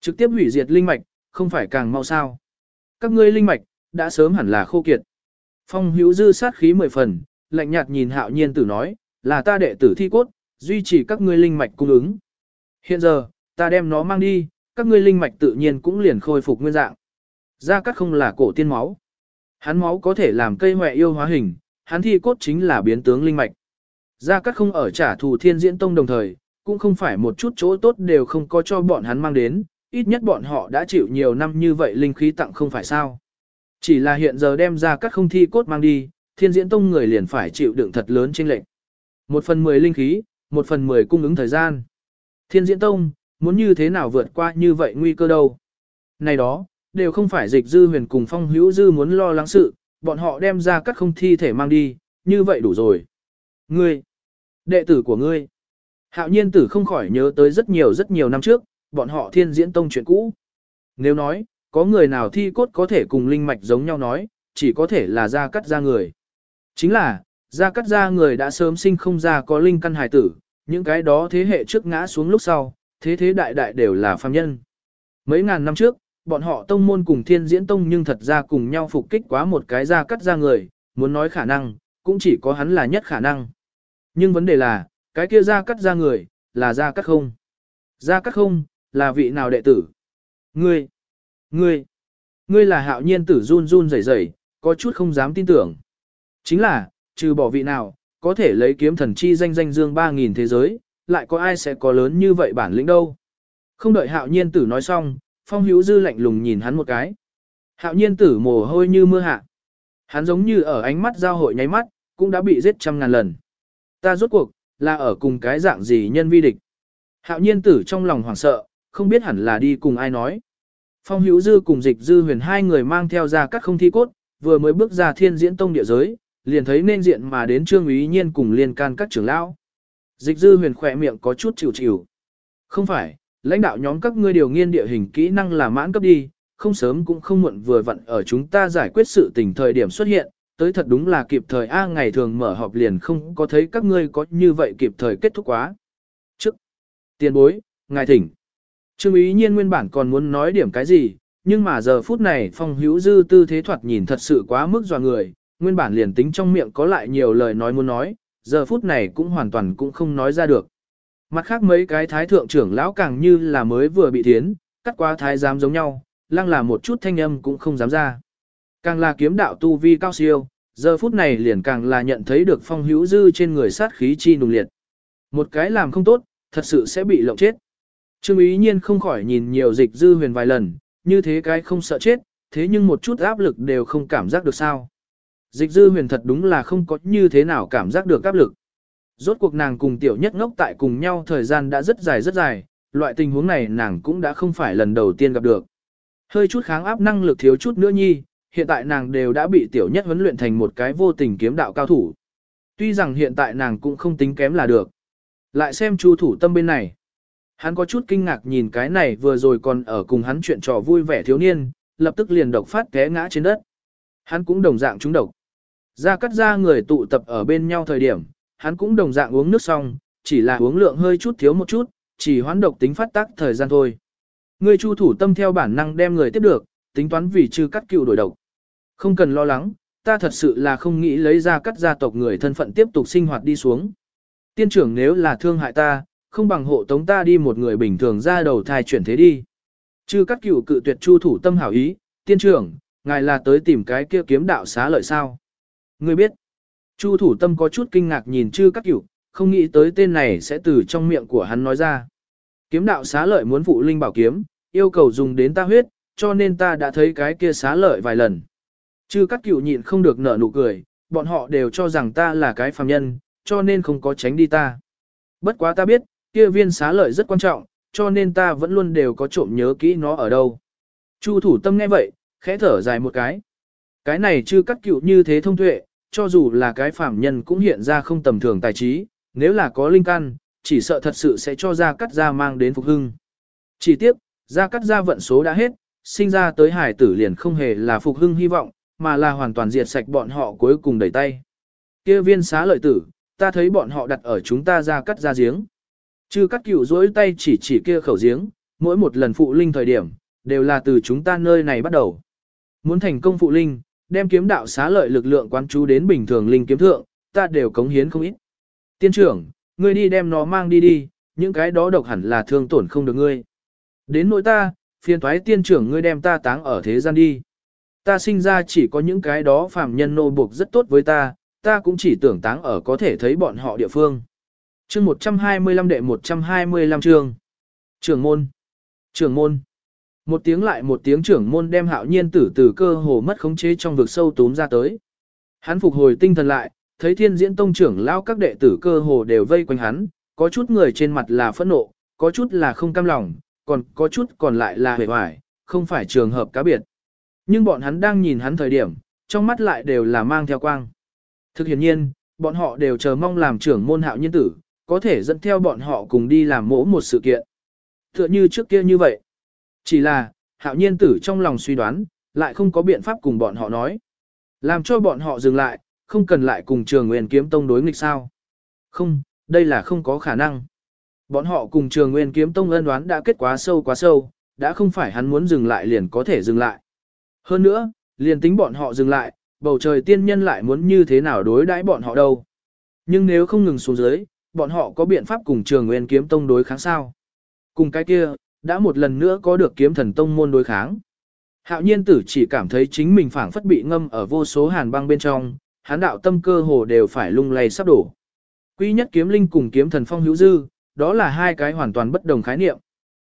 S1: Trực tiếp hủy diệt linh mạch, không phải càng mau sao? Các ngươi linh mạch, đã sớm hẳn là khô kiệt. Phong hữu dư sát khí mười phần, lạnh nhạt nhìn hạo nhiên tử nói, là ta đệ tử thi cốt, duy trì các ngươi linh mạch cung ứng. Hiện giờ, ta đem nó mang đi, các ngươi linh mạch tự nhiên cũng liền khôi phục nguyên dạng. Gia cắt không là cổ tiên máu. Hắn máu có thể làm cây hoẹ yêu hóa hình, hắn thi cốt chính là biến tướng linh mạch. Gia cắt không ở trả thù thiên diễn tông đồng thời, cũng không phải một chút chỗ tốt đều không có cho bọn hắn mang đến, ít nhất bọn họ đã chịu nhiều năm như vậy linh khí tặng không phải sao. Chỉ là hiện giờ đem ra các không thi cốt mang đi, thiên diễn tông người liền phải chịu đựng thật lớn trên lệnh. Một phần mười linh khí, một phần mười cung ứng thời gian. Thiên diễn tông, muốn như thế nào vượt qua như vậy nguy cơ đâu. Này đó, đều không phải dịch dư huyền cùng phong hữu dư muốn lo lắng sự, bọn họ đem ra các không thi thể mang đi, như vậy đủ rồi. Ngươi, đệ tử của ngươi. Hạo nhiên tử không khỏi nhớ tới rất nhiều rất nhiều năm trước, bọn họ thiên diễn tông chuyện cũ. Nếu nói, có người nào thi cốt có thể cùng linh mạch giống nhau nói, chỉ có thể là ra cắt ra người. Chính là, ra cắt ra người đã sớm sinh không ra có linh căn hài tử, những cái đó thế hệ trước ngã xuống lúc sau, thế thế đại đại đều là phàm nhân. Mấy ngàn năm trước, bọn họ tông môn cùng thiên diễn tông nhưng thật ra cùng nhau phục kích quá một cái ra cắt ra người, muốn nói khả năng, cũng chỉ có hắn là nhất khả năng. Nhưng vấn đề là, cái kia ra cắt ra người, là ra cắt không. Ra cắt không, là vị nào đệ tử? Ngươi, ngươi, ngươi là hạo nhiên tử run run rẩy rẩy, có chút không dám tin tưởng. Chính là, trừ bỏ vị nào, có thể lấy kiếm thần chi danh danh dương 3.000 thế giới, lại có ai sẽ có lớn như vậy bản lĩnh đâu. Không đợi hạo nhiên tử nói xong, phong hữu dư lạnh lùng nhìn hắn một cái. Hạo nhiên tử mồ hôi như mưa hạ. Hắn giống như ở ánh mắt giao hội nháy mắt, cũng đã bị giết trăm ngàn lần. Ta rốt cuộc, là ở cùng cái dạng gì nhân vi địch. Hạo nhiên tử trong lòng hoảng sợ, không biết hẳn là đi cùng ai nói. Phong hữu dư cùng dịch dư huyền hai người mang theo ra các không thi cốt, vừa mới bước ra thiên diễn tông địa giới, liền thấy nên diện mà đến trương ý nhiên cùng liên can các trưởng lão. Dịch dư huyền khỏe miệng có chút chịu chịu. Không phải, lãnh đạo nhóm các ngươi điều nghiên địa hình kỹ năng là mãn cấp đi, không sớm cũng không muộn vừa vặn ở chúng ta giải quyết sự tình thời điểm xuất hiện, tới thật đúng là kịp thời A ngày thường mở họp liền không có thấy các ngươi có như vậy kịp thời kết thúc quá. Trước, tiền bối, ngài thỉnh. Trương ý nhiên nguyên bản còn muốn nói điểm cái gì, nhưng mà giờ phút này phong hữu dư tư thế thoạt nhìn thật sự quá mức dò người, nguyên bản liền tính trong miệng có lại nhiều lời nói muốn nói, giờ phút này cũng hoàn toàn cũng không nói ra được. Mặt khác mấy cái thái thượng trưởng lão càng như là mới vừa bị thiến, cắt qua thái giám giống nhau, lăng là một chút thanh âm cũng không dám ra. Càng là kiếm đạo tu vi cao siêu, giờ phút này liền càng là nhận thấy được phong hữu dư trên người sát khí chi nùng liệt. Một cái làm không tốt, thật sự sẽ bị lộng chết. Trương ý nhiên không khỏi nhìn nhiều dịch dư huyền vài lần, như thế cái không sợ chết, thế nhưng một chút áp lực đều không cảm giác được sao. Dịch dư huyền thật đúng là không có như thế nào cảm giác được áp lực. Rốt cuộc nàng cùng tiểu nhất ngốc tại cùng nhau thời gian đã rất dài rất dài, loại tình huống này nàng cũng đã không phải lần đầu tiên gặp được. Hơi chút kháng áp năng lực thiếu chút nữa nhi, hiện tại nàng đều đã bị tiểu nhất huấn luyện thành một cái vô tình kiếm đạo cao thủ. Tuy rằng hiện tại nàng cũng không tính kém là được. Lại xem chu thủ tâm bên này. Hắn có chút kinh ngạc nhìn cái này vừa rồi còn ở cùng hắn chuyện trò vui vẻ thiếu niên, lập tức liền độc phát té ngã trên đất. Hắn cũng đồng dạng trúng độc. Ra cắt ra người tụ tập ở bên nhau thời điểm, hắn cũng đồng dạng uống nước xong, chỉ là uống lượng hơi chút thiếu một chút, chỉ hoán độc tính phát tác thời gian thôi. Người chu thủ tâm theo bản năng đem người tiếp được, tính toán vì chư cắt cựu đổi độc. Không cần lo lắng, ta thật sự là không nghĩ lấy ra cắt gia tộc người thân phận tiếp tục sinh hoạt đi xuống. Tiên trưởng nếu là thương hại ta, không bằng hộ tống ta đi một người bình thường ra đầu thai chuyển thế đi. Chư cắt cựu cự tuyệt chu thủ tâm hảo ý, tiên trưởng, ngài là tới tìm cái kia kiếm đạo xá lợi sao. Ngươi biết, chu thủ tâm có chút kinh ngạc nhìn chư các cựu, không nghĩ tới tên này sẽ từ trong miệng của hắn nói ra. Kiếm đạo xá lợi muốn phụ linh bảo kiếm, yêu cầu dùng đến ta huyết, cho nên ta đã thấy cái kia xá lợi vài lần. Chư các cựu nhịn không được nở nụ cười, bọn họ đều cho rằng ta là cái phàm nhân, cho nên không có tránh đi ta. Bất quá ta biết, kia viên xá lợi rất quan trọng, cho nên ta vẫn luôn đều có trộm nhớ kỹ nó ở đâu. Chu thủ tâm nghe vậy, khẽ thở dài một cái. Cái này chư cắt cựu như thế thông tuệ, cho dù là cái phàm nhân cũng hiện ra không tầm thường tài trí, nếu là có linh căn, chỉ sợ thật sự sẽ cho ra cắt ra mang đến phục hưng. Chỉ tiếc, ra cắt ra vận số đã hết, sinh ra tới hải tử liền không hề là phục hưng hy vọng, mà là hoàn toàn diệt sạch bọn họ cuối cùng đẩy tay. Kia viên xá lợi tử, ta thấy bọn họ đặt ở chúng ta ra cắt ra giếng. Chư cắt cửu dỗi tay chỉ chỉ kia khẩu giếng, mỗi một lần phụ linh thời điểm, đều là từ chúng ta nơi này bắt đầu. Muốn thành công phụ linh, đem kiếm đạo xá lợi lực lượng quán chú đến bình thường linh kiếm thượng, ta đều cống hiến không ít. Tiên trưởng, ngươi đi đem nó mang đi đi, những cái đó độc hẳn là thương tổn không được ngươi. Đến nỗi ta, phiền thoái tiên trưởng ngươi đem ta táng ở thế gian đi. Ta sinh ra chỉ có những cái đó phàm nhân nô buộc rất tốt với ta, ta cũng chỉ tưởng táng ở có thể thấy bọn họ địa phương. chương 125 đệ 125 chương. Trưởng môn. Trưởng môn. Một tiếng lại một tiếng trưởng môn đem hạo nhiên tử từ cơ hồ mất khống chế trong vực sâu túm ra tới. Hắn phục hồi tinh thần lại, thấy thiên diễn tông trưởng lao các đệ tử cơ hồ đều vây quanh hắn, có chút người trên mặt là phẫn nộ, có chút là không cam lòng, còn có chút còn lại là hề hoài, không phải trường hợp cá biệt. Nhưng bọn hắn đang nhìn hắn thời điểm, trong mắt lại đều là mang theo quang. Thực hiện nhiên, bọn họ đều chờ mong làm trưởng môn hạo nhiên tử, có thể dẫn theo bọn họ cùng đi làm mỗ một sự kiện. Tựa như trước kia như vậy. Chỉ là, hạo nhiên tử trong lòng suy đoán, lại không có biện pháp cùng bọn họ nói. Làm cho bọn họ dừng lại, không cần lại cùng trường nguyên kiếm tông đối nghịch sao. Không, đây là không có khả năng. Bọn họ cùng trường nguyên kiếm tông ân đoán đã kết quá sâu quá sâu, đã không phải hắn muốn dừng lại liền có thể dừng lại. Hơn nữa, liền tính bọn họ dừng lại, bầu trời tiên nhân lại muốn như thế nào đối đãi bọn họ đâu. Nhưng nếu không ngừng xuống dưới, bọn họ có biện pháp cùng trường nguyên kiếm tông đối kháng sao. Cùng cái kia, đã một lần nữa có được kiếm thần tông môn đối kháng. Hạo nhiên tử chỉ cảm thấy chính mình phảng phất bị ngâm ở vô số hàn băng bên trong, hán đạo tâm cơ hồ đều phải lung lay sắp đổ. Quy nhất kiếm linh cùng kiếm thần phong hữu dư, đó là hai cái hoàn toàn bất đồng khái niệm.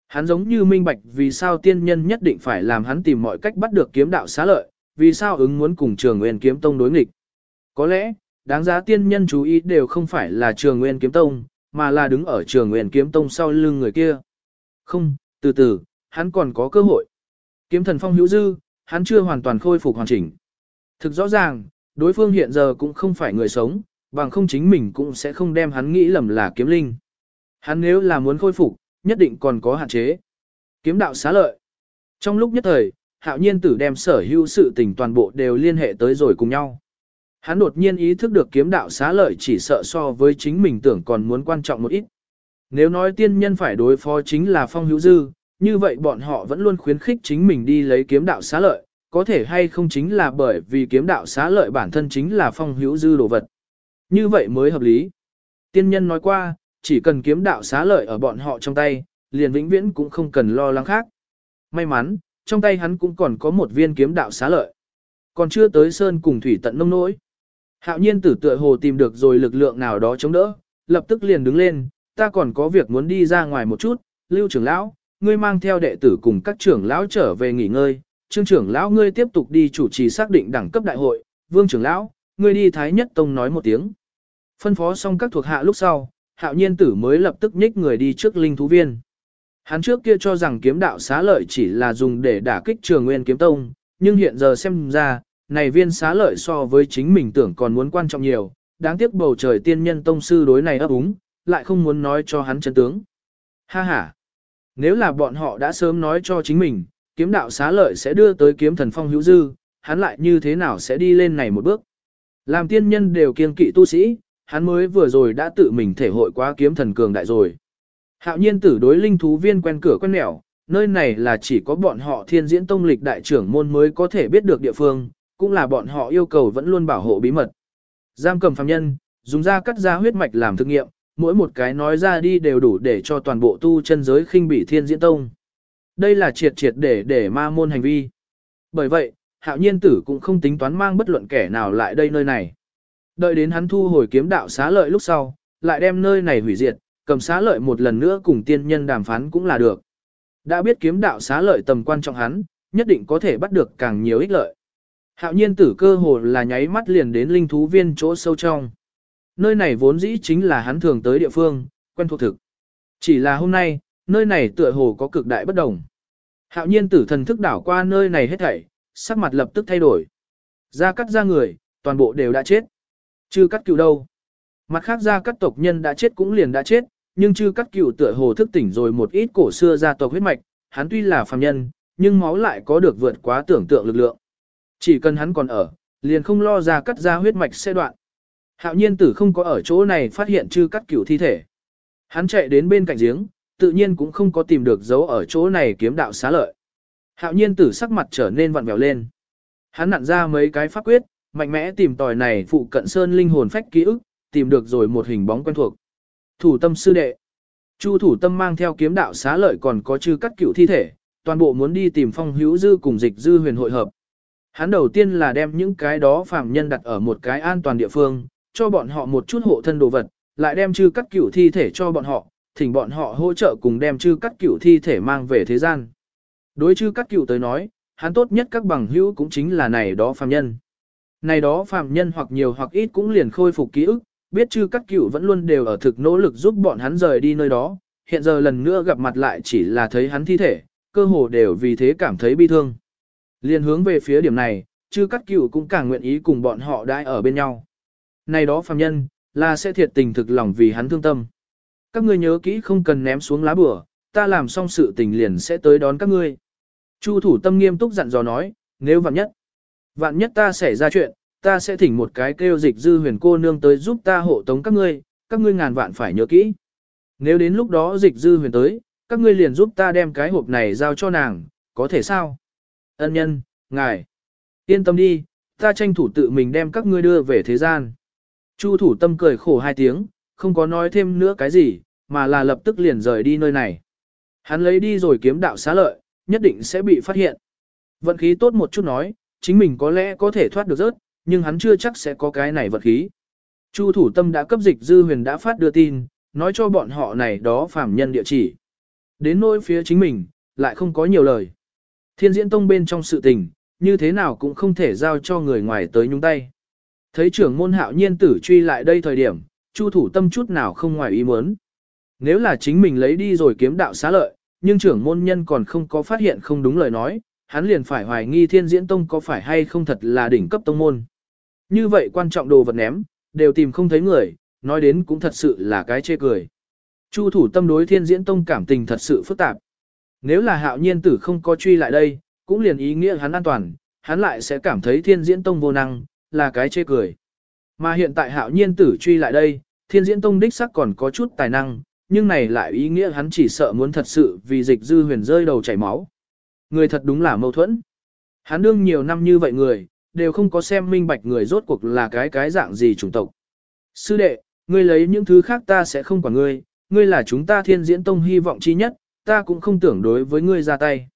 S1: Hắn giống như minh bạch vì sao tiên nhân nhất định phải làm hắn tìm mọi cách bắt được kiếm đạo xá lợi, vì sao ứng muốn cùng trường nguyên kiếm tông đối nghịch. Có lẽ, đáng giá tiên nhân chú ý đều không phải là trường nguyên kiếm tông, mà là đứng ở trường nguyên kiếm tông sau lưng người kia. Không, từ từ, hắn còn có cơ hội. Kiếm thần phong hữu dư, hắn chưa hoàn toàn khôi phục hoàn chỉnh. Thực rõ ràng, đối phương hiện giờ cũng không phải người sống, bằng không chính mình cũng sẽ không đem hắn nghĩ lầm là kiếm linh. Hắn nếu là muốn khôi phục, nhất định còn có hạn chế. Kiếm đạo xá lợi. Trong lúc nhất thời, hạo nhiên tử đem sở hữu sự tình toàn bộ đều liên hệ tới rồi cùng nhau. Hắn đột nhiên ý thức được kiếm đạo xá lợi chỉ sợ so với chính mình tưởng còn muốn quan trọng một ít. Nếu nói tiên nhân phải đối phó chính là phong hữu dư, như vậy bọn họ vẫn luôn khuyến khích chính mình đi lấy kiếm đạo xá lợi, có thể hay không chính là bởi vì kiếm đạo xá lợi bản thân chính là phong hữu dư đồ vật. Như vậy mới hợp lý. Tiên nhân nói qua, chỉ cần kiếm đạo xá lợi ở bọn họ trong tay, liền vĩnh viễn cũng không cần lo lắng khác. May mắn, trong tay hắn cũng còn có một viên kiếm đạo xá lợi. Còn chưa tới sơn cùng thủy tận nông nỗi. Hạo nhiên tử tựa hồ tìm được rồi lực lượng nào đó chống đỡ, lập tức liền đứng lên, ta còn có việc muốn đi ra ngoài một chút, lưu trưởng lão, ngươi mang theo đệ tử cùng các trưởng lão trở về nghỉ ngơi, trương trưởng lão ngươi tiếp tục đi chủ trì xác định đẳng cấp đại hội, vương trưởng lão, ngươi đi thái nhất tông nói một tiếng. Phân phó xong các thuộc hạ lúc sau, hạo nhiên tử mới lập tức nhích người đi trước linh thú viên. Hắn trước kia cho rằng kiếm đạo xá lợi chỉ là dùng để đả kích trường nguyên kiếm tông, nhưng hiện giờ xem ra, này viên xá lợi so với chính mình tưởng còn muốn quan trọng nhiều, đáng tiếc bầu trời tiên nhân tông sư đối này ấp úng, lại không muốn nói cho hắn chân tướng. Ha ha! Nếu là bọn họ đã sớm nói cho chính mình, kiếm đạo xá lợi sẽ đưa tới kiếm thần phong hữu dư, hắn lại như thế nào sẽ đi lên này một bước. Làm tiên nhân đều kiên kỵ tu sĩ, hắn mới vừa rồi đã tự mình thể hội quá kiếm thần cường đại rồi. Hạo nhiên tử đối linh thú viên quen cửa quen mẻo, nơi này là chỉ có bọn họ thiên diễn tông lịch đại trưởng môn mới có thể biết được địa phương, cũng là bọn họ yêu cầu vẫn luôn bảo hộ bí mật. Giam cầm phàm nhân, dùng da cắt ra huyết mạch làm thực nghiệm, mỗi một cái nói ra đi đều đủ để cho toàn bộ tu chân giới khinh bị thiên diễn tông. Đây là triệt triệt để để ma môn hành vi. Bởi vậy, hạo nhiên tử cũng không tính toán mang bất luận kẻ nào lại đây nơi này. Đợi đến hắn thu hồi kiếm đạo xá lợi lúc sau, lại đem nơi này hủy diệt, cầm xá lợi một lần nữa cùng tiên nhân đàm phán cũng là được. Đã biết kiếm đạo xá lợi tầm quan trọng hắn, nhất định có thể bắt được càng nhiều ích lợi. Hạo nhiên tử cơ hồ là nháy mắt liền đến linh thú viên chỗ sâu trong. Nơi này vốn dĩ chính là hắn thường tới địa phương, quen thuộc thực. Chỉ là hôm nay, nơi này tựa hồ có cực đại bất đồng. Hạo nhiên tử thần thức đảo qua nơi này hết thảy, sắc mặt lập tức thay đổi. Ra cắt ra người, toàn bộ đều đã chết. Chư cắt cựu đâu? Mặt khác ra cắt tộc nhân đã chết cũng liền đã chết, nhưng chư cắt cựu tựa hồ thức tỉnh rồi một ít cổ xưa gia tộc huyết mạch, hắn tuy là phàm nhân, nhưng máu lại có được vượt quá tưởng tượng lực lượng. Chỉ cần hắn còn ở, liền không lo ra cắt ra huyết mạch sẽ đoạn. Hạo nhiên tử không có ở chỗ này phát hiện chư cắt cửu thi thể. Hắn chạy đến bên cạnh giếng, tự nhiên cũng không có tìm được dấu ở chỗ này kiếm đạo xá lợi. Hạo nhiên tử sắc mặt trở nên vặn vẹo lên. Hắn nặn ra mấy cái pháp quyết, mạnh mẽ tìm tòi này phụ cận sơn linh hồn phách ký ức, tìm được rồi một hình bóng quen thuộc. Thủ tâm sư đệ. Chu thủ tâm mang theo kiếm đạo xá lợi còn có chư cắt cửu thi thể, toàn bộ muốn đi tìm phong hữu dư cùng dịch dư huyền hội hợp. Hắn đầu tiên là đem những cái đó phàm nhân đặt ở một cái an toàn địa phương, cho bọn họ một chút hộ thân đồ vật, lại đem chư cắt cửu thi thể cho bọn họ, thỉnh bọn họ hỗ trợ cùng đem chư cắt cửu thi thể mang về thế gian. Đối chư cắt cửu tới nói, hắn tốt nhất các bằng hữu cũng chính là này đó phàm nhân. Này đó phàm nhân hoặc nhiều hoặc ít cũng liền khôi phục ký ức, biết chư cắt cửu vẫn luôn đều ở thực nỗ lực giúp bọn hắn rời đi nơi đó, hiện giờ lần nữa gặp mặt lại chỉ là thấy hắn thi thể, cơ hồ đều vì thế cảm thấy bi thương. Liên hướng về phía điểm này, chư cắt cửu cũng càng nguyện ý cùng bọn họ đãi ở bên nhau. Này đó phàm nhân, là sẽ thiệt tình thực lòng vì hắn thương tâm. Các ngươi nhớ kỹ không cần ném xuống lá bửa, ta làm xong sự tình liền sẽ tới đón các ngươi. Chu thủ tâm nghiêm túc dặn dò nói, nếu vạn nhất, vạn nhất ta xảy ra chuyện, ta sẽ thỉnh một cái kêu dịch dư huyền cô nương tới giúp ta hộ tống các ngươi, các ngươi ngàn vạn phải nhớ kỹ. Nếu đến lúc đó dịch dư huyền tới, các ngươi liền giúp ta đem cái hộp này giao cho nàng, có thể sao? Ân nhân, ngài, yên tâm đi, ta tranh thủ tự mình đem các ngươi đưa về thế gian. Chu thủ tâm cười khổ hai tiếng, không có nói thêm nữa cái gì, mà là lập tức liền rời đi nơi này. Hắn lấy đi rồi kiếm đạo xá lợi, nhất định sẽ bị phát hiện. Vận khí tốt một chút nói, chính mình có lẽ có thể thoát được rớt, nhưng hắn chưa chắc sẽ có cái này vận khí. Chu thủ tâm đã cấp dịch dư huyền đã phát đưa tin, nói cho bọn họ này đó phạm nhân địa chỉ. Đến nỗi phía chính mình, lại không có nhiều lời. Thiên diễn tông bên trong sự tình, như thế nào cũng không thể giao cho người ngoài tới nhúng tay. Thấy trưởng môn hạo nhiên tử truy lại đây thời điểm, chu thủ tâm chút nào không ngoài ý muốn. Nếu là chính mình lấy đi rồi kiếm đạo xá lợi, nhưng trưởng môn nhân còn không có phát hiện không đúng lời nói, hắn liền phải hoài nghi thiên diễn tông có phải hay không thật là đỉnh cấp tông môn. Như vậy quan trọng đồ vật ném, đều tìm không thấy người, nói đến cũng thật sự là cái chê cười. Chu thủ tâm đối thiên diễn tông cảm tình thật sự phức tạp. Nếu là hạo nhiên tử không có truy lại đây, cũng liền ý nghĩa hắn an toàn, hắn lại sẽ cảm thấy thiên diễn tông vô năng, là cái chê cười. Mà hiện tại hạo nhiên tử truy lại đây, thiên diễn tông đích sắc còn có chút tài năng, nhưng này lại ý nghĩa hắn chỉ sợ muốn thật sự vì dịch dư huyền rơi đầu chảy máu. Người thật đúng là mâu thuẫn. Hắn đương nhiều năm như vậy người, đều không có xem minh bạch người rốt cuộc là cái cái dạng gì chủng tộc. Sư đệ, ngươi lấy những thứ khác ta sẽ không quản ngươi, ngươi là chúng ta thiên diễn tông hy vọng chi nhất, ta cũng không tưởng đối với ngươi ra tay.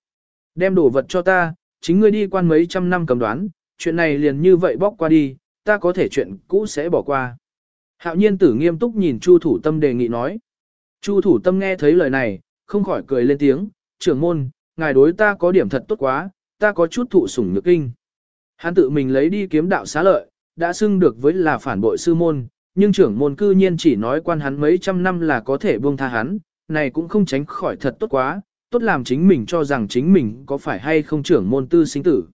S1: Đem đồ vật cho ta, chính ngươi đi quan mấy trăm năm cầm đoán, chuyện này liền như vậy bóc qua đi, ta có thể chuyện cũ sẽ bỏ qua. Hạo nhiên tử nghiêm túc nhìn Chu thủ tâm đề nghị nói. Chu thủ tâm nghe thấy lời này, không khỏi cười lên tiếng, trưởng môn, ngài đối ta có điểm thật tốt quá, ta có chút thụ sủng nhược kinh. Hắn tự mình lấy đi kiếm đạo xá lợi, đã xưng được với là phản bội sư môn, nhưng trưởng môn cư nhiên chỉ nói quan hắn mấy trăm năm là có thể buông tha hắn, này cũng không tránh khỏi thật tốt quá, tốt làm chính mình cho rằng chính mình có phải hay không trưởng môn tư sinh tử.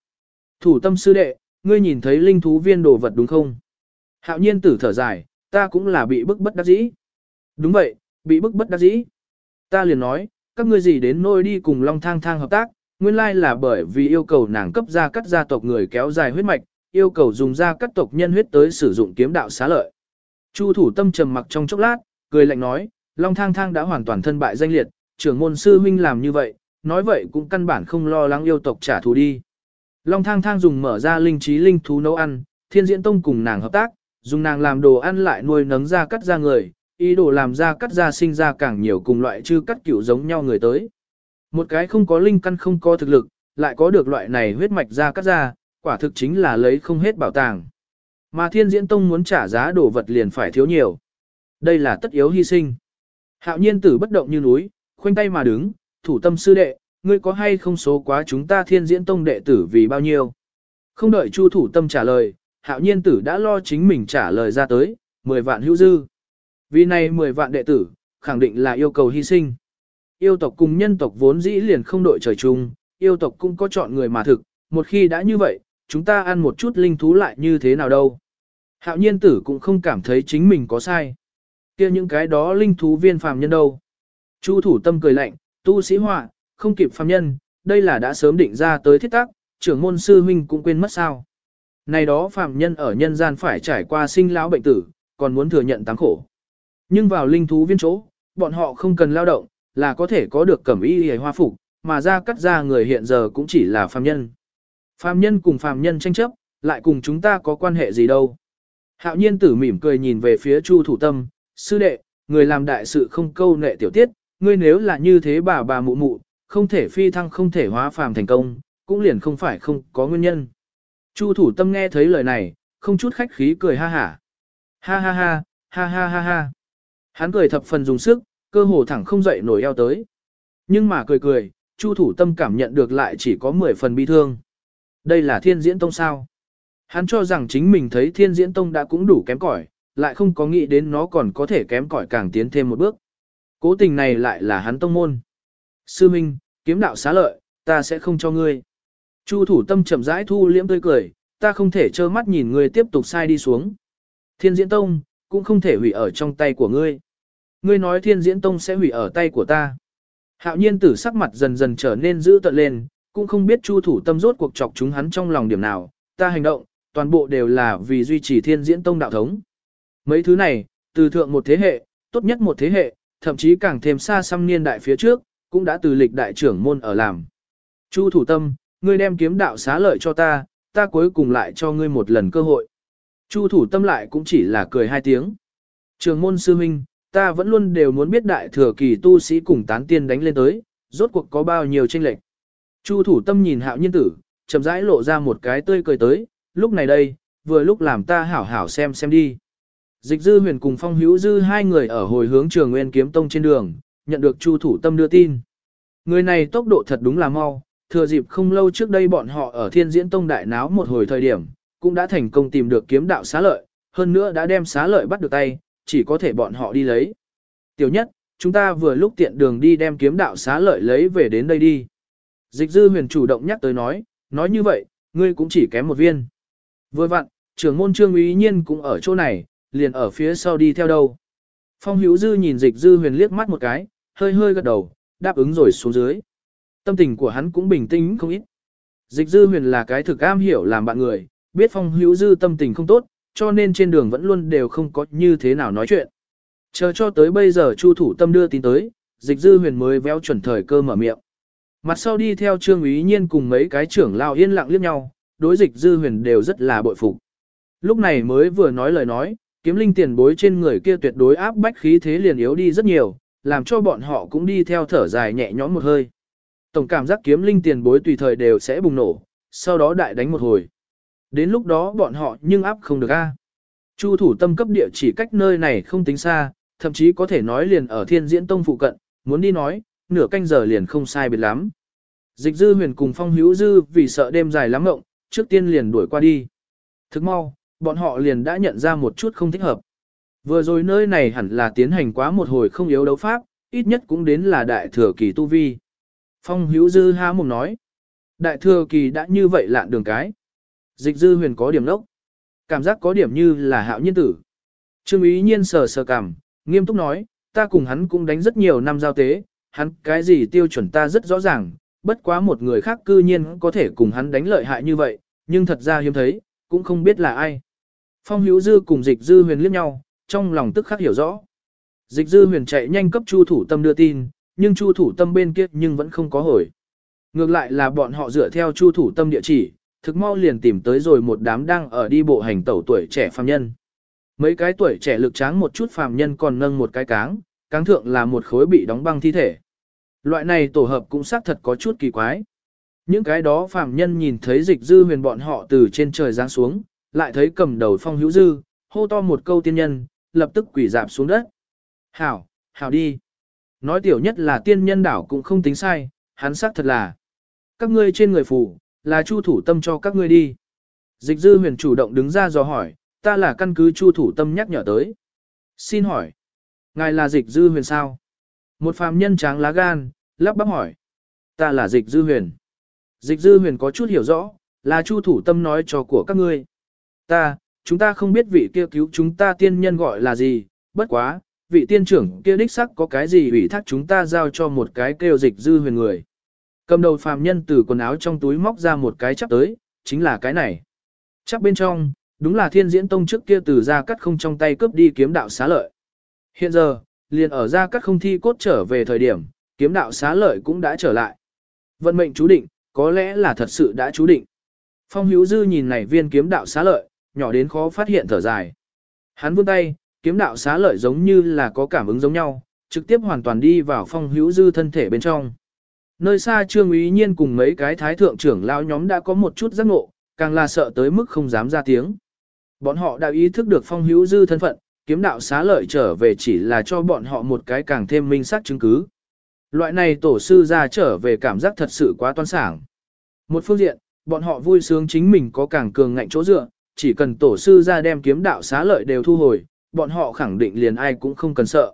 S1: Thủ tâm sư đệ, ngươi nhìn thấy linh thú viên đồ vật đúng không? Hạo nhiên tử thở dài, ta cũng là bị bức bất đắc dĩ. Đúng vậy, bị bức bất đắc dĩ. Ta liền nói, các ngươi gì đến nôi đi cùng Long Thang Thang hợp tác, nguyên lai là bởi vì yêu cầu nàng cấp ra cắt gia tộc người kéo dài huyết mạch, yêu cầu dùng ra cắt tộc nhân huyết tới sử dụng kiếm đạo xá lợi. Chu thủ tâm trầm mặc trong chốc lát, cười lạnh nói, Long Thang Thang đã hoàn toàn thân bại danh liệt, trưởng môn sư huynh làm như vậy, nói vậy cũng căn bản không lo lắng yêu tộc trả thù đi. Long Thang Thang dùng mở ra linh trí linh thú nấu ăn, Thiên Diễn Tông cùng nàng hợp tác, dùng nàng làm đồ ăn lại nuôi nấng ra cắt ra người, ý đồ làm ra cắt ra sinh ra càng nhiều cùng loại chư cắt kiểu giống nhau người tới. Một cái không có linh căn không có thực lực, lại có được loại này huyết mạch ra cắt ra, quả thực chính là lấy không hết bảo tàng. Mà thiên diễn tông muốn trả giá đồ vật liền phải thiếu nhiều. Đây là tất yếu hy sinh. Hạo nhiên tử bất động như núi, khoanh tay mà đứng, thủ tâm sư đệ, ngươi có hay không số quá chúng ta thiên diễn tông đệ tử vì bao nhiêu? Không đợi chu thủ tâm trả lời, hạo nhiên tử đã lo chính mình trả lời ra tới, 10 vạn hữu dư. Vì này 10 vạn đệ tử, khẳng định là yêu cầu hy sinh. Yêu tộc cùng nhân tộc vốn dĩ liền không đội trời chung, yêu tộc cũng có chọn người mà thực, một khi đã như vậy, chúng ta ăn một chút linh thú lại như thế nào đâu. Hạo nhiên tử cũng không cảm thấy chính mình có sai. kia những cái đó linh thú viên phàm nhân đâu. Chu thủ tâm cười lạnh, tu sĩ họa, không kịp phàm nhân, đây là đã sớm định ra tới thiết tác, trưởng môn sư huynh cũng quên mất sao. Này đó phàm nhân ở nhân gian phải trải qua sinh lão bệnh tử, còn muốn thừa nhận tám khổ. Nhưng vào linh thú viên chỗ, bọn họ không cần lao động, là có thể có được cẩm y hề hoa phục, mà ra cắt ra người hiện giờ cũng chỉ là phàm nhân. Phàm nhân cùng phàm nhân tranh chấp, lại cùng chúng ta có quan hệ gì đâu. Hạo nhiên tử mỉm cười nhìn về phía Chu thủ tâm, sư đệ, người làm đại sự không câu nệ tiểu tiết, ngươi nếu là như thế bà bà mụ mụ, không thể phi thăng không thể hóa phàm thành công, cũng liền không phải không có nguyên nhân. Chu thủ tâm nghe thấy lời này, không chút khách khí cười ha hả. Ha ha ha, ha ha ha ha. Hắn cười thập phần dùng sức, cơ hồ thẳng không dậy nổi eo tới. Nhưng mà cười cười, Chu thủ tâm cảm nhận được lại chỉ có 10 phần bi thương. Đây là thiên diễn tông sao. Hắn cho rằng chính mình thấy thiên diễn tông đã cũng đủ kém cỏi, lại không có nghĩ đến nó còn có thể kém cỏi càng tiến thêm một bước. Cố tình này lại là hắn tông môn. Sư Minh, kiếm đạo xá lợi, ta sẽ không cho ngươi. Chu thủ tâm chậm rãi thu liễm tươi cười, ta không thể trơ mắt nhìn ngươi tiếp tục sai đi xuống. Thiên diễn tông, cũng không thể hủy ở trong tay của ngươi. Ngươi nói thiên diễn tông sẽ hủy ở tay của ta. Hạo nhiên tử sắc mặt dần dần trở nên dữ tợn lên, cũng không biết chu thủ tâm rốt cuộc chọc chúng hắn trong lòng điểm nào, ta hành động, toàn bộ đều là vì duy trì thiên diễn tông đạo thống. Mấy thứ này, từ thượng một thế hệ, tốt nhất một thế hệ, thậm chí càng thêm xa xăm niên đại phía trước, cũng đã từ lịch đại trưởng môn ở làm. Chu thủ tâm, ngươi đem kiếm đạo xá lợi cho ta, ta cuối cùng lại cho ngươi một lần cơ hội. Chu thủ tâm lại cũng chỉ là cười hai tiếng. Trường môn sư huynh, ta vẫn luôn đều muốn biết đại thừa kỳ tu sĩ cùng tán tiên đánh lên tới, rốt cuộc có bao nhiêu tranh lệch. Chu thủ tâm nhìn hạo nhiên tử, chậm rãi lộ ra một cái tươi cười tới, lúc này đây, vừa lúc làm ta hảo hảo xem xem đi. Dịch dư huyền cùng phong hữu dư hai người ở hồi hướng trường nguyên kiếm tông trên đường, nhận được chu thủ tâm đưa tin. Người này tốc độ thật đúng là mau, thừa dịp không lâu trước đây bọn họ ở thiên diễn tông đại náo một hồi thời điểm, cũng đã thành công tìm được kiếm đạo xá lợi, hơn nữa đã đem xá lợi bắt được tay, chỉ có thể bọn họ đi lấy. Tiểu nhất, chúng ta vừa lúc tiện đường đi đem kiếm đạo xá lợi lấy về đến đây đi. Dịch dư huyền chủ động nhắc tới nói, nói như vậy, ngươi cũng chỉ kém một viên. Vừa vặn, trưởng môn trương ý nhiên cũng ở chỗ này, liền ở phía sau đi theo đâu. Phong hữu dư nhìn dịch dư huyền liếc mắt một cái, hơi hơi gật đầu, đáp ứng rồi xuống dưới. Tâm tình của hắn cũng bình tĩnh không ít. Dịch dư huyền là cái thực am hiểu làm bạn người, biết phong hữu dư tâm tình không tốt, cho nên trên đường vẫn luôn đều không có như thế nào nói chuyện. Chờ cho tới bây giờ chu thủ tâm đưa tin tới, dịch dư huyền mới véo chuẩn thời cơ mở miệng. Mặt sau đi theo trương ý nhiên cùng mấy cái trưởng lao yên lặng liếc nhau, đối dịch dư huyền đều rất là bội phục. Lúc này mới vừa nói lời nói, kiếm linh tiền bối trên người kia tuyệt đối áp bách khí thế liền yếu đi rất nhiều, làm cho bọn họ cũng đi theo thở dài nhẹ nhõm một hơi. Tổng cảm giác kiếm linh tiền bối tùy thời đều sẽ bùng nổ, sau đó đại đánh một hồi. Đến lúc đó bọn họ nhưng áp không được a. Chu thủ tâm cấp địa chỉ cách nơi này không tính xa, thậm chí có thể nói liền ở thiên diễn tông phụ cận, muốn đi nói, nửa canh giờ liền không sai biệt lắm. Dịch dư huyền cùng phong hữu dư vì sợ đêm dài lắm ngộng, trước tiên liền đuổi qua đi. Thức mau, bọn họ liền đã nhận ra một chút không thích hợp. Vừa rồi nơi này hẳn là tiến hành quá một hồi không yếu đấu pháp, ít nhất cũng đến là đại thừa kỳ tu vi. Phong hữu dư há mồm nói. Đại thừa kỳ đã như vậy lạn đường cái. Dịch dư huyền có điểm lốc. Cảm giác có điểm như là hạo nhiên tử. Trương ý nhiên sờ sờ cảm, nghiêm túc nói, ta cùng hắn cũng đánh rất nhiều năm giao tế, hắn cái gì tiêu chuẩn ta rất rõ ràng, bất quá một người khác cư nhiên có thể cùng hắn đánh lợi hại như vậy, nhưng thật ra hiếm thấy, cũng không biết là ai. Phong hữu dư cùng dịch dư huyền liếc nhau, trong lòng tức khắc hiểu rõ. Dịch dư huyền chạy nhanh cấp chu thủ tâm đưa tin, nhưng chu thủ tâm bên kia nhưng vẫn không có hồi. Ngược lại là bọn họ dựa theo chu thủ tâm địa chỉ, thực mau liền tìm tới rồi một đám đang ở đi bộ hành tẩu tuổi trẻ phàm nhân. Mấy cái tuổi trẻ lực tráng một chút phàm nhân còn nâng một cái cáng, cáng thượng là một khối bị đóng băng thi thể. Loại này tổ hợp cũng xác thật có chút kỳ quái. Những cái đó phàm nhân nhìn thấy dịch dư huyền bọn họ từ trên trời giáng xuống, lại thấy cầm đầu phong hữu dư, hô to một câu tiên nhân, lập tức quỷ dạp xuống đất. Hảo, hảo đi. Nói tiểu nhất là tiên nhân đảo cũng không tính sai, hắn xác thật là. Các ngươi trên người phủ, là chu thủ tâm cho các ngươi đi. Dịch dư huyền chủ động đứng ra dò hỏi, ta là căn cứ chu thủ tâm nhắc nhở tới. Xin hỏi, ngài là dịch dư huyền sao? Một phàm nhân tráng lá gan, lắp bắp hỏi. Ta là dịch dư huyền. Dịch dư huyền có chút hiểu rõ, là chu thủ tâm nói cho của các ngươi. Ta, chúng ta không biết vị kia cứu chúng ta tiên nhân gọi là gì, bất quá, vị tiên trưởng kia đích sắc có cái gì ủy thác chúng ta giao cho một cái kêu dịch dư huyền người. Cầm đầu phàm nhân từ quần áo trong túi móc ra một cái chắp tới, chính là cái này. Chắp bên trong, Đúng là thiên diễn tông trước kia từ ra cắt không trong tay cướp đi kiếm đạo xá lợi. Hiện giờ, liền ở ra cắt không thi cốt trở về thời điểm, kiếm đạo xá lợi cũng đã trở lại. Vận mệnh chú định, có lẽ là thật sự đã chú định. Phong hữu dư nhìn này viên kiếm đạo xá lợi, nhỏ đến khó phát hiện thở dài. Hắn vươn tay, kiếm đạo xá lợi giống như là có cảm ứng giống nhau, trực tiếp hoàn toàn đi vào phong hữu dư thân thể bên trong. Nơi xa trương ý nhiên cùng mấy cái thái thượng trưởng lão nhóm đã có một chút giác ngộ, càng là sợ tới mức không dám ra tiếng. Bọn họ đã ý thức được phong hữu dư thân phận, kiếm đạo xá lợi trở về chỉ là cho bọn họ một cái càng thêm minh xác chứng cứ. Loại này tổ sư ra trở về cảm giác thật sự quá toan sảng. Một phương diện, bọn họ vui sướng chính mình có càng cường ngạnh chỗ dựa, chỉ cần tổ sư ra đem kiếm đạo xá lợi đều thu hồi, bọn họ khẳng định liền ai cũng không cần sợ.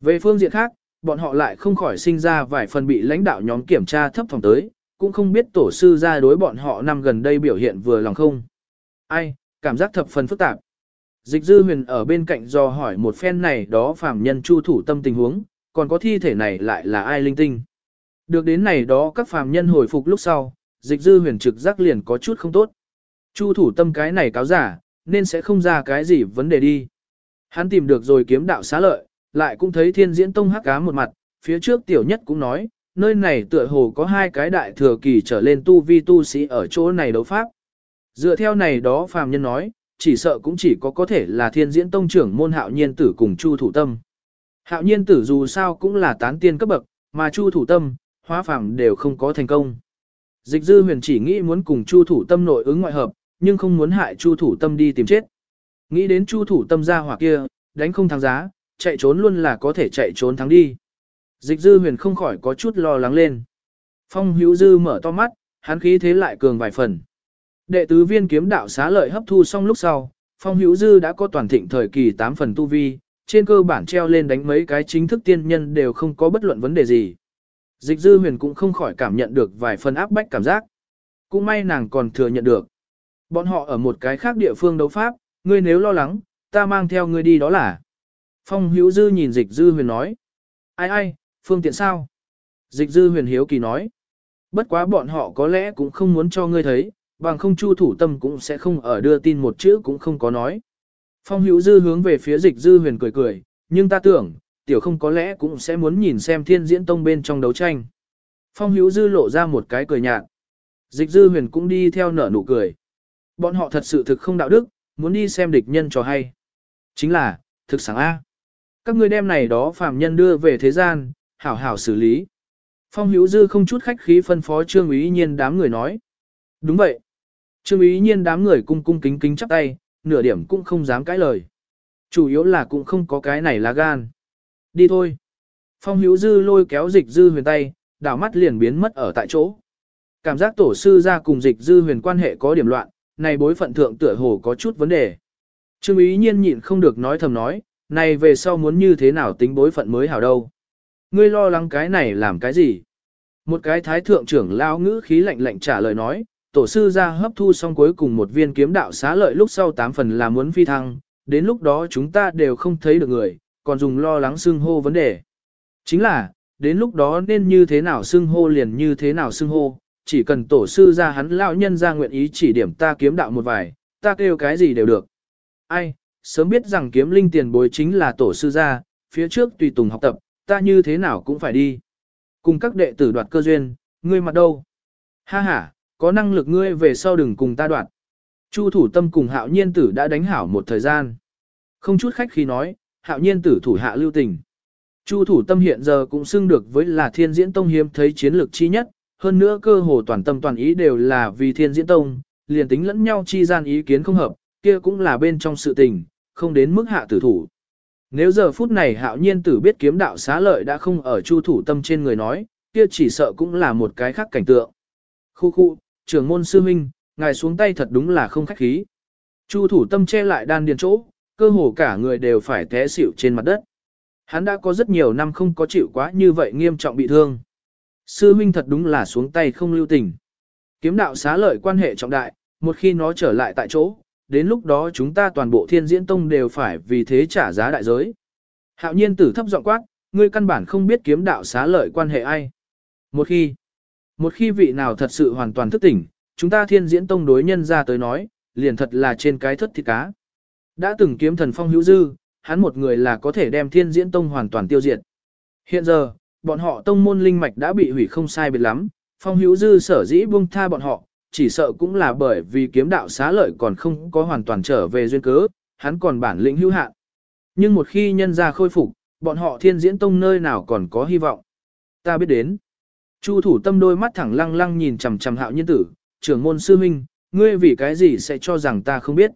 S1: Về phương diện khác, bọn họ lại không khỏi sinh ra vài phần bị lãnh đạo nhóm kiểm tra thấp phòng tới, cũng không biết tổ sư ra đối bọn họ năm gần đây biểu hiện vừa lòng không. Ai, cảm giác thập phần phức tạp. Dịch dư huyền ở bên cạnh do hỏi một phen này đó phàm nhân chu thủ tâm tình huống, còn có thi thể này lại là ai linh tinh. Được đến này đó các phàm nhân hồi phục lúc sau, dịch dư huyền trực giác liền có chút không tốt. Chu thủ tâm cái này cáo giả, nên sẽ không ra cái gì vấn đề đi. Hắn tìm được rồi kiếm đạo xá lợi, lại cũng thấy thiên diễn tông hắc cá một mặt, phía trước tiểu nhất cũng nói, nơi này tựa hồ có hai cái đại thừa kỳ trở lên tu vi tu sĩ ở chỗ này đấu pháp. Dựa theo này đó phàm nhân nói, chỉ sợ cũng chỉ có có thể là thiên diễn tông trưởng môn hạo nhiên tử cùng chu thủ tâm. Hạo nhiên tử dù sao cũng là tán tiên cấp bậc, mà chu thủ tâm, hóa phàm đều không có thành công. Dịch dư huyền chỉ nghĩ muốn cùng chu thủ tâm nội ứng ngoại hợp, nhưng không muốn hại chu thủ tâm đi tìm chết. Nghĩ đến chu thủ tâm ra hỏa kia, đánh không thắng giá, chạy trốn luôn là có thể chạy trốn thắng đi. Dịch dư huyền không khỏi có chút lo lắng lên. Phong hữu dư mở to mắt, hắn khí thế lại cường vài phần. Đệ tứ viên kiếm đạo xá lợi hấp thu xong lúc sau, phong hữu dư đã có toàn thịnh thời kỳ 8 phần tu vi, trên cơ bản treo lên đánh mấy cái chính thức tiên nhân đều không có bất luận vấn đề gì. Dịch dư huyền cũng không khỏi cảm nhận được vài phần áp bách cảm giác. Cũng may nàng còn thừa nhận được. Bọn họ ở một cái khác địa phương đấu pháp, ngươi nếu lo lắng, ta mang theo ngươi đi đó là. Phong hữu dư nhìn dịch dư huyền nói. Ai ai, phương tiện sao? Dịch dư huyền hiếu kỳ nói. Bất quá bọn họ có lẽ cũng không muốn cho ngươi thấy, bằng không chu thủ tâm cũng sẽ không ở đưa tin một chữ cũng không có nói. Phong hữu dư hướng về phía dịch dư huyền cười cười, nhưng ta tưởng, tiểu không có lẽ cũng sẽ muốn nhìn xem thiên diễn tông bên trong đấu tranh. Phong hữu dư lộ ra một cái cười nhạt. Dịch dư huyền cũng đi theo nở nụ cười. Bọn họ thật sự thực không đạo đức, muốn đi xem địch nhân cho hay. Chính là, thực sáng A. Các ngươi đem này đó phàm nhân đưa về thế gian, hảo hảo xử lý. Phong hữu dư không chút khách khí phân phó trương ý nhiên đám người nói. Đúng vậy. Trương ý nhiên đám người cung cung kính kính chắp tay, nửa điểm cũng không dám cãi lời. Chủ yếu là cũng không có cái này là gan. Đi thôi. Phong hữu dư lôi kéo dịch dư huyền tay, đảo mắt liền biến mất ở tại chỗ. Cảm giác tổ sư ra cùng dịch dư huyền quan hệ có điểm loạn, này bối phận thượng tựa hồ có chút vấn đề. Trương ý nhiên nhịn không được nói thầm nói, này về sau muốn như thế nào tính bối phận mới hảo đâu. Ngươi lo lắng cái này làm cái gì? Một cái thái thượng trưởng lao ngữ khí lạnh lạnh trả lời nói, tổ sư ra hấp thu xong cuối cùng một viên kiếm đạo xá lợi lúc sau tám phần là muốn phi thăng, đến lúc đó chúng ta đều không thấy được người, còn dùng lo lắng xưng hô vấn đề. Chính là, đến lúc đó nên như thế nào xưng hô liền như thế nào xưng hô, chỉ cần tổ sư ra hắn lão nhân ra nguyện ý chỉ điểm ta kiếm đạo một vài, ta kêu cái gì đều được. Ai, sớm biết rằng kiếm linh tiền bối chính là tổ sư gia, phía trước tùy tùng học tập, ta như thế nào cũng phải đi. Cùng các đệ tử đoạt cơ duyên, ngươi mặt đâu? Ha ha, có năng lực ngươi về sau đừng cùng ta đoạt. Chu thủ tâm cùng hạo nhiên tử đã đánh hảo một thời gian. Không chút khách khi nói, hạo nhiên tử thủ hạ lưu tình. Chu thủ tâm hiện giờ cũng xưng được với là thiên diễn tông hiếm thấy chiến lược chi nhất, hơn nữa cơ hồ toàn tâm toàn ý đều là vì thiên diễn tông, liền tính lẫn nhau chi gian ý kiến không hợp, kia cũng là bên trong sự tình, không đến mức hạ tử thủ. Nếu giờ phút này hạo nhiên tử biết kiếm đạo xá lợi đã không ở chu thủ tâm trên người nói, kia chỉ sợ cũng là một cái khác cảnh tượng. Khu khu, trưởng môn sư minh, ngài xuống tay thật đúng là không khách khí. Chu thủ tâm che lại đan điền chỗ, cơ hồ cả người đều phải té xỉu trên mặt đất. Hắn đã có rất nhiều năm không có chịu quá như vậy nghiêm trọng bị thương. Sư huynh thật đúng là xuống tay không lưu tình. Kiếm đạo xá lợi quan hệ trọng đại, một khi nó trở lại tại chỗ, đến lúc đó chúng ta toàn bộ thiên diễn tông đều phải vì thế trả giá đại giới. Hạo nhiên tử thấp giọng quát, ngươi căn bản không biết kiếm đạo xá lợi quan hệ ai. Một khi, một khi vị nào thật sự hoàn toàn thức tỉnh, chúng ta thiên diễn tông đối nhân ra tới nói, liền thật là trên cái thất thịt cá. Đã từng kiếm thần phong hữu dư, hắn một người là có thể đem thiên diễn tông hoàn toàn tiêu diệt. Hiện giờ, bọn họ tông môn linh mạch đã bị hủy không sai biệt lắm, phong hữu dư sở dĩ buông tha bọn họ, chỉ sợ cũng là bởi vì kiếm đạo xá lợi còn không có hoàn toàn trở về duyên cớ, hắn còn bản lĩnh hữu hạn. Nhưng một khi nhân ra khôi phục, bọn họ thiên diễn tông nơi nào còn có hy vọng. Ta biết đến. Chu thủ tâm đôi mắt thẳng lăng lăng nhìn chằm chằm hạo nhiên tử, trưởng môn sư huynh, ngươi vì cái gì sẽ cho rằng ta không biết.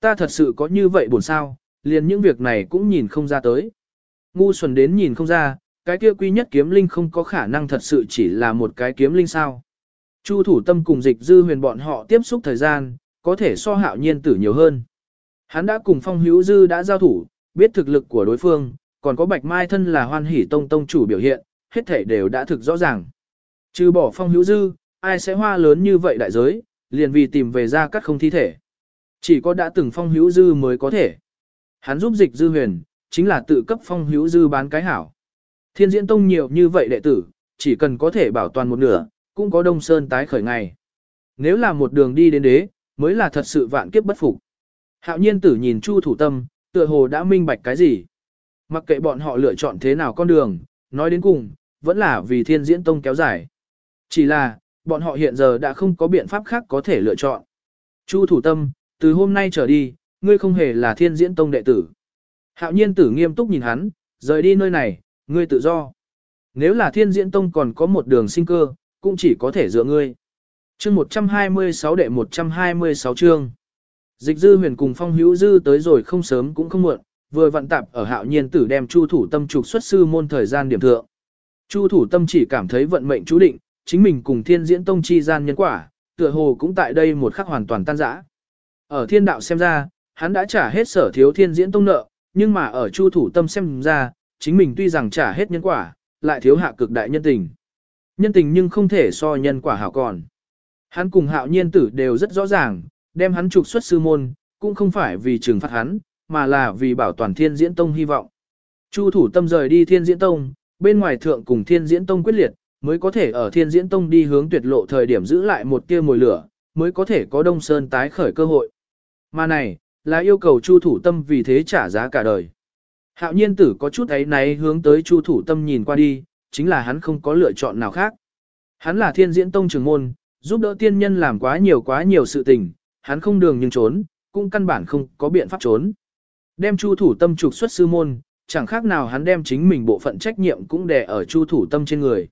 S1: Ta thật sự có như vậy buồn sao, liền những việc này cũng nhìn không ra tới. Ngu xuẩn đến nhìn không ra, cái kia quy nhất kiếm linh không có khả năng thật sự chỉ là một cái kiếm linh sao. Chu thủ tâm cùng dịch dư huyền bọn họ tiếp xúc thời gian, có thể so hạo nhiên tử nhiều hơn. Hắn đã cùng phong hữu dư đã giao thủ, biết thực lực của đối phương, còn có bạch mai thân là hoan hỷ tông tông chủ biểu hiện, hết thể đều đã thực rõ ràng. Trừ bỏ phong hữu dư, ai sẽ hoa lớn như vậy đại giới, liền vì tìm về ra cắt không thi thể. Chỉ có đã từng phong hữu dư mới có thể. Hắn giúp dịch dư huyền, chính là tự cấp phong hữu dư bán cái hảo. Thiên diễn tông nhiều như vậy đệ tử, chỉ cần có thể bảo toàn một nửa, cũng có đông sơn tái khởi ngày. Nếu là một đường đi đến đế, mới là thật sự vạn kiếp bất phục. Hạo nhiên tử nhìn Chu thủ tâm, tựa hồ đã minh bạch cái gì. Mặc kệ bọn họ lựa chọn thế nào con đường, nói đến cùng, vẫn là vì thiên diễn tông kéo dài. Chỉ là, bọn họ hiện giờ đã không có biện pháp khác có thể lựa chọn. Chu thủ tâm, từ hôm nay trở đi, ngươi không hề là thiên diễn tông đệ tử. Hạo nhiên tử nghiêm túc nhìn hắn, rời đi nơi này, ngươi tự do. Nếu là thiên diễn tông còn có một đường sinh cơ, cũng chỉ có thể dựa ngươi. Chương 126 đệ 126 chương. Dịch dư huyền cùng phong hữu dư tới rồi không sớm cũng không muộn, vừa vận tạp ở hạo nhiên tử đem chu thủ tâm trục xuất sư môn thời gian điểm thượng. Chu thủ tâm chỉ cảm thấy vận mệnh chú định, chính mình cùng thiên diễn tông chi gian nhân quả, tựa hồ cũng tại đây một khắc hoàn toàn tan rã. Ở thiên đạo xem ra, hắn đã trả hết sở thiếu thiên diễn tông nợ, nhưng mà ở chu thủ tâm xem ra, chính mình tuy rằng trả hết nhân quả, lại thiếu hạ cực đại nhân tình. Nhân tình nhưng không thể so nhân quả hảo còn. Hắn cùng hạo nhiên tử đều rất rõ ràng, đem hắn trục xuất sư môn, cũng không phải vì trừng phạt hắn, mà là vì bảo toàn thiên diễn tông hy vọng. Chu thủ tâm rời đi thiên diễn tông, bên ngoài thượng cùng thiên diễn tông quyết liệt, mới có thể ở thiên diễn tông đi hướng tuyệt lộ thời điểm giữ lại một tia mồi lửa, mới có thể có đông sơn tái khởi cơ hội. Mà này, là yêu cầu chu thủ tâm vì thế trả giá cả đời. Hạo nhiên tử có chút ấy náy hướng tới chu thủ tâm nhìn qua đi, chính là hắn không có lựa chọn nào khác. Hắn là thiên diễn tông trường môn, giúp đỡ tiên nhân làm quá nhiều quá nhiều sự tình, hắn không đường nhưng trốn, cũng căn bản không có biện pháp trốn. Đem chu thủ tâm trục xuất sư môn, chẳng khác nào hắn đem chính mình bộ phận trách nhiệm cũng đè ở chu thủ tâm trên người.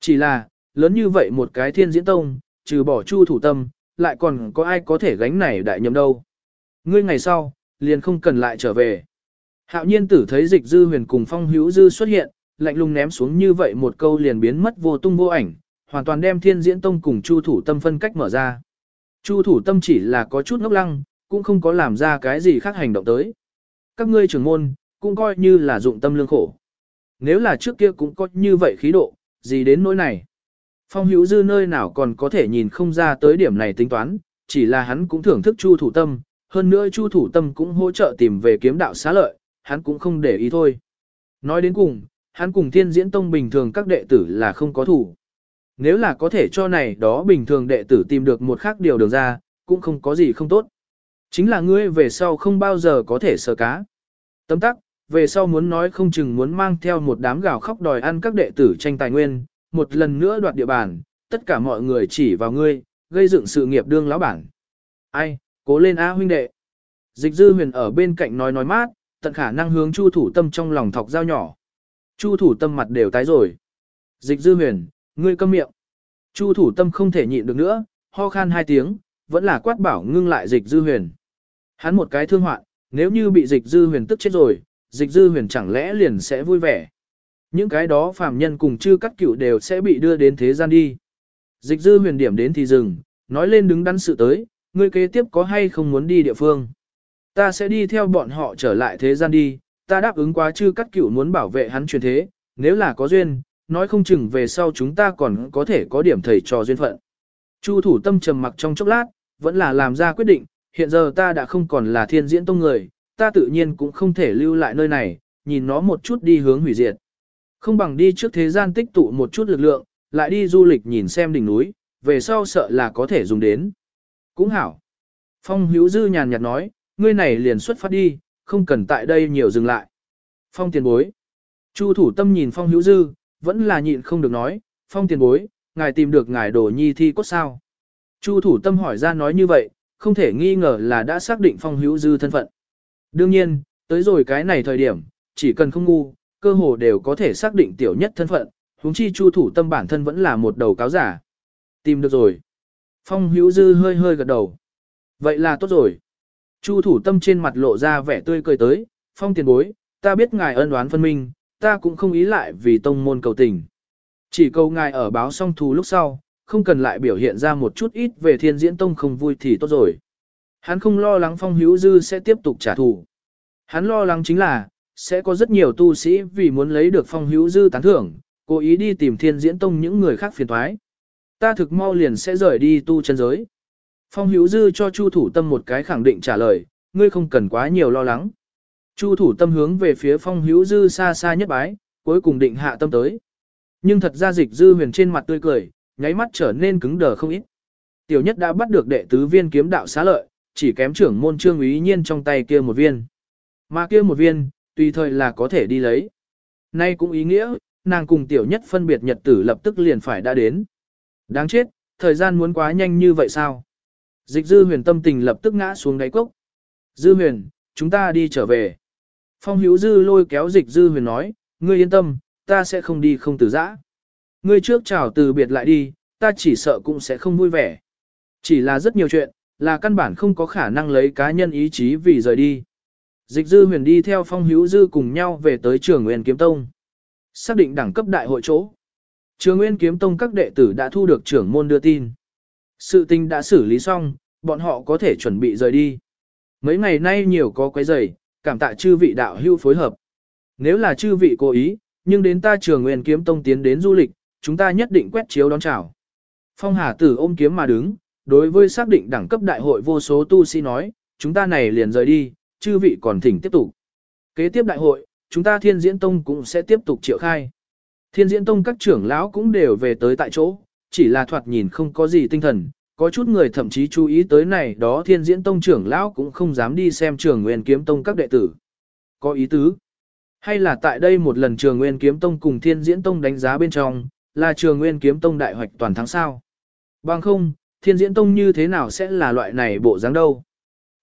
S1: Chỉ là, lớn như vậy một cái thiên diễn tông, trừ bỏ chu thủ tâm, lại còn có ai có thể gánh này đại nhầm đâu. Ngươi ngày sau, liền không cần lại trở về. Hạo nhiên tử thấy dịch dư huyền cùng phong hữu dư xuất hiện, lạnh lùng ném xuống như vậy một câu liền biến mất vô tung vô ảnh, hoàn toàn đem thiên diễn tông cùng chu thủ tâm phân cách mở ra. Chu thủ tâm chỉ là có chút ngốc lăng, cũng không có làm ra cái gì khác hành động tới. Các ngươi trưởng môn, cũng coi như là dụng tâm lương khổ. Nếu là trước kia cũng có như vậy khí độ, gì đến nỗi này. Phong hữu dư nơi nào còn có thể nhìn không ra tới điểm này tính toán, chỉ là hắn cũng thưởng thức chu thủ tâm, hơn nữa chu thủ tâm cũng hỗ trợ tìm về kiếm đạo xá lợi, hắn cũng không để ý thôi. Nói đến cùng, hắn cùng thiên diễn tông bình thường các đệ tử là không có thủ. Nếu là có thể cho này đó bình thường đệ tử tìm được một khác điều đường ra, cũng không có gì không tốt. Chính là ngươi về sau không bao giờ có thể sờ cá. Tấm tắc, về sau muốn nói không chừng muốn mang theo một đám gào khóc đòi ăn các đệ tử tranh tài nguyên, một lần nữa đoạt địa bàn, tất cả mọi người chỉ vào ngươi, gây dựng sự nghiệp đương lão bản. Ai, cố lên á huynh đệ. Dịch dư huyền ở bên cạnh nói nói mát, tận khả năng hướng chu thủ tâm trong lòng thọc dao nhỏ. Chu thủ tâm mặt đều tái rồi. Dịch dư huyền, ngươi câm miệng. Chu thủ tâm không thể nhịn được nữa, ho khan hai tiếng, vẫn là quát bảo ngưng lại dịch dư huyền. Hắn một cái thương hoạn, nếu như bị dịch dư huyền tức chết rồi, dịch dư huyền chẳng lẽ liền sẽ vui vẻ. Những cái đó phàm nhân cùng chư cắt cựu đều sẽ bị đưa đến thế gian đi. Dịch dư huyền điểm đến thì dừng, nói lên đứng đắn sự tới, ngươi kế tiếp có hay không muốn đi địa phương. Ta sẽ đi theo bọn họ trở lại thế gian đi, ta đáp ứng quá chư cắt cửu muốn bảo vệ hắn truyền thế, nếu là có duyên, nói không chừng về sau chúng ta còn có thể có điểm thầy trò duyên phận. Chu thủ tâm trầm mặc trong chốc lát, vẫn là làm ra quyết định, hiện giờ ta đã không còn là thiên diễn tông người, ta tự nhiên cũng không thể lưu lại nơi này, nhìn nó một chút đi hướng hủy diệt. Không bằng đi trước thế gian tích tụ một chút lực lượng, lại đi du lịch nhìn xem đỉnh núi, về sau sợ là có thể dùng đến. Cũng hảo. Phong hữu dư nhàn nhạt nói, ngươi này liền xuất phát đi, không cần tại đây nhiều dừng lại. Phong tiền bối. Chu thủ tâm nhìn phong hữu dư, vẫn là nhịn không được nói, phong tiền bối, ngài tìm được ngài đồ nhi thi cốt sao. Chu thủ tâm hỏi ra nói như vậy, không thể nghi ngờ là đã xác định phong hữu dư thân phận. Đương nhiên, tới rồi cái này thời điểm, chỉ cần không ngu, cơ hồ đều có thể xác định tiểu nhất thân phận, huống chi chu thủ tâm bản thân vẫn là một đầu cáo giả. Tìm được rồi. Phong hữu dư hơi hơi gật đầu. Vậy là tốt rồi. Chu thủ tâm trên mặt lộ ra vẻ tươi cười tới, phong tiền bối, ta biết ngài ân oán phân minh, ta cũng không ý lại vì tông môn cầu tình. Chỉ cầu ngài ở báo xong thù lúc sau, không cần lại biểu hiện ra một chút ít về thiên diễn tông không vui thì tốt rồi. Hắn không lo lắng phong hữu dư sẽ tiếp tục trả thù. Hắn lo lắng chính là, sẽ có rất nhiều tu sĩ vì muốn lấy được phong hữu dư tán thưởng, cố ý đi tìm thiên diễn tông những người khác phiền thoái. Ta thực mau liền sẽ rời đi tu chân giới. Phong hữu dư cho Chu thủ tâm một cái khẳng định trả lời, ngươi không cần quá nhiều lo lắng. Chu thủ tâm hướng về phía phong hữu dư xa xa nhất bái, cuối cùng định hạ tâm tới. Nhưng thật ra dịch dư huyền trên mặt tươi cười, nháy mắt trở nên cứng đờ không ít. Tiểu nhất đã bắt được đệ tứ viên kiếm đạo xá lợi, chỉ kém trưởng môn trương ý nhiên trong tay kia một viên. Mà kia một viên, tùy thời là có thể đi lấy. Nay cũng ý nghĩa, nàng cùng tiểu nhất phân biệt nhật tử lập tức liền phải đã đến. Đáng chết, thời gian muốn quá nhanh như vậy sao? Dịch dư huyền tâm tình lập tức ngã xuống đáy cốc. Dư huyền, chúng ta đi trở về. Phong hữu dư lôi kéo dịch dư huyền nói, ngươi yên tâm, ta sẽ không đi không từ giã. Ngươi trước chào từ biệt lại đi, ta chỉ sợ cũng sẽ không vui vẻ. Chỉ là rất nhiều chuyện, là căn bản không có khả năng lấy cá nhân ý chí vì rời đi. Dịch dư huyền đi theo phong hữu dư cùng nhau về tới trường Nguyên Kiếm Tông. Xác định đẳng cấp đại hội chỗ. Trường Nguyên Kiếm Tông các đệ tử đã thu được trưởng môn đưa tin. Sự tình đã xử lý xong, bọn họ có thể chuẩn bị rời đi. Mấy ngày nay nhiều có quấy rầy, cảm tạ chư vị đạo hữu phối hợp. Nếu là chư vị cố ý, nhưng đến ta trường Nguyên Kiếm Tông tiến đến du lịch, chúng ta nhất định quét chiếu đón chào. Phong Hà Tử ôm kiếm mà đứng, đối với xác định đẳng cấp đại hội vô số tu sĩ nói, chúng ta này liền rời đi, chư vị còn thỉnh tiếp tục. Kế tiếp đại hội, chúng ta Thiên Diễn Tông cũng sẽ tiếp tục triệu khai. Thiên Diễn Tông các trưởng lão cũng đều về tới tại chỗ, chỉ là thoạt nhìn không có gì tinh thần, có chút người thậm chí chú ý tới này đó Thiên Diễn Tông trưởng lão cũng không dám đi xem trường Nguyên Kiếm Tông các đệ tử. Có ý tứ. Hay là tại đây một lần trường Nguyên Kiếm Tông cùng Thiên Diễn Tông đánh giá bên trong, là trường Nguyên Kiếm Tông đại hoạch toàn thắng sao? Bằng không, Thiên Diễn Tông như thế nào sẽ là loại này bộ dáng đâu?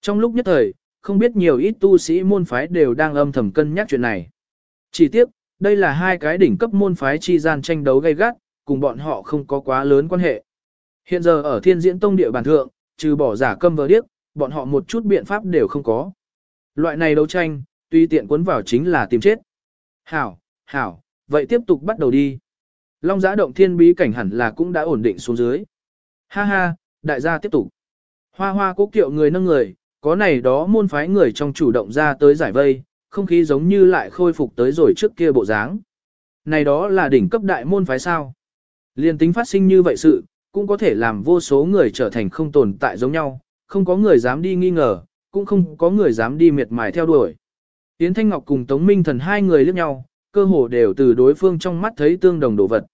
S1: Trong lúc nhất thời, không biết nhiều ít tu sĩ môn phái đều đang âm thầm cân nhắc chuyện này. Chỉ tiếc, đây là hai cái đỉnh cấp môn phái chi gian tranh đấu gay gắt, cùng bọn họ không có quá lớn quan hệ. Hiện giờ ở Thiên Diễn Tông địa bàn thượng, trừ bỏ giả câm vờ điếc, bọn họ một chút biện pháp đều không có. Loại này đấu tranh, tuy tiện cuốn vào chính là tìm chết. Hảo, hảo, vậy tiếp tục bắt đầu đi. Long giã động thiên bí cảnh hẳn là cũng đã ổn định xuống dưới. Ha ha, đại gia tiếp tục. Hoa hoa cố kiệu người nâng người, có này đó môn phái người trong chủ động ra tới giải vây, không khí giống như lại khôi phục tới rồi trước kia bộ dáng. Này đó là đỉnh cấp đại môn phái sao. Liên tính phát sinh như vậy sự, cũng có thể làm vô số người trở thành không tồn tại giống nhau, không có người dám đi nghi ngờ, cũng không có người dám đi miệt mài theo đuổi. Yến Thanh Ngọc cùng Tống Minh Thần hai người liếc nhau, cơ hồ đều từ đối phương trong mắt thấy tương đồng đồ vật.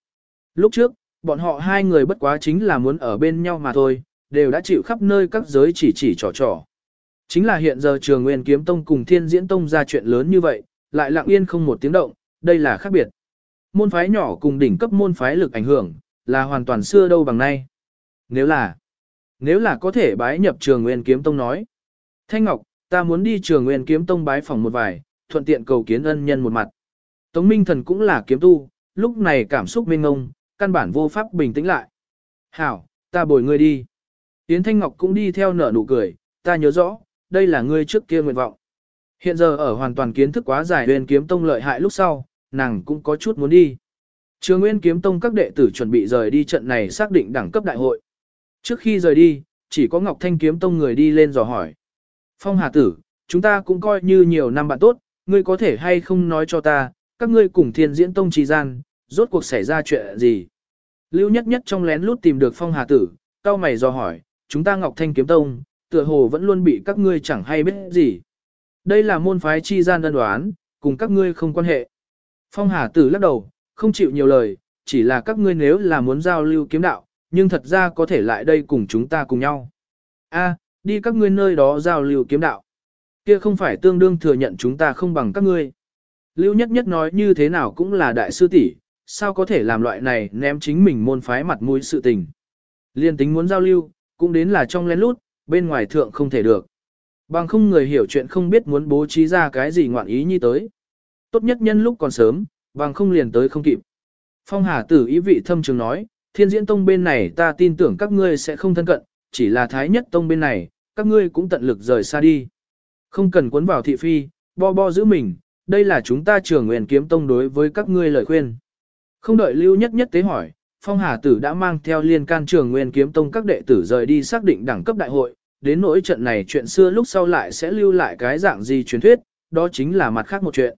S1: Lúc trước, bọn họ hai người bất quá chính là muốn ở bên nhau mà thôi, đều đã chịu khắp nơi các giới chỉ chỉ trò trò. Chính là hiện giờ trường Nguyên Kiếm Tông cùng Thiên Diễn Tông ra chuyện lớn như vậy, lại lặng yên không một tiếng động, đây là khác biệt. Môn phái nhỏ cùng đỉnh cấp môn phái lực ảnh hưởng, là hoàn toàn xưa đâu bằng nay. Nếu là, nếu là có thể bái nhập trường Nguyên Kiếm Tông nói. Thanh Ngọc, ta muốn đi trường Nguyên Kiếm Tông bái phòng một vài, thuận tiện cầu kiến ân nhân một mặt. Tống Minh Thần cũng là kiếm tu, lúc này cảm xúc mênh ngông, căn bản vô pháp bình tĩnh lại. Hảo, ta bồi ngươi đi. Yến Thanh Ngọc cũng đi theo nở nụ cười, ta nhớ rõ, đây là ngươi trước kia nguyện vọng. Hiện giờ ở hoàn toàn kiến thức quá giải huyền kiếm tông lợi hại lúc sau, nàng cũng có chút muốn đi. Trường Nguyên kiếm tông các đệ tử chuẩn bị rời đi trận này xác định đẳng cấp đại hội. Trước khi rời đi, chỉ có Ngọc Thanh kiếm tông người đi lên dò hỏi. Phong Hà tử, chúng ta cũng coi như nhiều năm bạn tốt, ngươi có thể hay không nói cho ta, các ngươi cùng thiên diễn tông trì gian, rốt cuộc xảy ra chuyện gì? Lưu nhất nhất trong lén lút tìm được Phong Hà tử, cao mày dò hỏi, chúng ta Ngọc Thanh kiếm tông, tựa hồ vẫn luôn bị các ngươi chẳng hay biết gì. Đây là môn phái chi gian đơn đoán, cùng các ngươi không quan hệ. Phong Hà Tử lắc đầu, không chịu nhiều lời, chỉ là các ngươi nếu là muốn giao lưu kiếm đạo, nhưng thật ra có thể lại đây cùng chúng ta cùng nhau. A, đi các ngươi nơi đó giao lưu kiếm đạo. Kia không phải tương đương thừa nhận chúng ta không bằng các ngươi. Lưu nhất nhất nói như thế nào cũng là đại sư tỷ, sao có thể làm loại này ném chính mình môn phái mặt mũi sự tình. Liên tính muốn giao lưu, cũng đến là trong lén lút, bên ngoài thượng không thể được. Bằng không người hiểu chuyện không biết muốn bố trí ra cái gì ngoạn ý như tới. Tốt nhất nhân lúc còn sớm, bằng không liền tới không kịp. Phong Hà tử ý vị thâm trường nói, thiên diễn tông bên này ta tin tưởng các ngươi sẽ không thân cận, chỉ là thái nhất tông bên này, các ngươi cũng tận lực rời xa đi. Không cần cuốn vào thị phi, bo bo giữ mình, đây là chúng ta trường nguyện kiếm tông đối với các ngươi lời khuyên. Không đợi lưu nhất nhất tế hỏi, Phong Hà Tử đã mang theo liên can trường nguyên kiếm tông các đệ tử rời đi xác định đẳng cấp đại hội, đến nỗi trận này chuyện xưa lúc sau lại sẽ lưu lại cái dạng gì truyền thuyết, đó chính là mặt khác một chuyện.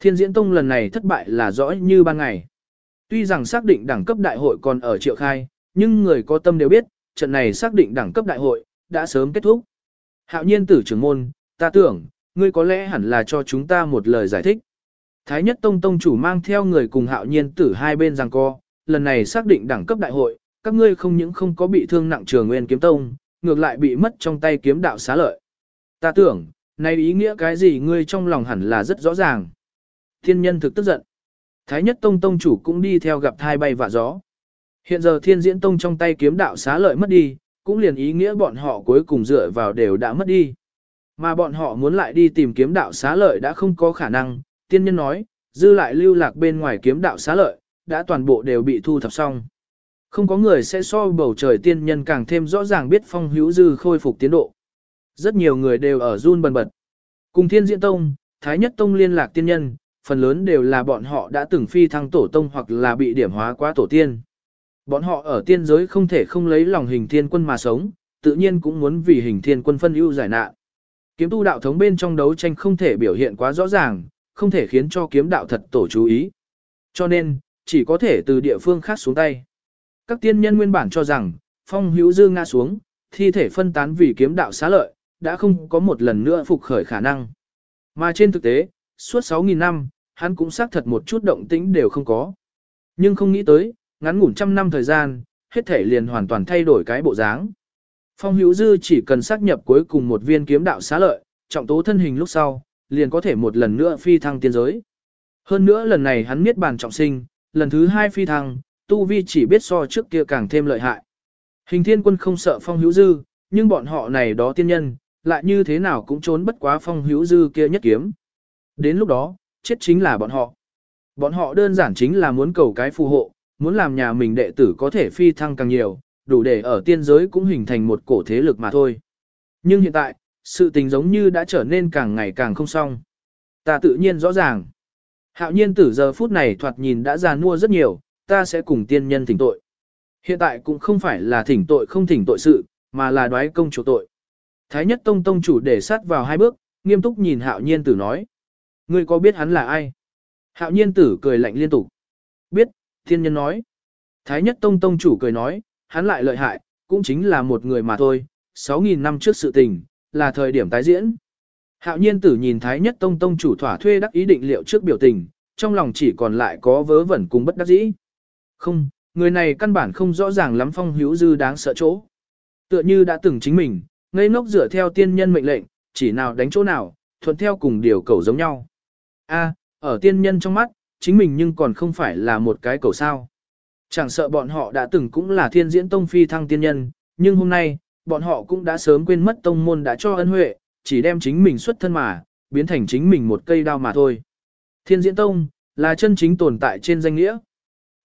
S1: Thiên diễn tông lần này thất bại là rõ như ban ngày. Tuy rằng xác định đẳng cấp đại hội còn ở triệu khai, nhưng người có tâm đều biết, trận này xác định đẳng cấp đại hội, đã sớm kết thúc. Hạo nhiên tử trưởng môn, ta tưởng, ngươi có lẽ hẳn là cho chúng ta một lời giải thích. Thái nhất tông tông chủ mang theo người cùng hạo nhiên tử hai bên rằng co, lần này xác định đẳng cấp đại hội, các ngươi không những không có bị thương nặng trường nguyên kiếm tông, ngược lại bị mất trong tay kiếm đạo xá lợi. Ta tưởng, này ý nghĩa cái gì ngươi trong lòng hẳn là rất rõ ràng. Thiên nhân thực tức giận. Thái nhất tông tông chủ cũng đi theo gặp thai bay vạ gió. Hiện giờ thiên diễn tông trong tay kiếm đạo xá lợi mất đi, cũng liền ý nghĩa bọn họ cuối cùng dựa vào đều đã mất đi. Mà bọn họ muốn lại đi tìm kiếm đạo xá lợi đã không có khả năng, tiên nhân nói, dư lại lưu lạc bên ngoài kiếm đạo xá lợi, đã toàn bộ đều bị thu thập xong. Không có người sẽ so bầu trời tiên nhân càng thêm rõ ràng biết phong hữu dư khôi phục tiến độ. Rất nhiều người đều ở run bần bật. Cùng thiên diễn tông, thái nhất tông liên lạc tiên nhân, phần lớn đều là bọn họ đã từng phi thăng tổ tông hoặc là bị điểm hóa quá tổ tiên. Bọn họ ở tiên giới không thể không lấy lòng hình thiên quân mà sống, tự nhiên cũng muốn vì hình thiên quân phân ưu giải nạn. Kiếm tu đạo thống bên trong đấu tranh không thể biểu hiện quá rõ ràng, không thể khiến cho kiếm đạo thật tổ chú ý. Cho nên, chỉ có thể từ địa phương khác xuống tay. Các tiên nhân nguyên bản cho rằng, phong hữu dư ngã xuống, thi thể phân tán vì kiếm đạo xá lợi, đã không có một lần nữa phục khởi khả năng. Mà trên thực tế, suốt 6.000 năm, hắn cũng xác thật một chút động tĩnh đều không có. Nhưng không nghĩ tới, ngắn ngủn trăm năm thời gian, hết thể liền hoàn toàn thay đổi cái bộ dáng. Phong hữu dư chỉ cần xác nhập cuối cùng một viên kiếm đạo xá lợi, trọng tố thân hình lúc sau, liền có thể một lần nữa phi thăng tiên giới. Hơn nữa lần này hắn miết bàn trọng sinh, lần thứ hai phi thăng, tu vi chỉ biết so trước kia càng thêm lợi hại. Hình thiên quân không sợ phong hữu dư, nhưng bọn họ này đó tiên nhân, lại như thế nào cũng trốn bất quá phong hữu dư kia nhất kiếm. Đến lúc đó, chết chính là bọn họ. Bọn họ đơn giản chính là muốn cầu cái phù hộ, muốn làm nhà mình đệ tử có thể phi thăng càng nhiều, đủ để ở tiên giới cũng hình thành một cổ thế lực mà thôi. Nhưng hiện tại, sự tình giống như đã trở nên càng ngày càng không xong. Ta tự nhiên rõ ràng. Hạo nhiên tử giờ phút này thoạt nhìn đã già nua rất nhiều, ta sẽ cùng tiên nhân thỉnh tội. Hiện tại cũng không phải là thỉnh tội không thỉnh tội sự, mà là đoái công chủ tội. Thái nhất tông tông chủ để sát vào hai bước, nghiêm túc nhìn hạo nhiên tử nói. Ngươi có biết hắn là ai? Hạo nhiên tử cười lạnh liên tục. Biết, thiên nhân nói. Thái nhất tông tông chủ cười nói, hắn lại lợi hại, cũng chính là một người mà thôi, 6.000 năm trước sự tình, là thời điểm tái diễn. Hạo nhiên tử nhìn Thái nhất tông tông chủ thỏa thuê đắc ý định liệu trước biểu tình, trong lòng chỉ còn lại có vớ vẩn cùng bất đắc dĩ. Không, người này căn bản không rõ ràng lắm phong hữu dư đáng sợ chỗ. Tựa như đã từng chính mình, ngây ngốc dựa theo tiên nhân mệnh lệnh, chỉ nào đánh chỗ nào, thuận theo cùng điều cầu giống nhau. A, ở tiên nhân trong mắt, chính mình nhưng còn không phải là một cái cầu sao. Chẳng sợ bọn họ đã từng cũng là thiên diễn tông phi thăng tiên nhân, nhưng hôm nay, bọn họ cũng đã sớm quên mất tông môn đã cho ân huệ, chỉ đem chính mình xuất thân mà, biến thành chính mình một cây đao mà thôi. Thiên diễn tông, là chân chính tồn tại trên danh nghĩa.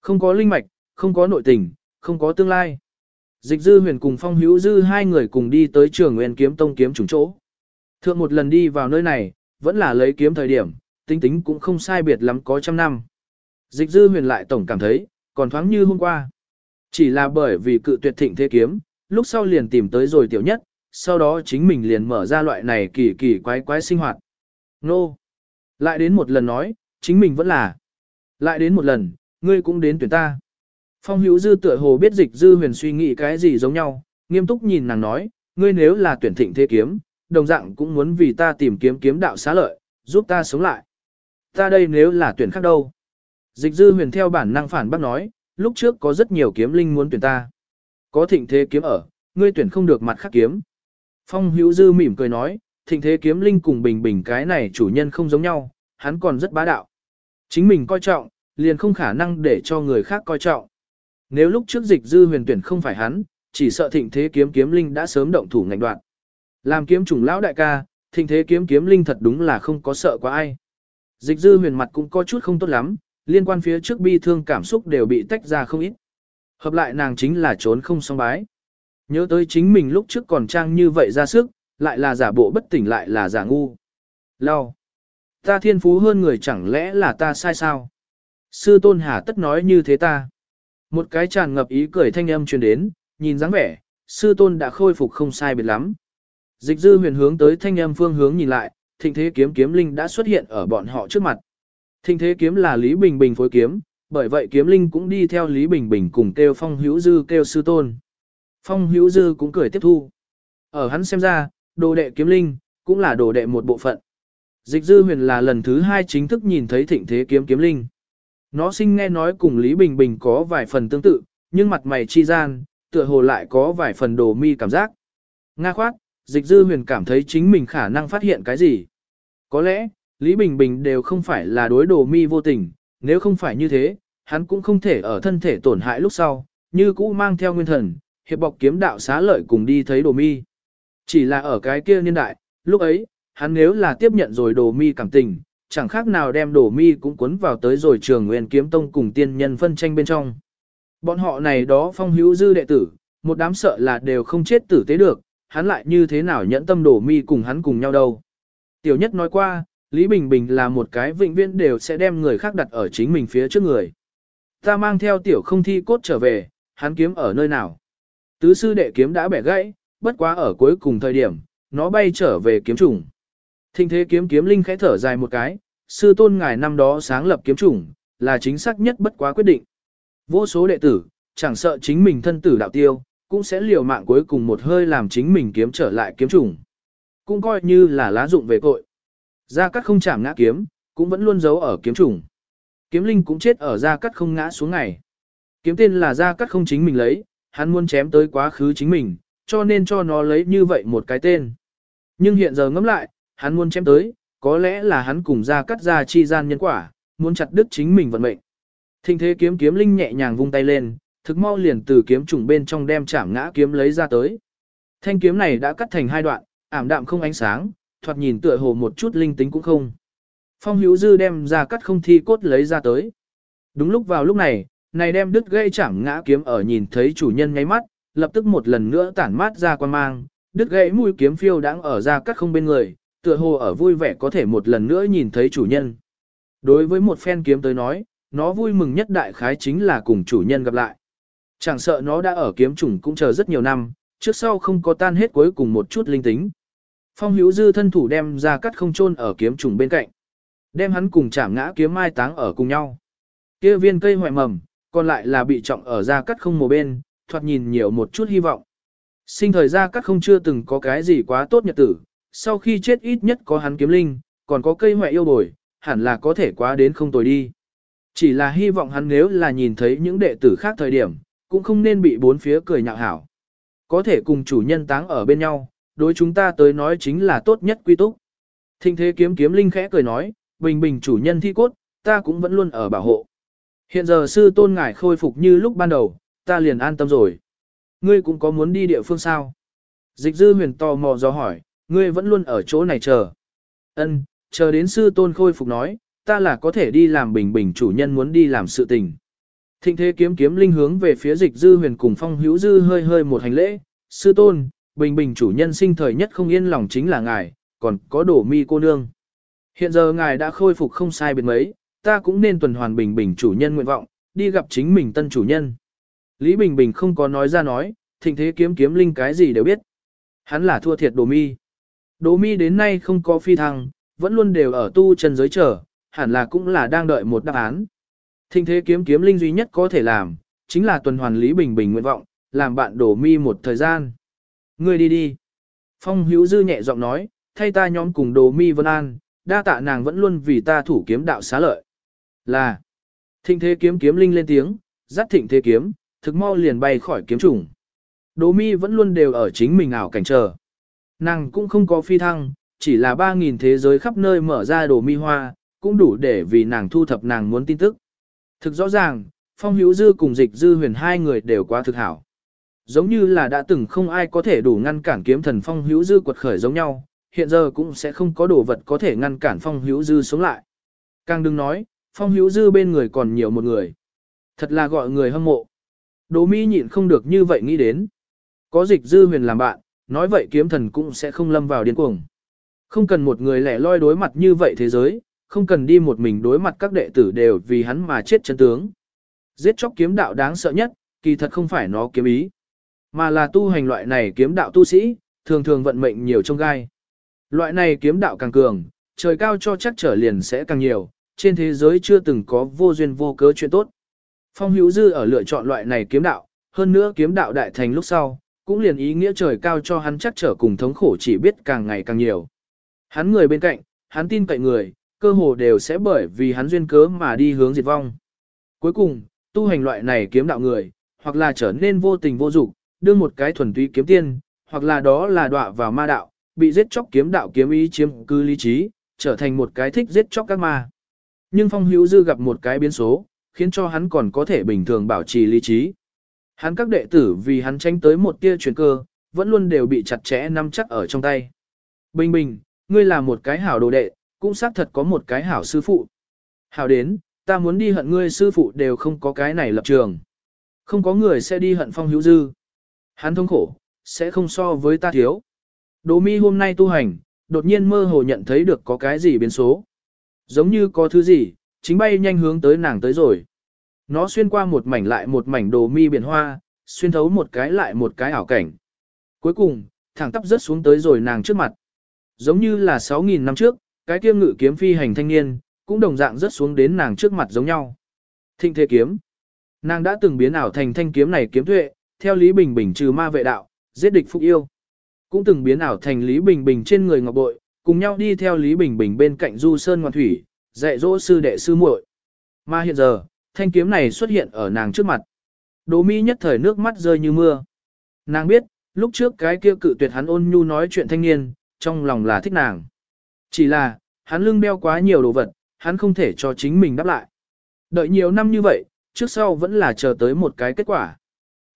S1: Không có linh mạch, không có nội tình, không có tương lai. Dịch dư huyền cùng phong hữu dư hai người cùng đi tới trường nguyên kiếm tông kiếm trùng chỗ. Thượng một lần đi vào nơi này, vẫn là lấy kiếm thời điểm, tính tính cũng không sai biệt lắm có trăm năm. Dịch dư huyền lại tổng cảm thấy, còn thoáng như hôm qua. Chỉ là bởi vì cự tuyệt thịnh thế kiếm, lúc sau liền tìm tới rồi tiểu nhất, sau đó chính mình liền mở ra loại này kỳ kỳ quái quái sinh hoạt. Nô! Lại đến một lần nói, chính mình vẫn là. Lại đến một lần, ngươi cũng đến tuyển ta. Phong hữu dư tựa hồ biết dịch dư huyền suy nghĩ cái gì giống nhau, nghiêm túc nhìn nàng nói, ngươi nếu là tuyển thịnh thế kiếm, đồng dạng cũng muốn vì ta tìm kiếm kiếm đạo xá lợi, giúp ta sống lại. Ta đây nếu là tuyển khác đâu? Dịch dư huyền theo bản năng phản bác nói, lúc trước có rất nhiều kiếm linh muốn tuyển ta. Có thịnh thế kiếm ở, ngươi tuyển không được mặt khác kiếm. Phong hữu dư mỉm cười nói, thịnh thế kiếm linh cùng bình bình cái này chủ nhân không giống nhau, hắn còn rất bá đạo. Chính mình coi trọng, liền không khả năng để cho người khác coi trọng. Nếu lúc trước dịch dư huyền tuyển không phải hắn, chỉ sợ thịnh thế kiếm kiếm linh đã sớm động thủ ngạnh đoạn. Làm kiếm chủng lão đại ca, thịnh thế kiếm kiếm linh thật đúng là không có sợ quá ai. Dịch dư huyền mặt cũng có chút không tốt lắm, liên quan phía trước bi thương cảm xúc đều bị tách ra không ít. Hợp lại nàng chính là trốn không song bái. Nhớ tới chính mình lúc trước còn trang như vậy ra sức, lại là giả bộ bất tỉnh lại là giả ngu. Lao. Ta thiên phú hơn người chẳng lẽ là ta sai sao? Sư tôn hà tất nói như thế ta. Một cái tràn ngập ý cười thanh âm truyền đến, nhìn dáng vẻ, sư tôn đã khôi phục không sai biệt lắm. Dịch dư huyền hướng tới thanh âm phương hướng nhìn lại, thịnh thế kiếm kiếm linh đã xuất hiện ở bọn họ trước mặt. Thịnh thế kiếm là Lý Bình Bình phối kiếm, bởi vậy kiếm linh cũng đi theo Lý Bình Bình cùng kêu phong hữu dư kêu sư tôn. Phong hữu dư cũng cười tiếp thu. Ở hắn xem ra, đồ đệ kiếm linh, cũng là đồ đệ một bộ phận. Dịch dư huyền là lần thứ hai chính thức nhìn thấy thịnh thế kiếm kiếm linh. Nó sinh nghe nói cùng Lý Bình Bình có vài phần tương tự, nhưng mặt mày chi gian, tựa hồ lại có vài phần đồ mi cảm giác. Nga khoát, dịch dư huyền cảm thấy chính mình khả năng phát hiện cái gì. Có lẽ, Lý Bình Bình đều không phải là đối đồ mi vô tình, nếu không phải như thế, hắn cũng không thể ở thân thể tổn hại lúc sau, như cũ mang theo nguyên thần, hiệp bọc kiếm đạo xá lợi cùng đi thấy đồ mi. Chỉ là ở cái kia niên đại, lúc ấy, hắn nếu là tiếp nhận rồi đồ mi cảm tình, chẳng khác nào đem đồ mi cũng cuốn vào tới rồi trường nguyên kiếm tông cùng tiên nhân phân tranh bên trong. Bọn họ này đó phong hữu dư đệ tử, một đám sợ là đều không chết tử tế được, hắn lại như thế nào nhẫn tâm đồ mi cùng hắn cùng nhau đâu. Tiểu nhất nói qua, Lý Bình Bình là một cái vĩnh viễn đều sẽ đem người khác đặt ở chính mình phía trước người. Ta mang theo tiểu không thi cốt trở về, hắn kiếm ở nơi nào. Tứ sư đệ kiếm đã bẻ gãy, bất quá ở cuối cùng thời điểm, nó bay trở về kiếm trùng. Thinh thế kiếm kiếm linh khẽ thở dài một cái, sư tôn ngài năm đó sáng lập kiếm trùng, là chính xác nhất bất quá quyết định. Vô số đệ tử, chẳng sợ chính mình thân tử đạo tiêu, cũng sẽ liều mạng cuối cùng một hơi làm chính mình kiếm trở lại kiếm trùng. Cũng coi như là lá dụng về cội. Gia cát không chạm ngã kiếm, cũng vẫn luôn giấu ở kiếm trùng. Kiếm linh cũng chết ở gia cát không ngã xuống ngày. Kiếm tên là gia cát không chính mình lấy, hắn muốn chém tới quá khứ chính mình, cho nên cho nó lấy như vậy một cái tên. Nhưng hiện giờ ngẫm lại, hắn muốn chém tới, có lẽ là hắn cùng gia cát ra chi gian nhân quả, muốn chặt đứt chính mình vận mệnh. Thinh thế kiếm kiếm linh nhẹ nhàng vung tay lên, thực mau liền từ kiếm trùng bên trong đem chạm ngã kiếm lấy ra tới. Thanh kiếm này đã cắt thành hai đoạn, ảm đạm không ánh sáng, thoạt nhìn tựa hồ một chút linh tính cũng không. Phong hữu dư đem ra cắt không thi cốt lấy ra tới. Đúng lúc vào lúc này, này đem đứt gây chẳng ngã kiếm ở nhìn thấy chủ nhân nháy mắt, lập tức một lần nữa tản mát ra quan mang, đứt gãy mũi kiếm phiêu đang ở ra cắt không bên người, tựa hồ ở vui vẻ có thể một lần nữa nhìn thấy chủ nhân. Đối với một phen kiếm tới nói, nó vui mừng nhất đại khái chính là cùng chủ nhân gặp lại. Chẳng sợ nó đã ở kiếm trùng cũng chờ rất nhiều năm, trước sau không có tan hết cuối cùng một chút linh tính. Phong hữu dư thân thủ đem ra cắt không chôn ở kiếm trùng bên cạnh. Đem hắn cùng chạm ngã kiếm mai táng ở cùng nhau. kia viên cây hoại mầm, còn lại là bị trọng ở ra cắt không mồ bên, thoạt nhìn nhiều một chút hy vọng. Sinh thời ra cắt không chưa từng có cái gì quá tốt nhật tử, sau khi chết ít nhất có hắn kiếm linh, còn có cây hoại yêu bồi, hẳn là có thể quá đến không tồi đi. Chỉ là hy vọng hắn nếu là nhìn thấy những đệ tử khác thời điểm, cũng không nên bị bốn phía cười nhạo hảo. Có thể cùng chủ nhân táng ở bên nhau, đối chúng ta tới nói chính là tốt nhất quy túc. Thinh thế kiếm kiếm linh khẽ cười nói, bình bình chủ nhân thi cốt, ta cũng vẫn luôn ở bảo hộ. Hiện giờ sư tôn ngài khôi phục như lúc ban đầu, ta liền an tâm rồi. Ngươi cũng có muốn đi địa phương sao? Dịch dư huyền tò mò do hỏi, ngươi vẫn luôn ở chỗ này chờ. Ân, chờ đến sư tôn khôi phục nói, ta là có thể đi làm bình bình chủ nhân muốn đi làm sự tình. Thịnh thế kiếm kiếm linh hướng về phía dịch dư huyền cùng phong hữu dư hơi hơi một hành lễ, sư tôn, bình bình chủ nhân sinh thời nhất không yên lòng chính là ngài, còn có đổ mi cô nương. Hiện giờ ngài đã khôi phục không sai biệt mấy, ta cũng nên tuần hoàn bình bình chủ nhân nguyện vọng, đi gặp chính mình tân chủ nhân. Lý Bình Bình không có nói ra nói, thịnh thế kiếm kiếm linh cái gì đều biết. Hắn là thua thiệt đồ mi. Đồ mi đến nay không có phi thăng, vẫn luôn đều ở tu chân giới trở, hẳn là cũng là đang đợi một đáp án. Thịnh thế kiếm kiếm linh duy nhất có thể làm, chính là tuần hoàn Lý Bình Bình nguyện vọng, làm bạn đổ mi một thời gian. Ngươi đi đi. Phong hữu dư nhẹ giọng nói, thay ta nhóm cùng đồ mi vân an, đa tạ nàng vẫn luôn vì ta thủ kiếm đạo xá lợi. Là. Thịnh thế kiếm kiếm linh lên tiếng, dắt thịnh thế kiếm, thực mau liền bay khỏi kiếm trùng. Đồ mi vẫn luôn đều ở chính mình ảo cảnh chờ. Nàng cũng không có phi thăng, chỉ là 3.000 thế giới khắp nơi mở ra đồ mi hoa, cũng đủ để vì nàng thu thập nàng muốn tin tức. Thực rõ ràng, Phong Hữu Dư cùng Dịch Dư huyền hai người đều quá thực hảo. Giống như là đã từng không ai có thể đủ ngăn cản kiếm thần Phong Hữu Dư quật khởi giống nhau, hiện giờ cũng sẽ không có đồ vật có thể ngăn cản Phong Hữu Dư sống lại. Càng đừng nói, Phong Hữu Dư bên người còn nhiều một người. Thật là gọi người hâm mộ. Đỗ Mi nhịn không được như vậy nghĩ đến. Có Dịch Dư huyền làm bạn, nói vậy kiếm thần cũng sẽ không lâm vào điên cuồng. Không cần một người lẻ loi đối mặt như vậy thế giới, không cần đi một mình đối mặt các đệ tử đều vì hắn mà chết chân tướng. Giết chóc kiếm đạo đáng sợ nhất, kỳ thật không phải nó kiếm ý, mà là tu hành loại này kiếm đạo tu sĩ, thường thường vận mệnh nhiều trong gai. Loại này kiếm đạo càng cường, trời cao cho chắc trở liền sẽ càng nhiều, trên thế giới chưa từng có vô duyên vô cớ chuyện tốt. Phong hữu dư ở lựa chọn loại này kiếm đạo, hơn nữa kiếm đạo đại thành lúc sau, cũng liền ý nghĩa trời cao cho hắn chắc trở cùng thống khổ chỉ biết càng ngày càng nhiều. Hắn người bên cạnh, hắn tin cậy người, cơ hồ đều sẽ bởi vì hắn duyên cớ mà đi hướng diệt vong. Cuối cùng, tu hành loại này kiếm đạo người, hoặc là trở nên vô tình vô dục, đưa một cái thuần túy kiếm tiên, hoặc là đó là đọa vào ma đạo, bị giết chóc kiếm đạo kiếm ý chiếm cư lý trí, trở thành một cái thích giết chóc các ma. Nhưng Phong Hữu Dư gặp một cái biến số, khiến cho hắn còn có thể bình thường bảo trì lý trí. Hắn các đệ tử vì hắn tránh tới một tia chuyển cơ, vẫn luôn đều bị chặt chẽ nắm chắc ở trong tay. Bình bình, ngươi là một cái hảo đồ đệ, cũng xác thật có một cái hảo sư phụ. Hảo đến, ta muốn đi hận ngươi sư phụ đều không có cái này lập trường. Không có người sẽ đi hận phong hữu dư. Hắn thống khổ, sẽ không so với ta thiếu. Đỗ mi hôm nay tu hành, đột nhiên mơ hồ nhận thấy được có cái gì biến số. Giống như có thứ gì, chính bay nhanh hướng tới nàng tới rồi. Nó xuyên qua một mảnh lại một mảnh đồ mi biển hoa, xuyên thấu một cái lại một cái ảo cảnh. Cuối cùng, thẳng tắp rớt xuống tới rồi nàng trước mặt. Giống như là 6.000 năm trước, cái kia ngự kiếm phi hành thanh niên, cũng đồng dạng rớt xuống đến nàng trước mặt giống nhau. Thịnh thế kiếm. Nàng đã từng biến ảo thành thanh kiếm này kiếm tuệ, theo Lý Bình Bình trừ ma vệ đạo, giết địch phục yêu. Cũng từng biến ảo thành Lý Bình Bình trên người ngọc bội, cùng nhau đi theo Lý Bình Bình bên cạnh Du Sơn Ngoan Thủy, dạy dỗ sư đệ sư muội. Mà hiện giờ, thanh kiếm này xuất hiện ở nàng trước mặt. Đỗ mi nhất thời nước mắt rơi như mưa. Nàng biết, lúc trước cái kia cự tuyệt hắn ôn nhu nói chuyện thanh niên, trong lòng là thích nàng. Chỉ là, hắn lưng đeo quá nhiều đồ vật, hắn không thể cho chính mình đáp lại. Đợi nhiều năm như vậy, trước sau vẫn là chờ tới một cái kết quả.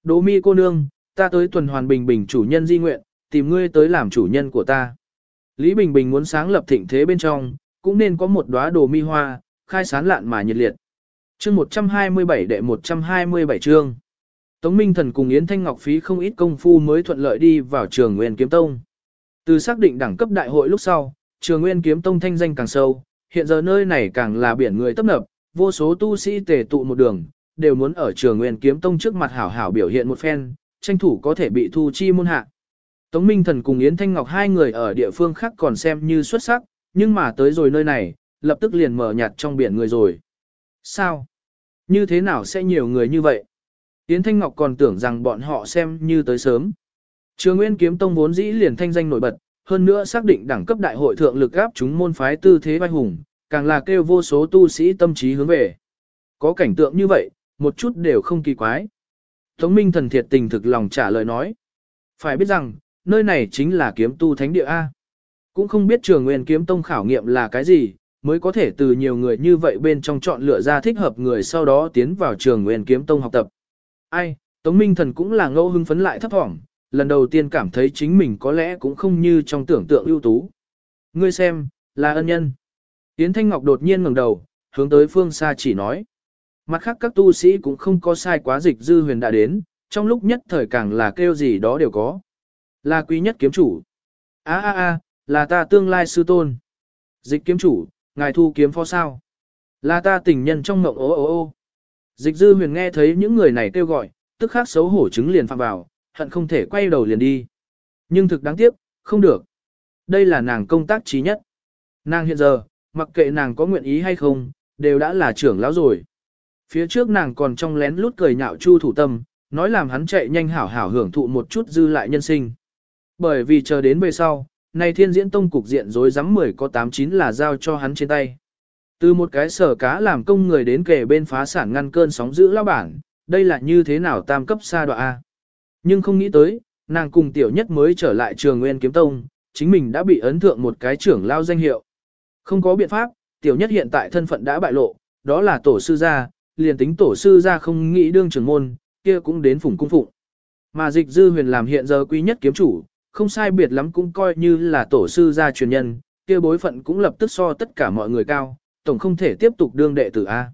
S1: Đỗ mi cô nương, ta tới tuần hoàn bình bình chủ nhân di nguyện, tìm ngươi tới làm chủ nhân của ta. Lý Bình Bình muốn sáng lập thịnh thế bên trong, cũng nên có một đóa đồ mi hoa, khai sán lạn mà nhiệt liệt. Chương 127 đệ 127 chương. Tống Minh Thần cùng Yến Thanh Ngọc phí không ít công phu mới thuận lợi đi vào trường Nguyên Kiếm Tông. Từ xác định đẳng cấp đại hội lúc sau, trường Nguyên Kiếm Tông thanh danh càng sâu, hiện giờ nơi này càng là biển người tấp nập, vô số tu sĩ tề tụ một đường, đều muốn ở trường Nguyên Kiếm Tông trước mặt hảo hảo biểu hiện một phen, tranh thủ có thể bị thu chi môn hạ. Tống Minh Thần cùng Yến Thanh Ngọc hai người ở địa phương khác còn xem như xuất sắc, nhưng mà tới rồi nơi này, lập tức liền mở nhạt trong biển người rồi. Sao? Như thế nào sẽ nhiều người như vậy? Yến Thanh Ngọc còn tưởng rằng bọn họ xem như tới sớm. Trường Nguyên Kiếm Tông vốn dĩ liền thanh danh nổi bật, hơn nữa xác định đẳng cấp đại hội thượng lực gáp chúng môn phái tư thế vai hùng, càng là kêu vô số tu sĩ tâm trí hướng về. Có cảnh tượng như vậy, một chút đều không kỳ quái. Tống Minh thần thiệt tình thực lòng trả lời nói. Phải biết rằng, nơi này chính là kiếm tu thánh địa A. Cũng không biết trường nguyên kiếm tông khảo nghiệm là cái gì, mới có thể từ nhiều người như vậy bên trong chọn lựa ra thích hợp người sau đó tiến vào trường nguyên kiếm tông học tập. Ai, Tống Minh thần cũng là ngẫu hưng phấn lại thấp thỏm, lần đầu tiên cảm thấy chính mình có lẽ cũng không như trong tưởng tượng ưu tú. Ngươi xem, là ân nhân. Yến Thanh Ngọc đột nhiên ngẩng đầu, hướng tới phương xa chỉ nói. Mặt khác các tu sĩ cũng không có sai quá dịch dư huyền đã đến, trong lúc nhất thời càng là kêu gì đó đều có. Là quý nhất kiếm chủ. a a a là ta tương lai sư tôn. Dịch kiếm chủ, ngài thu kiếm phó sao. Là ta tình nhân trong mộng ô ô ô. Dịch dư huyền nghe thấy những người này kêu gọi, tức khắc xấu hổ chứng liền phạm vào, hận không thể quay đầu liền đi. Nhưng thực đáng tiếc, không được. Đây là nàng công tác trí nhất. Nàng hiện giờ, mặc kệ nàng có nguyện ý hay không, đều đã là trưởng lão rồi. Phía trước nàng còn trong lén lút cười nhạo chu thủ tâm, nói làm hắn chạy nhanh hảo hảo hưởng thụ một chút dư lại nhân sinh. Bởi vì chờ đến về sau, này thiên diễn tông cục diện rối rắm 10 có 89 là giao cho hắn trên tay. Từ một cái sở cá làm công người đến kề bên phá sản ngăn cơn sóng giữ lao bản, đây là như thế nào tam cấp xa đoạn A. Nhưng không nghĩ tới, nàng cùng tiểu nhất mới trở lại trường nguyên kiếm tông, chính mình đã bị ấn thượng một cái trưởng lao danh hiệu. Không có biện pháp, tiểu nhất hiện tại thân phận đã bại lộ, đó là tổ sư gia, liền tính tổ sư gia không nghĩ đương trưởng môn, kia cũng đến phủng cung phụng. Mà dịch dư huyền làm hiện giờ quý nhất kiếm chủ, không sai biệt lắm cũng coi như là tổ sư gia truyền nhân, kia bối phận cũng lập tức so tất cả mọi người cao, tổng không thể tiếp tục đương đệ tử A.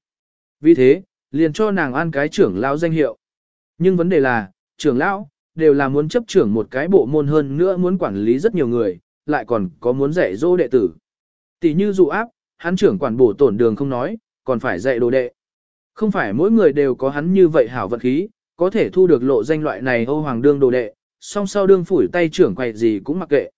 S1: Vì thế, liền cho nàng an cái trưởng lão danh hiệu. Nhưng vấn đề là, trưởng lão, đều là muốn chấp trưởng một cái bộ môn hơn nữa muốn quản lý rất nhiều người, lại còn có muốn dạy dỗ đệ tử. Tỷ như dụ áp, hắn trưởng quản bổ tổn đường không nói, còn phải dạy đồ đệ. Không phải mỗi người đều có hắn như vậy hảo vận khí, có thể thu được lộ danh loại này Âu Hoàng đương đồ đệ, song sau đương phủi tay trưởng quậy gì cũng mặc kệ.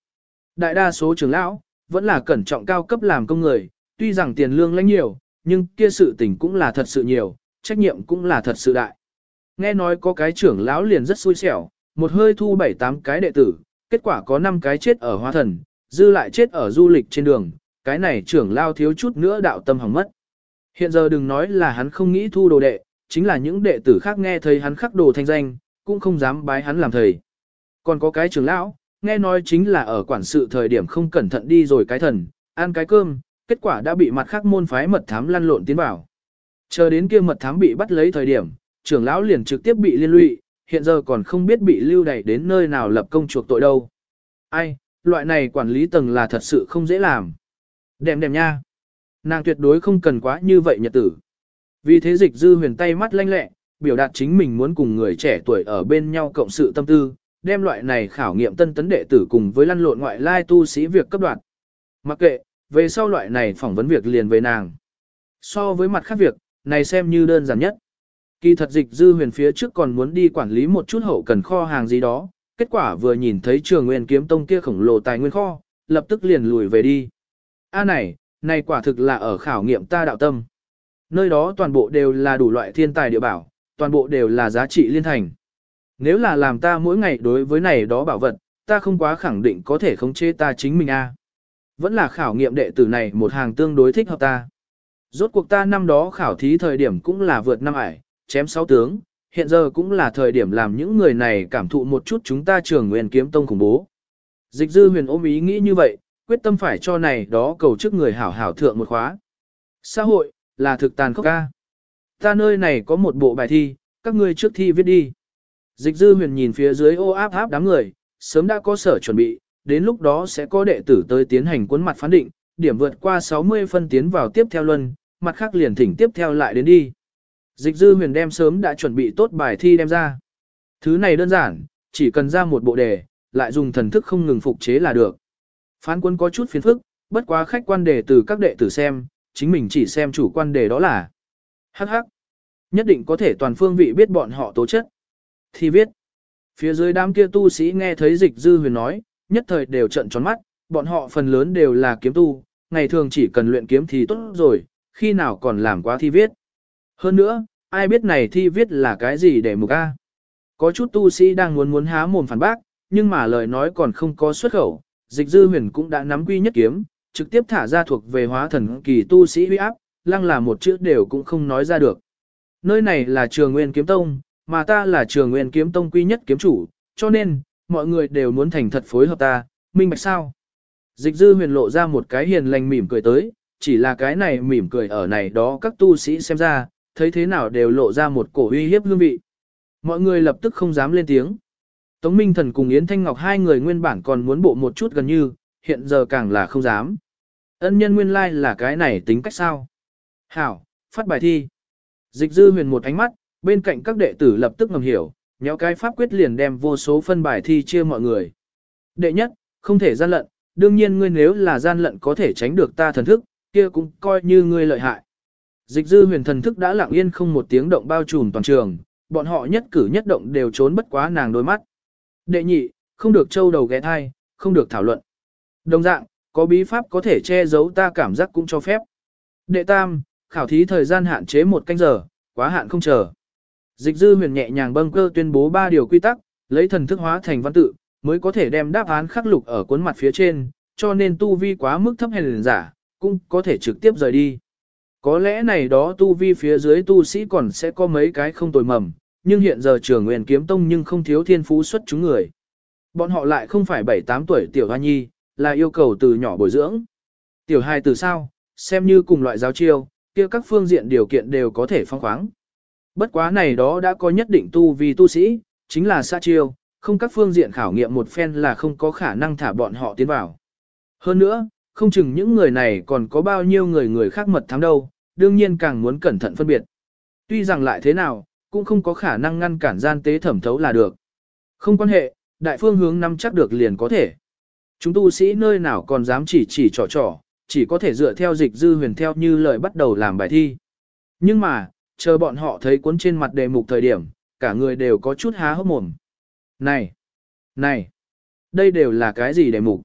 S1: Đại đa số trưởng lão, vẫn là cẩn trọng cao cấp làm công người, tuy rằng tiền lương lãnh nhiều, nhưng kia sự tình cũng là thật sự nhiều, trách nhiệm cũng là thật sự đại. Nghe nói có cái trưởng lão liền rất xui xẻo, một hơi thu 7-8 cái đệ tử, kết quả có 5 cái chết ở hoa thần, dư lại chết ở du lịch trên đường, cái này trưởng lao thiếu chút nữa đạo tâm hỏng mất. Hiện giờ đừng nói là hắn không nghĩ thu đồ đệ, chính là những đệ tử khác nghe thấy hắn khắc đồ thanh danh, cũng không dám bái hắn làm thầy. Còn có cái trưởng lão, nghe nói chính là ở quản sự thời điểm không cẩn thận đi rồi cái thần, ăn cái cơm, kết quả đã bị mặt khác môn phái mật thám lăn lộn tiến vào. Chờ đến kia mật thám bị bắt lấy thời điểm, trưởng lão liền trực tiếp bị liên lụy, hiện giờ còn không biết bị lưu đày đến nơi nào lập công chuộc tội đâu. Ai, loại này quản lý tầng là thật sự không dễ làm. Đẹp đẹp nha. Nàng tuyệt đối không cần quá như vậy nhật tử. Vì thế dịch dư huyền tay mắt lanh lẹ, biểu đạt chính mình muốn cùng người trẻ tuổi ở bên nhau cộng sự tâm tư, đem loại này khảo nghiệm tân tấn đệ tử cùng với lăn lộn ngoại lai tu sĩ việc cấp đoạt. Mặc kệ, về sau loại này phỏng vấn việc liền về nàng. So với mặt khác việc, này xem như đơn giản nhất. Kỳ thật dịch dư huyền phía trước còn muốn đi quản lý một chút hậu cần kho hàng gì đó, kết quả vừa nhìn thấy trường nguyên kiếm tông kia khổng lồ tài nguyên kho, lập tức liền lùi về đi. A này, này quả thực là ở khảo nghiệm ta đạo tâm. Nơi đó toàn bộ đều là đủ loại thiên tài địa bảo, toàn bộ đều là giá trị liên thành. Nếu là làm ta mỗi ngày đối với này đó bảo vật, ta không quá khẳng định có thể khống chế ta chính mình a. Vẫn là khảo nghiệm đệ tử này một hàng tương đối thích hợp ta. Rốt cuộc ta năm đó khảo thí thời điểm cũng là vượt năm ải, chém sáu tướng, hiện giờ cũng là thời điểm làm những người này cảm thụ một chút chúng ta trường nguyên kiếm tông khủng bố. Dịch dư huyền ôm ý nghĩ như vậy, quyết tâm phải cho này đó cầu chức người hảo hảo thượng một khóa. Xã hội, là thực tàn khốc ca. Ta nơi này có một bộ bài thi, các ngươi trước thi viết đi. Dịch dư huyền nhìn phía dưới ô áp áp đám người, sớm đã có sở chuẩn bị, đến lúc đó sẽ có đệ tử tới tiến hành cuốn mặt phán định, điểm vượt qua 60 phân tiến vào tiếp theo luân, mặt khác liền thỉnh tiếp theo lại đến đi. Dịch dư huyền đem sớm đã chuẩn bị tốt bài thi đem ra. Thứ này đơn giản, chỉ cần ra một bộ đề, lại dùng thần thức không ngừng phục chế là được. Phán quân có chút phiền phức, bất quá khách quan đề từ các đệ tử xem, chính mình chỉ xem chủ quan đề đó là hắc hắc. Nhất định có thể toàn phương vị biết bọn họ tố chất. Thì viết. Phía dưới đám kia tu sĩ nghe thấy dịch dư huyền nói, nhất thời đều trận tròn mắt, bọn họ phần lớn đều là kiếm tu, ngày thường chỉ cần luyện kiếm thì tốt rồi, khi nào còn làm quá thi viết. Hơn nữa, ai biết này thi viết là cái gì để mục A. Có chút tu sĩ đang muốn muốn há mồm phản bác, nhưng mà lời nói còn không có xuất khẩu, dịch dư huyền cũng đã nắm quy nhất kiếm, trực tiếp thả ra thuộc về hóa thần kỳ tu sĩ huy áp, lăng là một chữ đều cũng không nói ra được. Nơi này là trường nguyên kiếm tông, mà ta là trường nguyên kiếm tông quy nhất kiếm chủ, cho nên, mọi người đều muốn thành thật phối hợp ta, minh bạch sao. Dịch dư huyền lộ ra một cái hiền lành mỉm cười tới, chỉ là cái này mỉm cười ở này đó các tu sĩ xem ra, thấy thế nào đều lộ ra một cổ uy hiếp hương vị. Mọi người lập tức không dám lên tiếng. Tống Minh Thần cùng Yến Thanh Ngọc hai người nguyên bản còn muốn bộ một chút gần như, hiện giờ càng là không dám. Ân nhân nguyên lai like là cái này tính cách sao? Hảo, phát bài thi. Dịch dư huyền một ánh mắt, bên cạnh các đệ tử lập tức ngầm hiểu, nhéo cái pháp quyết liền đem vô số phân bài thi chia mọi người. Đệ nhất, không thể gian lận, đương nhiên ngươi nếu là gian lận có thể tránh được ta thần thức, kia cũng coi như ngươi lợi hại. Dịch dư huyền thần thức đã lặng yên không một tiếng động bao trùm toàn trường, bọn họ nhất cử nhất động đều trốn bất quá nàng đôi mắt. Đệ nhị, không được trâu đầu ghé thai, không được thảo luận. Đồng dạng, có bí pháp có thể che giấu ta cảm giác cũng cho phép. Đệ tam, khảo thí thời gian hạn chế một canh giờ, quá hạn không chờ. Dịch dư huyền nhẹ nhàng bâng cơ tuyên bố ba điều quy tắc, lấy thần thức hóa thành văn tự, mới có thể đem đáp án khắc lục ở cuốn mặt phía trên, cho nên tu vi quá mức thấp hèn giả, cũng có thể trực tiếp rời đi. Có lẽ này đó tu vi phía dưới tu sĩ còn sẽ có mấy cái không tồi mầm, nhưng hiện giờ trường nguyên kiếm tông nhưng không thiếu thiên phú xuất chúng người. Bọn họ lại không phải 7-8 tuổi tiểu hoa nhi, là yêu cầu từ nhỏ bồi dưỡng. Tiểu hài từ sao, xem như cùng loại giáo chiêu, kia các phương diện điều kiện đều có thể phong khoáng. Bất quá này đó đã có nhất định tu vì tu sĩ, chính là xa chiêu, không các phương diện khảo nghiệm một phen là không có khả năng thả bọn họ tiến vào. Hơn nữa, không chừng những người này còn có bao nhiêu người người khác mật thám đâu, đương nhiên càng muốn cẩn thận phân biệt. Tuy rằng lại thế nào, cũng không có khả năng ngăn cản gian tế thẩm thấu là được. Không quan hệ, đại phương hướng nắm chắc được liền có thể. Chúng tu sĩ nơi nào còn dám chỉ chỉ trò trò, chỉ có thể dựa theo dịch dư huyền theo như lời bắt đầu làm bài thi. Nhưng mà, chờ bọn họ thấy cuốn trên mặt đề mục thời điểm, cả người đều có chút há hốc mồm. Này! Này! Đây đều là cái gì đề mục?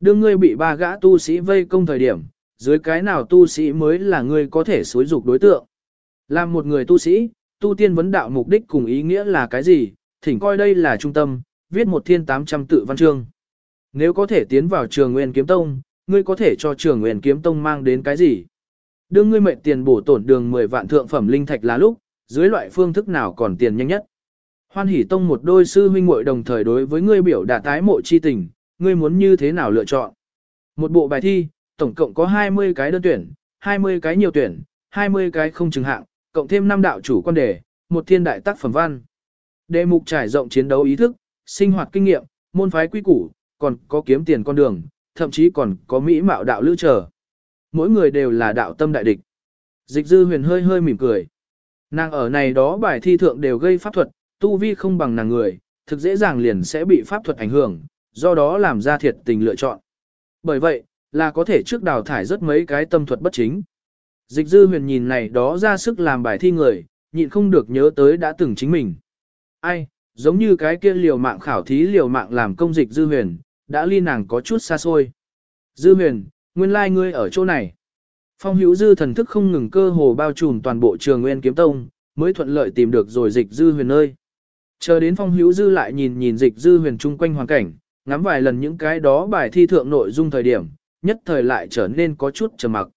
S1: Đương ngươi bị ba gã tu sĩ vây công thời điểm, dưới cái nào tu sĩ mới là ngươi có thể xối dục đối tượng? Làm một người tu sĩ, tu tiên vấn đạo mục đích cùng ý nghĩa là cái gì? Thỉnh coi đây là trung tâm, viết một thiên tám trăm tự văn chương. Nếu có thể tiến vào trường nguyên kiếm tông, ngươi có thể cho trường nguyên kiếm tông mang đến cái gì? Đương ngươi mệnh tiền bổ tổn đường 10 vạn thượng phẩm linh thạch là lúc, dưới loại phương thức nào còn tiền nhanh nhất? Hoan hỷ tông một đôi sư huynh muội đồng thời đối với ngươi biểu đạt tái mộ chi tình, ngươi muốn như thế nào lựa chọn? Một bộ bài thi, tổng cộng có 20 cái đơn tuyển, 20 cái nhiều tuyển, 20 cái không chừng hạng, cộng thêm năm đạo chủ quan đề, một thiên đại tác phẩm văn. Đề mục trải rộng chiến đấu ý thức, sinh hoạt kinh nghiệm, môn phái quy củ, còn có kiếm tiền con đường, thậm chí còn có mỹ mạo đạo lữ trở. Mỗi người đều là đạo tâm đại địch. Dịch dư huyền hơi hơi mỉm cười. Nàng ở này đó bài thi thượng đều gây pháp thuật, tu vi không bằng nàng người, thực dễ dàng liền sẽ bị pháp thuật ảnh hưởng, do đó làm ra thiệt tình lựa chọn. Bởi vậy, là có thể trước đào thải rất mấy cái tâm thuật bất chính. Dịch dư huyền nhìn này đó ra sức làm bài thi người, nhịn không được nhớ tới đã từng chính mình. Ai, giống như cái kia liều mạng khảo thí liều mạng làm công dịch dư huyền, đã ly nàng có chút xa xôi. Dư huyền, nguyên lai like ngươi ở chỗ này. Phong hữu dư thần thức không ngừng cơ hồ bao trùm toàn bộ trường nguyên kiếm tông, mới thuận lợi tìm được rồi dịch dư huyền nơi. Chờ đến phong hữu dư lại nhìn nhìn dịch dư huyền chung quanh hoàn cảnh, ngắm vài lần những cái đó bài thi thượng nội dung thời điểm, nhất thời lại trở nên có chút trầm mặc.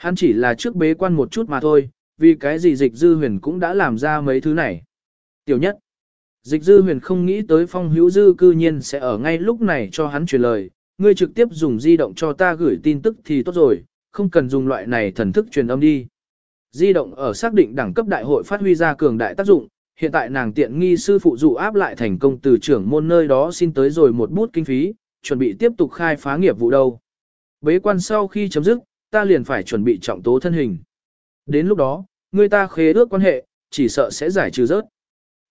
S1: Hắn chỉ là trước bế quan một chút mà thôi, vì cái gì dịch dư huyền cũng đã làm ra mấy thứ này. Tiểu nhất, dịch dư huyền không nghĩ tới phong hữu dư cư nhiên sẽ ở ngay lúc này cho hắn truyền lời, ngươi trực tiếp dùng di động cho ta gửi tin tức thì tốt rồi, không cần dùng loại này thần thức truyền âm đi. Di động ở xác định đẳng cấp đại hội phát huy ra cường đại tác dụng, hiện tại nàng tiện nghi sư phụ dụ áp lại thành công từ trưởng môn nơi đó xin tới rồi một bút kinh phí, chuẩn bị tiếp tục khai phá nghiệp vụ đâu. Bế quan sau khi chấm dứt, ta liền phải chuẩn bị trọng tố thân hình. Đến lúc đó, người ta khế ước quan hệ, chỉ sợ sẽ giải trừ rớt.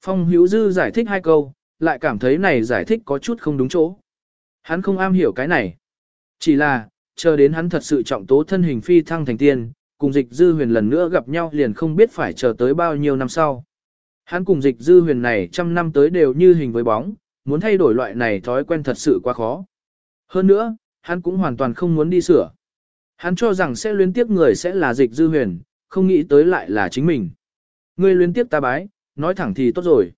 S1: Phong Hữu Dư giải thích hai câu, lại cảm thấy này giải thích có chút không đúng chỗ. Hắn không am hiểu cái này. Chỉ là, chờ đến hắn thật sự trọng tố thân hình phi thăng thành tiên, cùng dịch dư huyền lần nữa gặp nhau liền không biết phải chờ tới bao nhiêu năm sau. Hắn cùng dịch dư huyền này trăm năm tới đều như hình với bóng, muốn thay đổi loại này thói quen thật sự quá khó. Hơn nữa, hắn cũng hoàn toàn không muốn đi sửa. Hắn cho rằng sẽ luyến tiếp người sẽ là dịch dư huyền, không nghĩ tới lại là chính mình. Ngươi luyến tiếp ta bái, nói thẳng thì tốt rồi.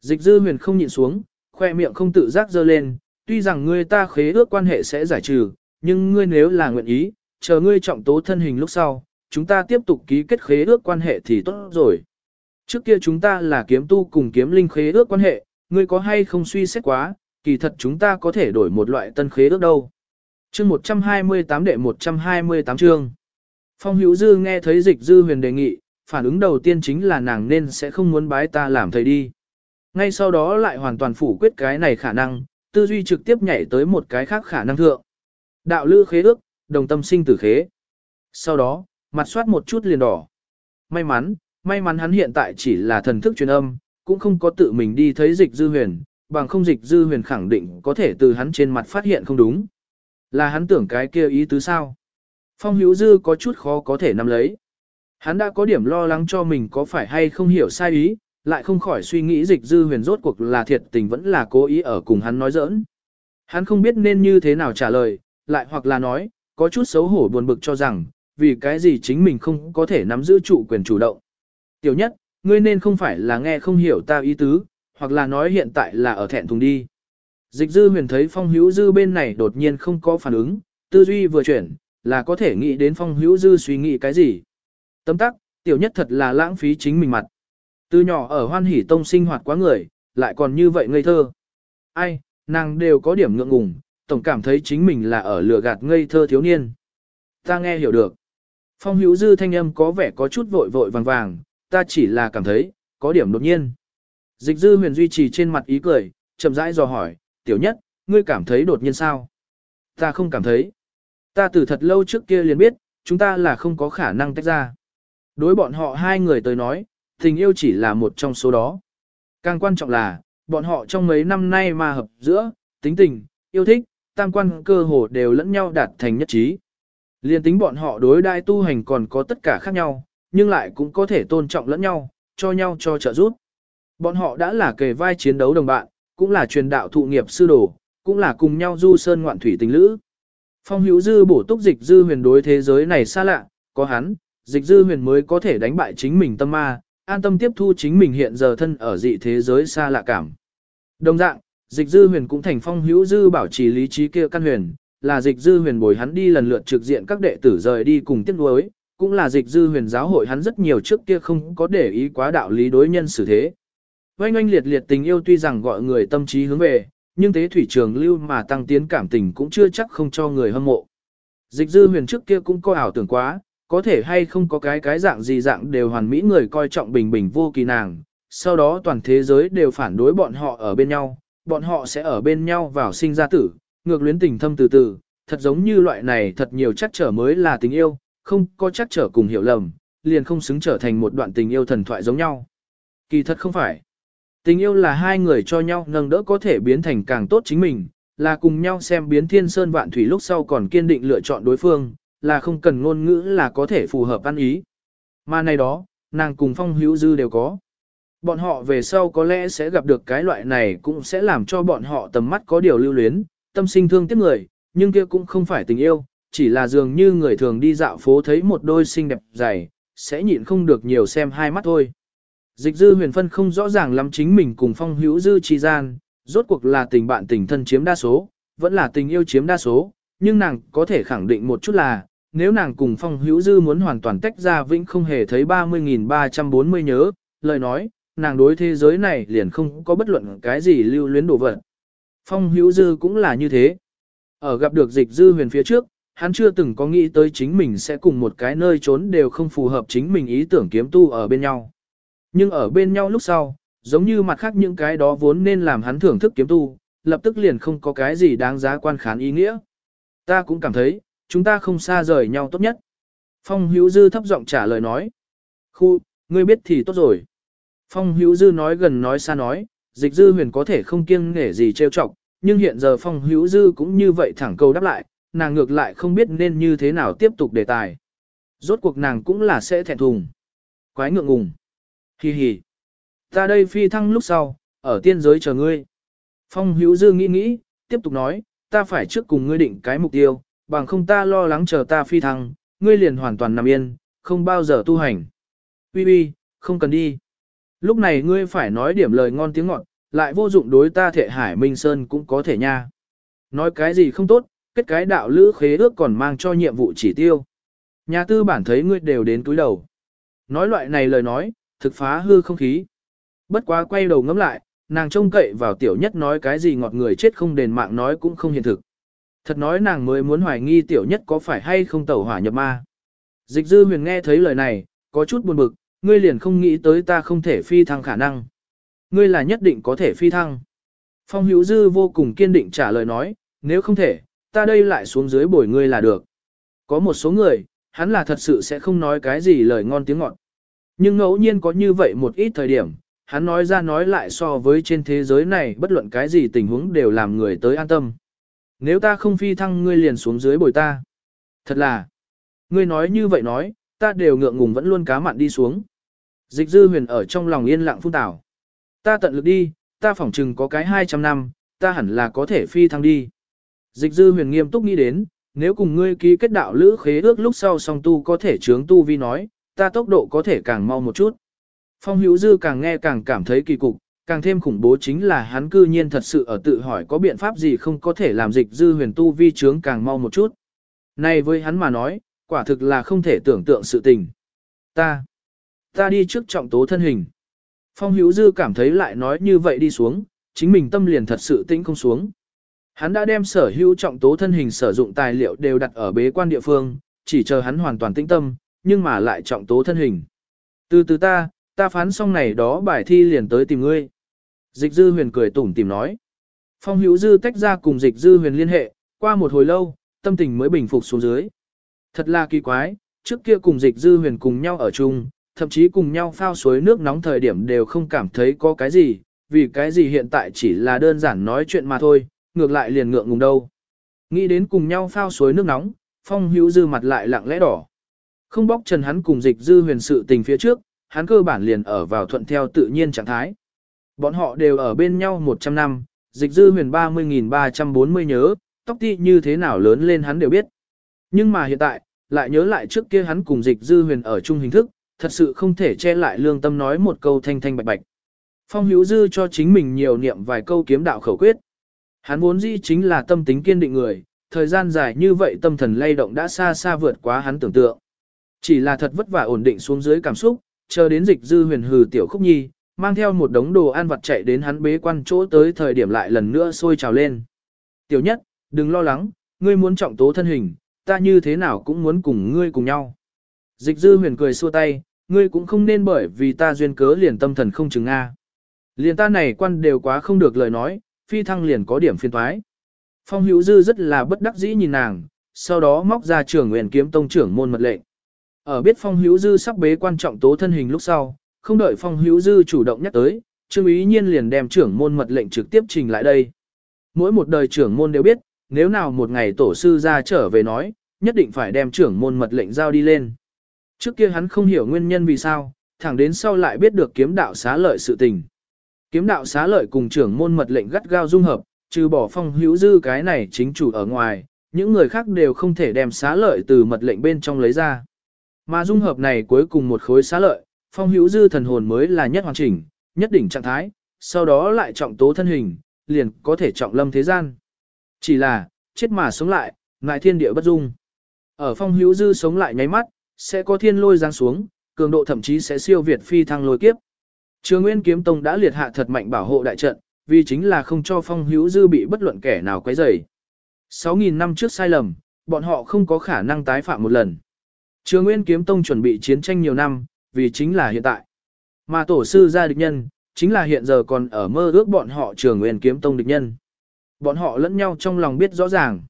S1: Dịch dư huyền không nhịn xuống, khoe miệng không tự giác dơ lên, tuy rằng ngươi ta khế ước quan hệ sẽ giải trừ, nhưng ngươi nếu là nguyện ý, chờ ngươi trọng tố thân hình lúc sau, chúng ta tiếp tục ký kết khế ước quan hệ thì tốt rồi. Trước kia chúng ta là kiếm tu cùng kiếm linh khế ước quan hệ, ngươi có hay không suy xét quá, kỳ thật chúng ta có thể đổi một loại tân khế ước đâu. Chương 128 đệ 128 chương. Phong Hữu Dư nghe thấy Dịch Dư Huyền đề nghị, phản ứng đầu tiên chính là nàng nên sẽ không muốn bái ta làm thầy đi. Ngay sau đó lại hoàn toàn phủ quyết cái này khả năng, tư duy trực tiếp nhảy tới một cái khác khả năng thượng. Đạo lữ khế ước, đồng tâm sinh tử khế. Sau đó, mặt soát một chút liền đỏ. May mắn, may mắn hắn hiện tại chỉ là thần thức truyền âm, cũng không có tự mình đi thấy dịch dư huyền, bằng không dịch dư huyền khẳng định có thể từ hắn trên mặt phát hiện không đúng. Là hắn tưởng cái kia ý tứ sao? Phong hữu dư có chút khó có thể nắm lấy. Hắn đã có điểm lo lắng cho mình có phải hay không hiểu sai ý, lại không khỏi suy nghĩ dịch dư huyền rốt cuộc là thiệt tình vẫn là cố ý ở cùng hắn nói giỡn. Hắn không biết nên như thế nào trả lời, lại hoặc là nói, có chút xấu hổ buồn bực cho rằng, vì cái gì chính mình không có thể nắm giữ chủ quyền chủ động. Tiểu nhất, ngươi nên không phải là nghe không hiểu ta ý tứ, hoặc là nói hiện tại là ở thẹn thùng đi. Dịch dư huyền thấy phong hữu dư bên này đột nhiên không có phản ứng, tư duy vừa chuyển, là có thể nghĩ đến phong hữu dư suy nghĩ cái gì. Tấm tắc, tiểu nhất thật là lãng phí chính mình mặt. Từ nhỏ ở hoan hỷ tông sinh hoạt quá người, lại còn như vậy ngây thơ. Ai, nàng đều có điểm ngượng ngùng, tổng cảm thấy chính mình là ở lừa gạt ngây thơ thiếu niên. Ta nghe hiểu được. Phong hữu dư thanh âm có vẻ có chút vội vội vàng vàng, ta chỉ là cảm thấy, có điểm đột nhiên. Dịch dư huyền duy trì trên mặt ý cười, chậm rãi dò hỏi, tiểu nhất, ngươi cảm thấy đột nhiên sao? Ta không cảm thấy. Ta từ thật lâu trước kia liền biết, chúng ta là không có khả năng tách ra. Đối bọn họ hai người tới nói, tình yêu chỉ là một trong số đó. Càng quan trọng là, bọn họ trong mấy năm nay mà hợp giữa, tính tình, yêu thích, tam quan cơ hồ đều lẫn nhau đạt thành nhất trí. Liên tính bọn họ đối đại tu hành còn có tất cả khác nhau, nhưng lại cũng có thể tôn trọng lẫn nhau, cho nhau cho trợ giúp. Bọn họ đã là kề vai chiến đấu đồng bạn, cũng là truyền đạo thụ nghiệp sư đồ, cũng là cùng nhau du sơn ngoạn thủy tình lữ. Phong hữu dư bổ túc dịch dư huyền đối thế giới này xa lạ, có hắn, dịch dư huyền mới có thể đánh bại chính mình tâm ma, an tâm tiếp thu chính mình hiện giờ thân ở dị thế giới xa lạ cảm. Đồng dạng, dịch dư huyền cũng thành phong hữu dư bảo trì lý trí kia căn huyền, là dịch dư huyền bồi hắn đi lần lượt trực diện các đệ tử rời đi cùng tiếp đối, cũng là dịch dư huyền giáo hội hắn rất nhiều trước kia không có để ý quá đạo lý đối nhân xử thế. Oanh oanh liệt liệt tình yêu tuy rằng gọi người tâm trí hướng về, nhưng thế thủy trường lưu mà tăng tiến cảm tình cũng chưa chắc không cho người hâm mộ. Dịch dư huyền trước kia cũng có ảo tưởng quá, có thể hay không có cái cái dạng gì dạng đều hoàn mỹ người coi trọng bình bình vô kỳ nàng, sau đó toàn thế giới đều phản đối bọn họ ở bên nhau, bọn họ sẽ ở bên nhau vào sinh ra tử, ngược luyến tình thâm từ từ, thật giống như loại này thật nhiều chắc trở mới là tình yêu, không có chắc trở cùng hiểu lầm, liền không xứng trở thành một đoạn tình yêu thần thoại giống nhau. Kỳ thật không phải. Tình yêu là hai người cho nhau nâng đỡ có thể biến thành càng tốt chính mình, là cùng nhau xem biến thiên sơn vạn thủy lúc sau còn kiên định lựa chọn đối phương, là không cần ngôn ngữ là có thể phù hợp ăn ý. Mà này đó, nàng cùng phong hữu dư đều có. Bọn họ về sau có lẽ sẽ gặp được cái loại này cũng sẽ làm cho bọn họ tầm mắt có điều lưu luyến, tâm sinh thương tiếc người, nhưng kia cũng không phải tình yêu, chỉ là dường như người thường đi dạo phố thấy một đôi xinh đẹp dày, sẽ nhịn không được nhiều xem hai mắt thôi. Dịch dư huyền phân không rõ ràng lắm chính mình cùng phong hữu dư chi gian, rốt cuộc là tình bạn tình thân chiếm đa số, vẫn là tình yêu chiếm đa số, nhưng nàng có thể khẳng định một chút là, nếu nàng cùng phong hữu dư muốn hoàn toàn tách ra vĩnh không hề thấy 30.340 nhớ, lời nói, nàng đối thế giới này liền không có bất luận cái gì lưu luyến đổ vật. Phong hữu dư cũng là như thế. Ở gặp được dịch dư huyền phía trước, hắn chưa từng có nghĩ tới chính mình sẽ cùng một cái nơi trốn đều không phù hợp chính mình ý tưởng kiếm tu ở bên nhau. Nhưng ở bên nhau lúc sau, giống như mặt khác những cái đó vốn nên làm hắn thưởng thức kiếm tu, lập tức liền không có cái gì đáng giá quan khán ý nghĩa. Ta cũng cảm thấy, chúng ta không xa rời nhau tốt nhất. Phong Hữu Dư thấp giọng trả lời nói. Khu, ngươi biết thì tốt rồi. Phong Hữu Dư nói gần nói xa nói, dịch dư huyền có thể không kiêng nể gì trêu chọc, nhưng hiện giờ Phong Hữu Dư cũng như vậy thẳng câu đáp lại, nàng ngược lại không biết nên như thế nào tiếp tục đề tài. Rốt cuộc nàng cũng là sẽ thẹn thùng. Quái ngượng ngùng. Hi hi. Ta đây phi thăng lúc sau, ở tiên giới chờ ngươi. Phong Hữu Dư nghĩ nghĩ, tiếp tục nói, ta phải trước cùng ngươi định cái mục tiêu, bằng không ta lo lắng chờ ta phi thăng, ngươi liền hoàn toàn nằm yên, không bao giờ tu hành. Uy uy, không cần đi. Lúc này ngươi phải nói điểm lời ngon tiếng ngọt, lại vô dụng đối ta thệ hải minh sơn cũng có thể nha. Nói cái gì không tốt, kết cái đạo lữ khế ước còn mang cho nhiệm vụ chỉ tiêu. Nhà tư bản thấy ngươi đều đến túi đầu. Nói loại này lời nói, thực phá hư không khí. Bất quá quay đầu ngắm lại, nàng trông cậy vào tiểu nhất nói cái gì ngọt người chết không đền mạng nói cũng không hiện thực. Thật nói nàng mới muốn hoài nghi tiểu nhất có phải hay không tẩu hỏa nhập ma. Dịch dư huyền nghe thấy lời này, có chút buồn bực, ngươi liền không nghĩ tới ta không thể phi thăng khả năng. Ngươi là nhất định có thể phi thăng. Phong hữu dư vô cùng kiên định trả lời nói, nếu không thể, ta đây lại xuống dưới bồi ngươi là được. Có một số người, hắn là thật sự sẽ không nói cái gì lời ngon tiếng ngọt. Nhưng ngẫu nhiên có như vậy một ít thời điểm, hắn nói ra nói lại so với trên thế giới này bất luận cái gì tình huống đều làm người tới an tâm. Nếu ta không phi thăng ngươi liền xuống dưới bồi ta. Thật là, ngươi nói như vậy nói, ta đều ngượng ngùng vẫn luôn cá mặn đi xuống. Dịch dư huyền ở trong lòng yên lặng phun tảo. Ta tận lực đi, ta phỏng chừng có cái 200 năm, ta hẳn là có thể phi thăng đi. Dịch dư huyền nghiêm túc nghĩ đến, nếu cùng ngươi ký kết đạo lữ khế ước lúc sau song tu có thể chướng tu vi nói, ta tốc độ có thể càng mau một chút. Phong hữu dư càng nghe càng cảm thấy kỳ cục, càng thêm khủng bố chính là hắn cư nhiên thật sự ở tự hỏi có biện pháp gì không có thể làm dịch dư huyền tu vi chướng càng mau một chút. Này với hắn mà nói, quả thực là không thể tưởng tượng sự tình. Ta, ta đi trước trọng tố thân hình. Phong hữu dư cảm thấy lại nói như vậy đi xuống, chính mình tâm liền thật sự tĩnh không xuống. Hắn đã đem sở hữu trọng tố thân hình sử dụng tài liệu đều đặt ở bế quan địa phương, chỉ chờ hắn hoàn toàn tĩnh tâm, nhưng mà lại trọng tố thân hình. Từ từ ta, ta phán xong này đó bài thi liền tới tìm ngươi. Dịch dư huyền cười tủm tìm nói. Phong hữu dư tách ra cùng dịch dư huyền liên hệ, qua một hồi lâu, tâm tình mới bình phục xuống dưới. Thật là kỳ quái, trước kia cùng dịch dư huyền cùng nhau ở chung, thậm chí cùng nhau phao suối nước nóng thời điểm đều không cảm thấy có cái gì, vì cái gì hiện tại chỉ là đơn giản nói chuyện mà thôi, ngược lại liền ngượng ngùng đâu. Nghĩ đến cùng nhau phao suối nước nóng, phong hữu dư mặt lại lặng lẽ đỏ. Không bóc trần hắn cùng dịch dư huyền sự tình phía trước, hắn cơ bản liền ở vào thuận theo tự nhiên trạng thái. Bọn họ đều ở bên nhau 100 năm, dịch dư huyền 30.340 nhớ, tóc ti như thế nào lớn lên hắn đều biết. Nhưng mà hiện tại, lại nhớ lại trước kia hắn cùng dịch dư huyền ở chung hình thức, thật sự không thể che lại lương tâm nói một câu thanh thanh bạch bạch. Phong hữu dư cho chính mình nhiều niệm vài câu kiếm đạo khẩu quyết. Hắn vốn dĩ chính là tâm tính kiên định người, thời gian dài như vậy tâm thần lay động đã xa xa vượt quá hắn tưởng tượng. Chỉ là thật vất vả ổn định xuống dưới cảm xúc, chờ đến dịch dư huyền hừ tiểu khúc nhi, mang theo một đống đồ ăn vặt chạy đến hắn bế quan chỗ tới thời điểm lại lần nữa sôi trào lên. Tiểu nhất, đừng lo lắng, ngươi muốn trọng tố thân hình, ta như thế nào cũng muốn cùng ngươi cùng nhau. Dịch dư huyền cười xua tay, ngươi cũng không nên bởi vì ta duyên cớ liền tâm thần không chừng A. Liền ta này quan đều quá không được lời nói, phi thăng liền có điểm phiên thoái. Phong hữu dư rất là bất đắc dĩ nhìn nàng, sau đó móc ra trưởng nguyện kiếm tông trưởng môn mật lệnh. Ở biết phong hữu dư sắp bế quan trọng tố thân hình lúc sau, không đợi phong hữu dư chủ động nhắc tới, trương ý nhiên liền đem trưởng môn mật lệnh trực tiếp trình lại đây. Mỗi một đời trưởng môn đều biết, nếu nào một ngày tổ sư ra trở về nói, nhất định phải đem trưởng môn mật lệnh giao đi lên. Trước kia hắn không hiểu nguyên nhân vì sao, thẳng đến sau lại biết được kiếm đạo xá lợi sự tình. Kiếm đạo xá lợi cùng trưởng môn mật lệnh gắt gao dung hợp, trừ bỏ phong hữu dư cái này chính chủ ở ngoài, những người khác đều không thể đem xá lợi từ mật lệnh bên trong lấy ra. Mà dung hợp này cuối cùng một khối xá lợi, phong hữu dư thần hồn mới là nhất hoàn chỉnh, nhất đỉnh trạng thái, sau đó lại trọng tố thân hình, liền có thể trọng lâm thế gian. Chỉ là, chết mà sống lại, ngại thiên địa bất dung. Ở phong hữu dư sống lại nháy mắt, sẽ có thiên lôi giáng xuống, cường độ thậm chí sẽ siêu việt phi thăng lôi kiếp. Trường Nguyên Kiếm Tông đã liệt hạ thật mạnh bảo hộ đại trận, vì chính là không cho phong hữu dư bị bất luận kẻ nào quấy rầy. 6.000 năm trước sai lầm, bọn họ không có khả năng tái phạm một lần. Trường Nguyên Kiếm Tông chuẩn bị chiến tranh nhiều năm, vì chính là hiện tại. Mà tổ sư gia địch nhân, chính là hiện giờ còn ở mơ ước bọn họ Trường Nguyên Kiếm Tông địch nhân. Bọn họ lẫn nhau trong lòng biết rõ ràng.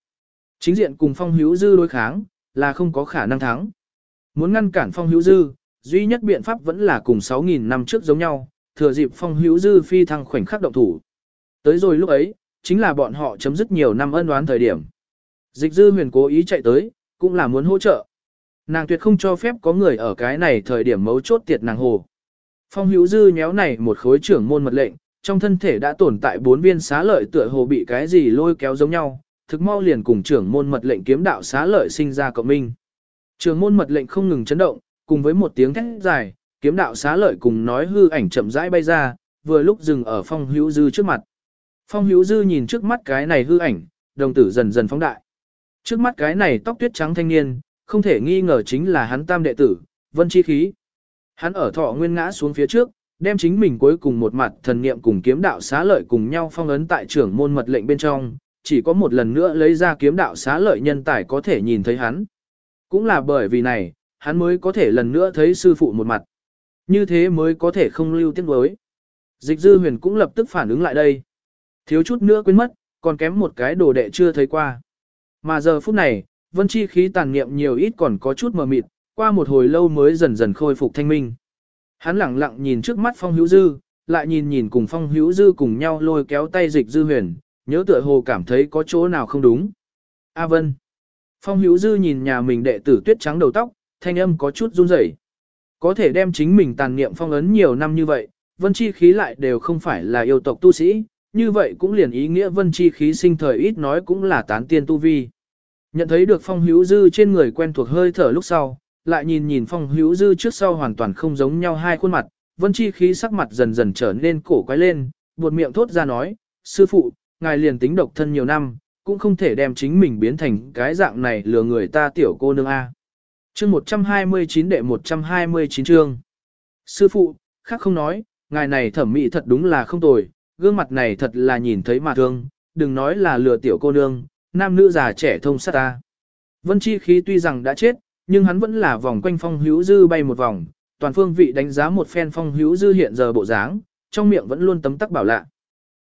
S1: Chính diện cùng phong hữu dư đối kháng, là không có khả năng thắng. Muốn ngăn cản phong hữu dư, duy nhất biện pháp vẫn là cùng 6.000 năm trước giống nhau, thừa dịp phong hữu dư phi thăng khoảnh khắc động thủ. Tới rồi lúc ấy, chính là bọn họ chấm dứt nhiều năm ân đoán thời điểm. Dịch dư huyền cố ý chạy tới, cũng là muốn hỗ trợ. Nàng tuyệt không cho phép có người ở cái này thời điểm mấu chốt tiệt nàng hồ. Phong hữu dư nhéo này một khối trưởng môn mật lệnh, trong thân thể đã tồn tại bốn viên xá lợi tựa hồ bị cái gì lôi kéo giống nhau, thực mau liền cùng trưởng môn mật lệnh kiếm đạo xá lợi sinh ra cộng minh. Trưởng môn mật lệnh không ngừng chấn động, cùng với một tiếng thét dài, kiếm đạo xá lợi cùng nói hư ảnh chậm rãi bay ra, vừa lúc dừng ở phong hữu dư trước mặt. Phong hữu dư nhìn trước mắt cái này hư ảnh, đồng tử dần dần phóng đại. Trước mắt cái này tóc tuyết trắng thanh niên, không thể nghi ngờ chính là hắn tam đệ tử, vân chi khí. Hắn ở thọ nguyên ngã xuống phía trước, đem chính mình cuối cùng một mặt thần niệm cùng kiếm đạo xá lợi cùng nhau phong ấn tại trưởng môn mật lệnh bên trong, chỉ có một lần nữa lấy ra kiếm đạo xá lợi nhân tài có thể nhìn thấy hắn. Cũng là bởi vì này, hắn mới có thể lần nữa thấy sư phụ một mặt. Như thế mới có thể không lưu tiếc đối. Dịch dư huyền cũng lập tức phản ứng lại đây. Thiếu chút nữa quên mất, còn kém một cái đồ đệ chưa thấy qua. Mà giờ phút này, vân chi khí tàn niệm nhiều ít còn có chút mờ mịt, qua một hồi lâu mới dần dần khôi phục thanh minh. Hắn lặng lặng nhìn trước mắt phong hữu dư, lại nhìn nhìn cùng phong hữu dư cùng nhau lôi kéo tay dịch dư huyền, nhớ tựa hồ cảm thấy có chỗ nào không đúng. A vân. Phong hữu dư nhìn nhà mình đệ tử tuyết trắng đầu tóc, thanh âm có chút run rẩy. Có thể đem chính mình tàn niệm phong ấn nhiều năm như vậy, vân chi khí lại đều không phải là yêu tộc tu sĩ, như vậy cũng liền ý nghĩa vân chi khí sinh thời ít nói cũng là tán tiên tu vi. Nhận thấy được phong hữu dư trên người quen thuộc hơi thở lúc sau, lại nhìn nhìn phong hữu dư trước sau hoàn toàn không giống nhau hai khuôn mặt, vân chi khí sắc mặt dần dần trở nên cổ quái lên, buột miệng thốt ra nói, sư phụ, ngài liền tính độc thân nhiều năm, cũng không thể đem chính mình biến thành cái dạng này lừa người ta tiểu cô nương A. Chương 129 đệ 129 chương. Sư phụ, khác không nói, ngài này thẩm mỹ thật đúng là không tồi, gương mặt này thật là nhìn thấy mà thương, đừng nói là lừa tiểu cô nương, nam nữ già trẻ thông sát ta. Vân chi khí tuy rằng đã chết, nhưng hắn vẫn là vòng quanh phong hữu dư bay một vòng, toàn phương vị đánh giá một phen phong hữu dư hiện giờ bộ dáng, trong miệng vẫn luôn tấm tắc bảo lạ.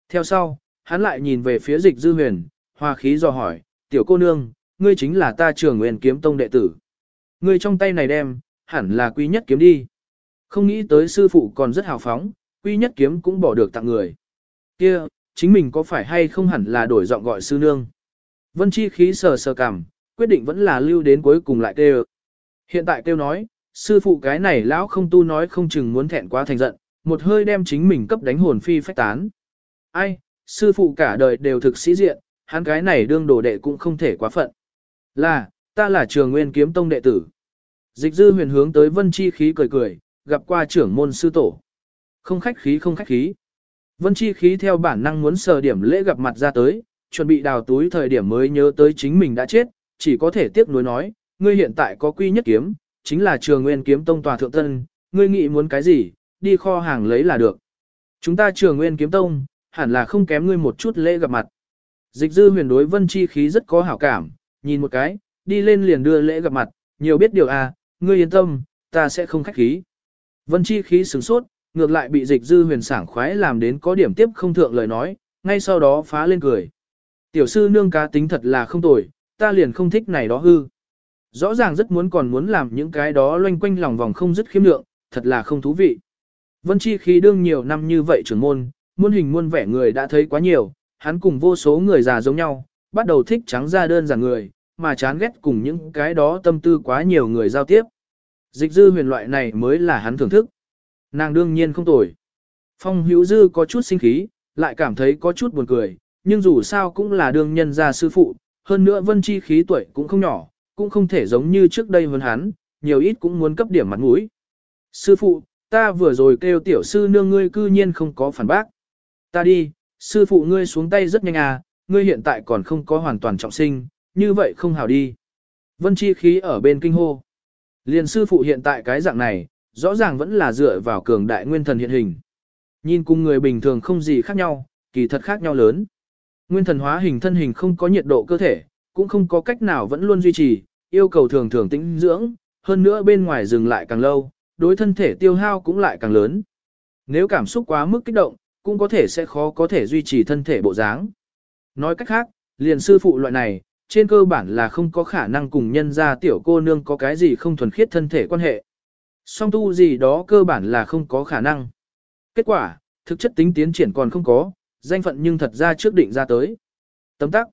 S1: Theo sau, hắn lại nhìn về phía dịch dư huyền, hòa khí dò hỏi, tiểu cô nương, ngươi chính là ta trưởng nguyên kiếm tông đệ tử. Ngươi trong tay này đem, hẳn là quý nhất kiếm đi. Không nghĩ tới sư phụ còn rất hào phóng, quý nhất kiếm cũng bỏ được tặng người. kia chính mình có phải hay không hẳn là đổi giọng gọi sư nương. Vân chi khí sờ sờ cảm, quyết định vẫn là lưu đến cuối cùng lại kêu. Hiện tại kêu nói, sư phụ cái này lão không tu nói không chừng muốn thẹn quá thành giận, một hơi đem chính mình cấp đánh hồn phi phách tán. Ai, sư phụ cả đời đều thực sĩ diện, hắn cái này đương đồ đệ cũng không thể quá phận. Là, ta là trường nguyên kiếm tông đệ tử. Dịch dư huyền hướng tới vân chi khí cười cười, gặp qua trưởng môn sư tổ. Không khách khí không khách khí. Vân chi khí theo bản năng muốn sờ điểm lễ gặp mặt ra tới, chuẩn bị đào túi thời điểm mới nhớ tới chính mình đã chết, chỉ có thể tiếc nuối nói, ngươi hiện tại có quy nhất kiếm, chính là trường nguyên kiếm tông tòa thượng tân, ngươi nghĩ muốn cái gì, đi kho hàng lấy là được. Chúng ta trường nguyên kiếm tông, hẳn là không kém ngươi một chút lễ gặp mặt. Dịch dư huyền đối vân chi khí rất có hảo cảm, nhìn một cái, đi lên liền đưa lễ gặp mặt, nhiều biết điều à, ngươi yên tâm, ta sẽ không khách khí. Vân chi khí sửng sốt, ngược lại bị dịch dư huyền sảng khoái làm đến có điểm tiếp không thượng lời nói, ngay sau đó phá lên cười. Tiểu sư nương cá tính thật là không tồi, ta liền không thích này đó hư. Rõ ràng rất muốn còn muốn làm những cái đó loanh quanh lòng vòng không dứt khiêm lượng, thật là không thú vị. Vân chi khí đương nhiều năm như vậy trưởng môn, muôn hình muôn vẻ người đã thấy quá nhiều, hắn cùng vô số người già giống nhau, bắt đầu thích trắng ra đơn giản người, mà chán ghét cùng những cái đó tâm tư quá nhiều người giao tiếp. Dịch dư huyền loại này mới là hắn thưởng thức. Nàng đương nhiên không tồi. Phong hữu dư có chút sinh khí, lại cảm thấy có chút buồn cười, nhưng dù sao cũng là đương nhân gia sư phụ, hơn nữa vân chi khí tuổi cũng không nhỏ, cũng không thể giống như trước đây hơn hắn, nhiều ít cũng muốn cấp điểm mặt mũi. Sư phụ, ta vừa rồi kêu tiểu sư nương ngươi cư nhiên không có phản bác. Ta đi, sư phụ ngươi xuống tay rất nhanh à, ngươi hiện tại còn không có hoàn toàn trọng sinh, như vậy không hảo đi. Vân chi khí ở bên kinh hô. Liền sư phụ hiện tại cái dạng này, rõ ràng vẫn là dựa vào cường đại nguyên thần hiện hình. Nhìn cùng người bình thường không gì khác nhau, kỳ thật khác nhau lớn. Nguyên thần hóa hình thân hình không có nhiệt độ cơ thể, cũng không có cách nào vẫn luôn duy trì, yêu cầu thường thường tĩnh dưỡng, hơn nữa bên ngoài dừng lại càng lâu, đối thân thể tiêu hao cũng lại càng lớn. Nếu cảm xúc quá mức kích động, cũng có thể sẽ khó có thể duy trì thân thể bộ dáng. Nói cách khác, liền sư phụ loại này, trên cơ bản là không có khả năng cùng nhân gia tiểu cô nương có cái gì không thuần khiết thân thể quan hệ. Song tu gì đó cơ bản là không có khả năng. Kết quả, thực chất tính tiến triển còn không có, danh phận nhưng thật ra trước định ra tới. Tấm tắc.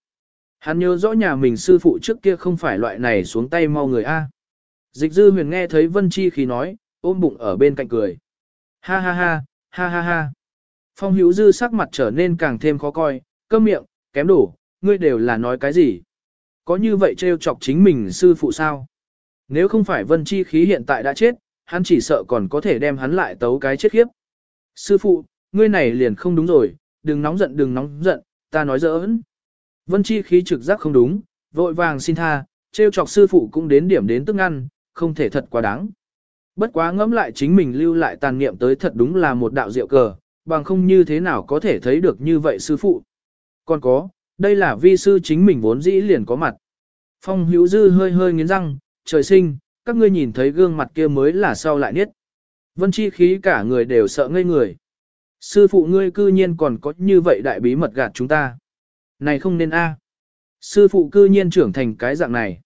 S1: Hắn nhớ rõ nhà mình sư phụ trước kia không phải loại này xuống tay mau người A. Dịch dư huyền nghe thấy Vân Chi khi nói, ôm bụng ở bên cạnh cười. Ha ha ha, ha ha ha. Phong hữu dư sắc mặt trở nên càng thêm khó coi, câm miệng, kém đủ, ngươi đều là nói cái gì. Có như vậy trêu chọc chính mình sư phụ sao? Nếu không phải Vân Chi khí hiện tại đã chết, hắn chỉ sợ còn có thể đem hắn lại tấu cái chết khiếp. Sư phụ, ngươi này liền không đúng rồi, đừng nóng giận đừng nóng giận, ta nói giỡn. Vân chi khí trực giác không đúng, vội vàng xin tha, trêu chọc sư phụ cũng đến điểm đến tức ăn, không thể thật quá đáng. Bất quá ngẫm lại chính mình lưu lại tàn niệm tới thật đúng là một đạo diệu cờ, bằng không như thế nào có thể thấy được như vậy sư phụ. Còn có, đây là vi sư chính mình vốn dĩ liền có mặt. Phong hữu dư hơi hơi nghiến răng, trời sinh, các ngươi nhìn thấy gương mặt kia mới là sau lại niết. Vân chi khí cả người đều sợ ngây người. Sư phụ ngươi cư nhiên còn có như vậy đại bí mật gạt chúng ta. Này không nên a. Sư phụ cư nhiên trưởng thành cái dạng này.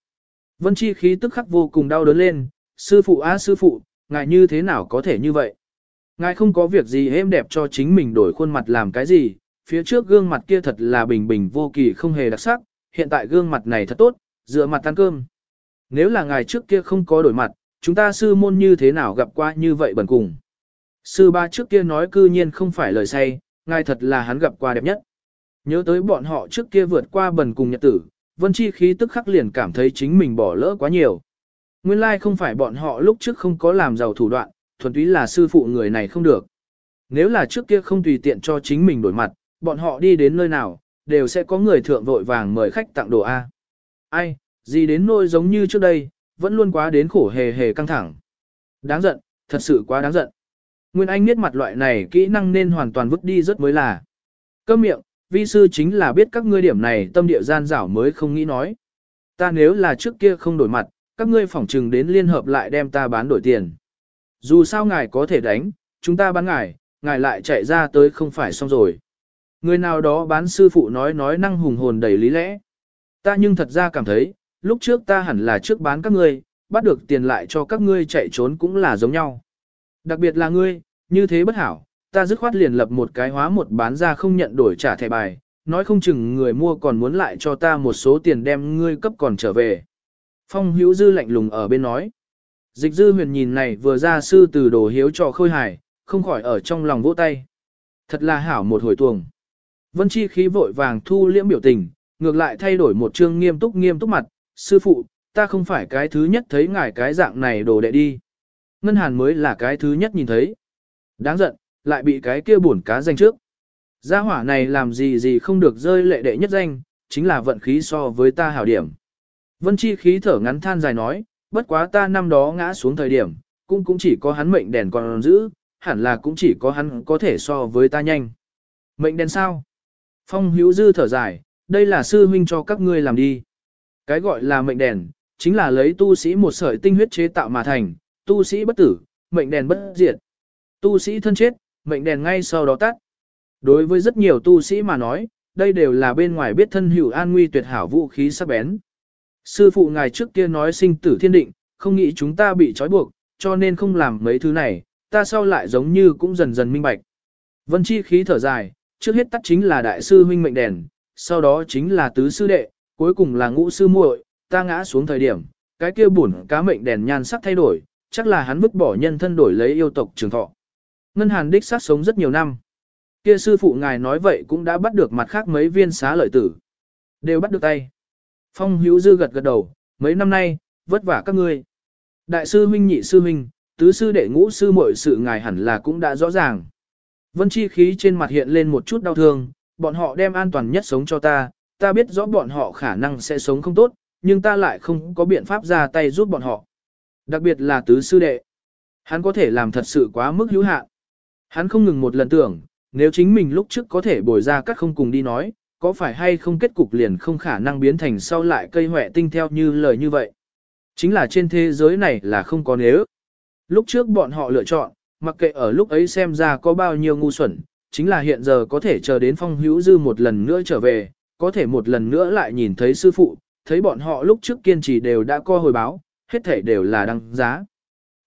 S1: Vân chi khí tức khắc vô cùng đau đớn lên. Sư phụ a sư phụ, ngài như thế nào có thể như vậy? Ngài không có việc gì êm đẹp cho chính mình đổi khuôn mặt làm cái gì, phía trước gương mặt kia thật là bình bình vô kỳ không hề đặc sắc, hiện tại gương mặt này thật tốt, dựa mặt ăn cơm. Nếu là ngài trước kia không có đổi mặt, chúng ta sư môn như thế nào gặp qua như vậy bẩn cùng. Sư ba trước kia nói cư nhiên không phải lời say, ngài thật là hắn gặp qua đẹp nhất. Nhớ tới bọn họ trước kia vượt qua bần cùng nhật tử, vân chi khí tức khắc liền cảm thấy chính mình bỏ lỡ quá nhiều. Nguyên lai like không phải bọn họ lúc trước không có làm giàu thủ đoạn, thuần túy là sư phụ người này không được. Nếu là trước kia không tùy tiện cho chính mình đổi mặt, bọn họ đi đến nơi nào, đều sẽ có người thượng vội vàng mời khách tặng đồ A. Ai, gì đến nỗi giống như trước đây, vẫn luôn quá đến khổ hề hề căng thẳng. Đáng giận, thật sự quá đáng giận. Nguyên Anh biết mặt loại này kỹ năng nên hoàn toàn vứt đi rất mới là. Câm miệng, vi sư chính là biết các ngươi điểm này tâm địa gian dảo mới không nghĩ nói. Ta nếu là trước kia không đổi mặt, các ngươi phỏng trừng đến liên hợp lại đem ta bán đổi tiền. Dù sao ngài có thể đánh, chúng ta bán ngài, ngài lại chạy ra tới không phải xong rồi. Người nào đó bán sư phụ nói nói năng hùng hồn đầy lý lẽ. Ta nhưng thật ra cảm thấy, lúc trước ta hẳn là trước bán các ngươi, bắt được tiền lại cho các ngươi chạy trốn cũng là giống nhau. Đặc biệt là ngươi, như thế bất hảo, ta dứt khoát liền lập một cái hóa một bán ra không nhận đổi trả thẻ bài, nói không chừng người mua còn muốn lại cho ta một số tiền đem ngươi cấp còn trở về. Phong hữu dư lạnh lùng ở bên nói. Dịch dư huyền nhìn này vừa ra sư từ đồ hiếu cho khôi hài, không khỏi ở trong lòng vỗ tay. Thật là hảo một hồi tuồng. Vân chi khí vội vàng thu liễm biểu tình, ngược lại thay đổi một chương nghiêm túc nghiêm túc mặt. Sư phụ, ta không phải cái thứ nhất thấy ngài cái dạng này đồ đệ đi. Ngân hàn mới là cái thứ nhất nhìn thấy. Đáng giận, lại bị cái kia buồn cá danh trước. Gia hỏa này làm gì gì không được rơi lệ đệ nhất danh, chính là vận khí so với ta hảo điểm. Vân Chi khí thở ngắn than dài nói, bất quá ta năm đó ngã xuống thời điểm, cũng cũng chỉ có hắn mệnh đèn còn giữ, hẳn là cũng chỉ có hắn có thể so với ta nhanh. Mệnh đèn sao? Phong hữu dư thở dài, đây là sư huynh cho các ngươi làm đi. Cái gọi là mệnh đèn, chính là lấy tu sĩ một sợi tinh huyết chế tạo mà thành, tu sĩ bất tử, mệnh đèn bất diệt. Tu sĩ thân chết, mệnh đèn ngay sau đó tắt. Đối với rất nhiều tu sĩ mà nói, đây đều là bên ngoài biết thân hữu an nguy tuyệt hảo vũ khí sắc bén. Sư phụ ngài trước kia nói sinh tử thiên định, không nghĩ chúng ta bị trói buộc, cho nên không làm mấy thứ này, ta sau lại giống như cũng dần dần minh bạch. Vân chi khí thở dài, trước hết tắt chính là đại sư huynh mệnh đèn, sau đó chính là tứ sư đệ, cuối cùng là ngũ sư muội, ta ngã xuống thời điểm, cái kia bổn cá mệnh đèn nhan sắc thay đổi, chắc là hắn vứt bỏ nhân thân đổi lấy yêu tộc trường thọ. Ngân Hàn đích sát sống rất nhiều năm. Kia sư phụ ngài nói vậy cũng đã bắt được mặt khác mấy viên xá lợi tử. Đều bắt được tay. Phong hữu dư gật gật đầu, mấy năm nay, vất vả các ngươi. Đại sư huynh nhị sư huynh, tứ sư đệ ngũ sư muội sự ngài hẳn là cũng đã rõ ràng. Vân chi khí trên mặt hiện lên một chút đau thương, bọn họ đem an toàn nhất sống cho ta, ta biết rõ bọn họ khả năng sẽ sống không tốt, nhưng ta lại không có biện pháp ra tay giúp bọn họ. Đặc biệt là tứ sư đệ. Hắn có thể làm thật sự quá mức hữu hạn. Hắn không ngừng một lần tưởng, nếu chính mình lúc trước có thể bồi ra các không cùng đi nói, có phải hay không kết cục liền không khả năng biến thành sau lại cây hỏe tinh theo như lời như vậy. Chính là trên thế giới này là không có nếu. Lúc trước bọn họ lựa chọn, mặc kệ ở lúc ấy xem ra có bao nhiêu ngu xuẩn, chính là hiện giờ có thể chờ đến phong hữu dư một lần nữa trở về, có thể một lần nữa lại nhìn thấy sư phụ, thấy bọn họ lúc trước kiên trì đều đã co hồi báo, hết thể đều là đăng giá.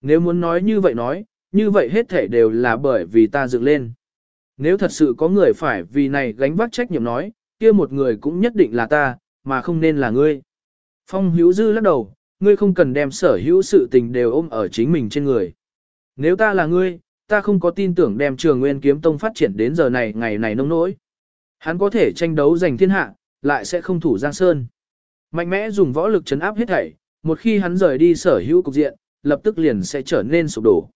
S1: Nếu muốn nói như vậy nói, như vậy hết thể đều là bởi vì ta dựng lên. Nếu thật sự có người phải vì này gánh vác trách nhiệm nói, kia một người cũng nhất định là ta, mà không nên là ngươi. Phong hữu dư lắc đầu, ngươi không cần đem sở hữu sự tình đều ôm ở chính mình trên người. Nếu ta là ngươi, ta không có tin tưởng đem trường nguyên kiếm tông phát triển đến giờ này ngày này nông nỗi. Hắn có thể tranh đấu giành thiên hạ, lại sẽ không thủ Giang Sơn. Mạnh mẽ dùng võ lực chấn áp hết thảy, một khi hắn rời đi sở hữu cục diện, lập tức liền sẽ trở nên sụp đổ.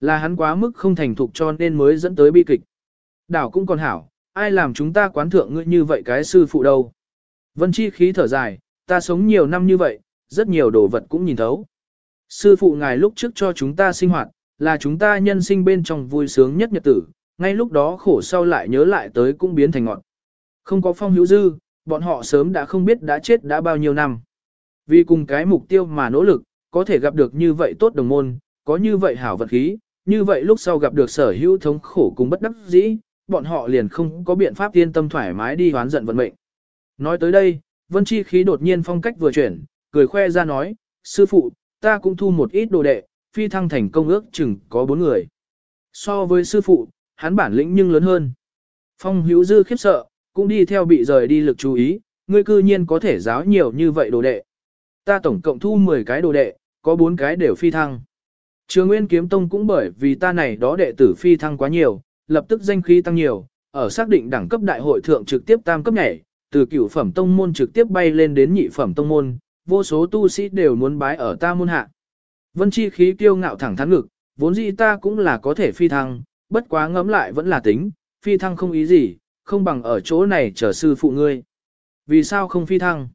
S1: Là hắn quá mức không thành thục cho nên mới dẫn tới bi kịch. Đảo cũng còn hảo, ai làm chúng ta quán thượng ngươi như vậy cái sư phụ đâu. Vân Chi khí thở dài, ta sống nhiều năm như vậy, rất nhiều đồ vật cũng nhìn thấu. Sư phụ ngài lúc trước cho chúng ta sinh hoạt, là chúng ta nhân sinh bên trong vui sướng nhất nhật tử, ngay lúc đó khổ sau lại nhớ lại tới cũng biến thành ngọn. Không có phong hữu dư, bọn họ sớm đã không biết đã chết đã bao nhiêu năm. Vì cùng cái mục tiêu mà nỗ lực, có thể gặp được như vậy tốt đồng môn, có như vậy hảo vật khí, như vậy lúc sau gặp được sở hữu thống khổ cùng bất đắc dĩ, bọn họ liền không có biện pháp yên tâm thoải mái đi hoán giận vận mệnh. Nói tới đây, Vân Chi khí đột nhiên phong cách vừa chuyển, cười khoe ra nói, sư phụ, ta cũng thu một ít đồ đệ, phi thăng thành công ước chừng có bốn người. So với sư phụ, hắn bản lĩnh nhưng lớn hơn. Phong hữu dư khiếp sợ, cũng đi theo bị rời đi lực chú ý, ngươi cư nhiên có thể giáo nhiều như vậy đồ đệ. Ta tổng cộng thu 10 cái đồ đệ, có 4 cái đều phi thăng. Trường Nguyên Kiếm Tông cũng bởi vì ta này đó đệ tử phi thăng quá nhiều, lập tức danh khí tăng nhiều, ở xác định đẳng cấp đại hội thượng trực tiếp tam cấp nhảy, từ cửu phẩm tông môn trực tiếp bay lên đến nhị phẩm tông môn, vô số tu sĩ đều muốn bái ở ta môn hạ. Vân chi khí kiêu ngạo thẳng thắn ngực, vốn dĩ ta cũng là có thể phi thăng, bất quá ngẫm lại vẫn là tính, phi thăng không ý gì, không bằng ở chỗ này chờ sư phụ ngươi. Vì sao không phi thăng?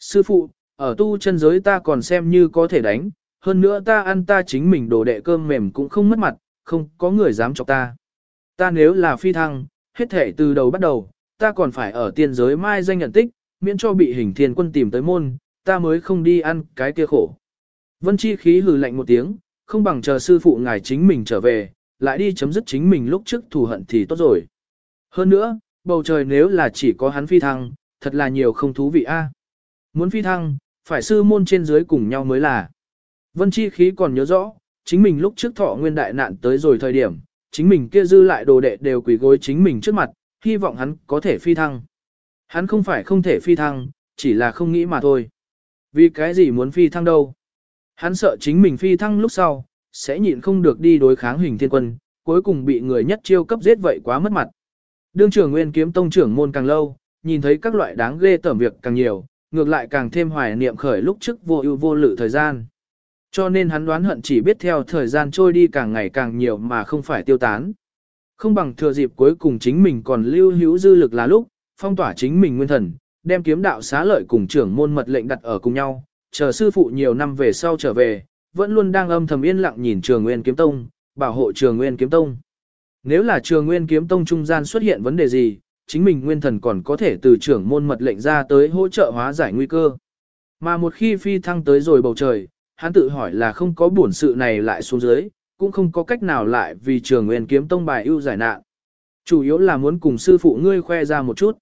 S1: Sư phụ, ở tu chân giới ta còn xem như có thể đánh, hơn nữa ta ăn ta chính mình đồ đệ cơm mềm cũng không mất mặt, không có người dám chọc ta. Ta nếu là phi thăng, hết thể từ đầu bắt đầu, ta còn phải ở tiên giới mai danh nhận tích, miễn cho bị hình thiên quân tìm tới môn, ta mới không đi ăn cái kia khổ. Vân Chi khí hừ lạnh một tiếng, không bằng chờ sư phụ ngài chính mình trở về, lại đi chấm dứt chính mình lúc trước thù hận thì tốt rồi. Hơn nữa, bầu trời nếu là chỉ có hắn phi thăng, thật là nhiều không thú vị a. Muốn phi thăng, phải sư môn trên dưới cùng nhau mới là. Vân Chi khí còn nhớ rõ, chính mình lúc trước thọ nguyên đại nạn tới rồi thời điểm, chính mình kia dư lại đồ đệ đều quỳ gối chính mình trước mặt, hy vọng hắn có thể phi thăng. Hắn không phải không thể phi thăng, chỉ là không nghĩ mà thôi. Vì cái gì muốn phi thăng đâu? Hắn sợ chính mình phi thăng lúc sau, sẽ nhịn không được đi đối kháng hình thiên quân, cuối cùng bị người nhất chiêu cấp giết vậy quá mất mặt. Đương trưởng nguyên kiếm tông trưởng môn càng lâu, nhìn thấy các loại đáng ghê tởm việc càng nhiều, ngược lại càng thêm hoài niệm khởi lúc trước vô ưu vô lự thời gian. Cho nên hắn đoán hận chỉ biết theo thời gian trôi đi càng ngày càng nhiều mà không phải tiêu tán. Không bằng thừa dịp cuối cùng chính mình còn lưu hữu dư lực là lúc, phong tỏa chính mình nguyên thần, đem kiếm đạo xá lợi cùng trưởng môn mật lệnh đặt ở cùng nhau, chờ sư phụ nhiều năm về sau trở về, vẫn luôn đang âm thầm yên lặng nhìn trường nguyên kiếm tông, bảo hộ trường nguyên kiếm tông. Nếu là trường nguyên kiếm tông trung gian xuất hiện vấn đề gì, chính mình nguyên thần còn có thể từ trưởng môn mật lệnh ra tới hỗ trợ hóa giải nguy cơ. Mà một khi phi thăng tới rồi bầu trời, hắn tự hỏi là không có buồn sự này lại xuống dưới, cũng không có cách nào lại vì trường nguyên kiếm tông bài ưu giải nạn. Chủ yếu là muốn cùng sư phụ ngươi khoe ra một chút.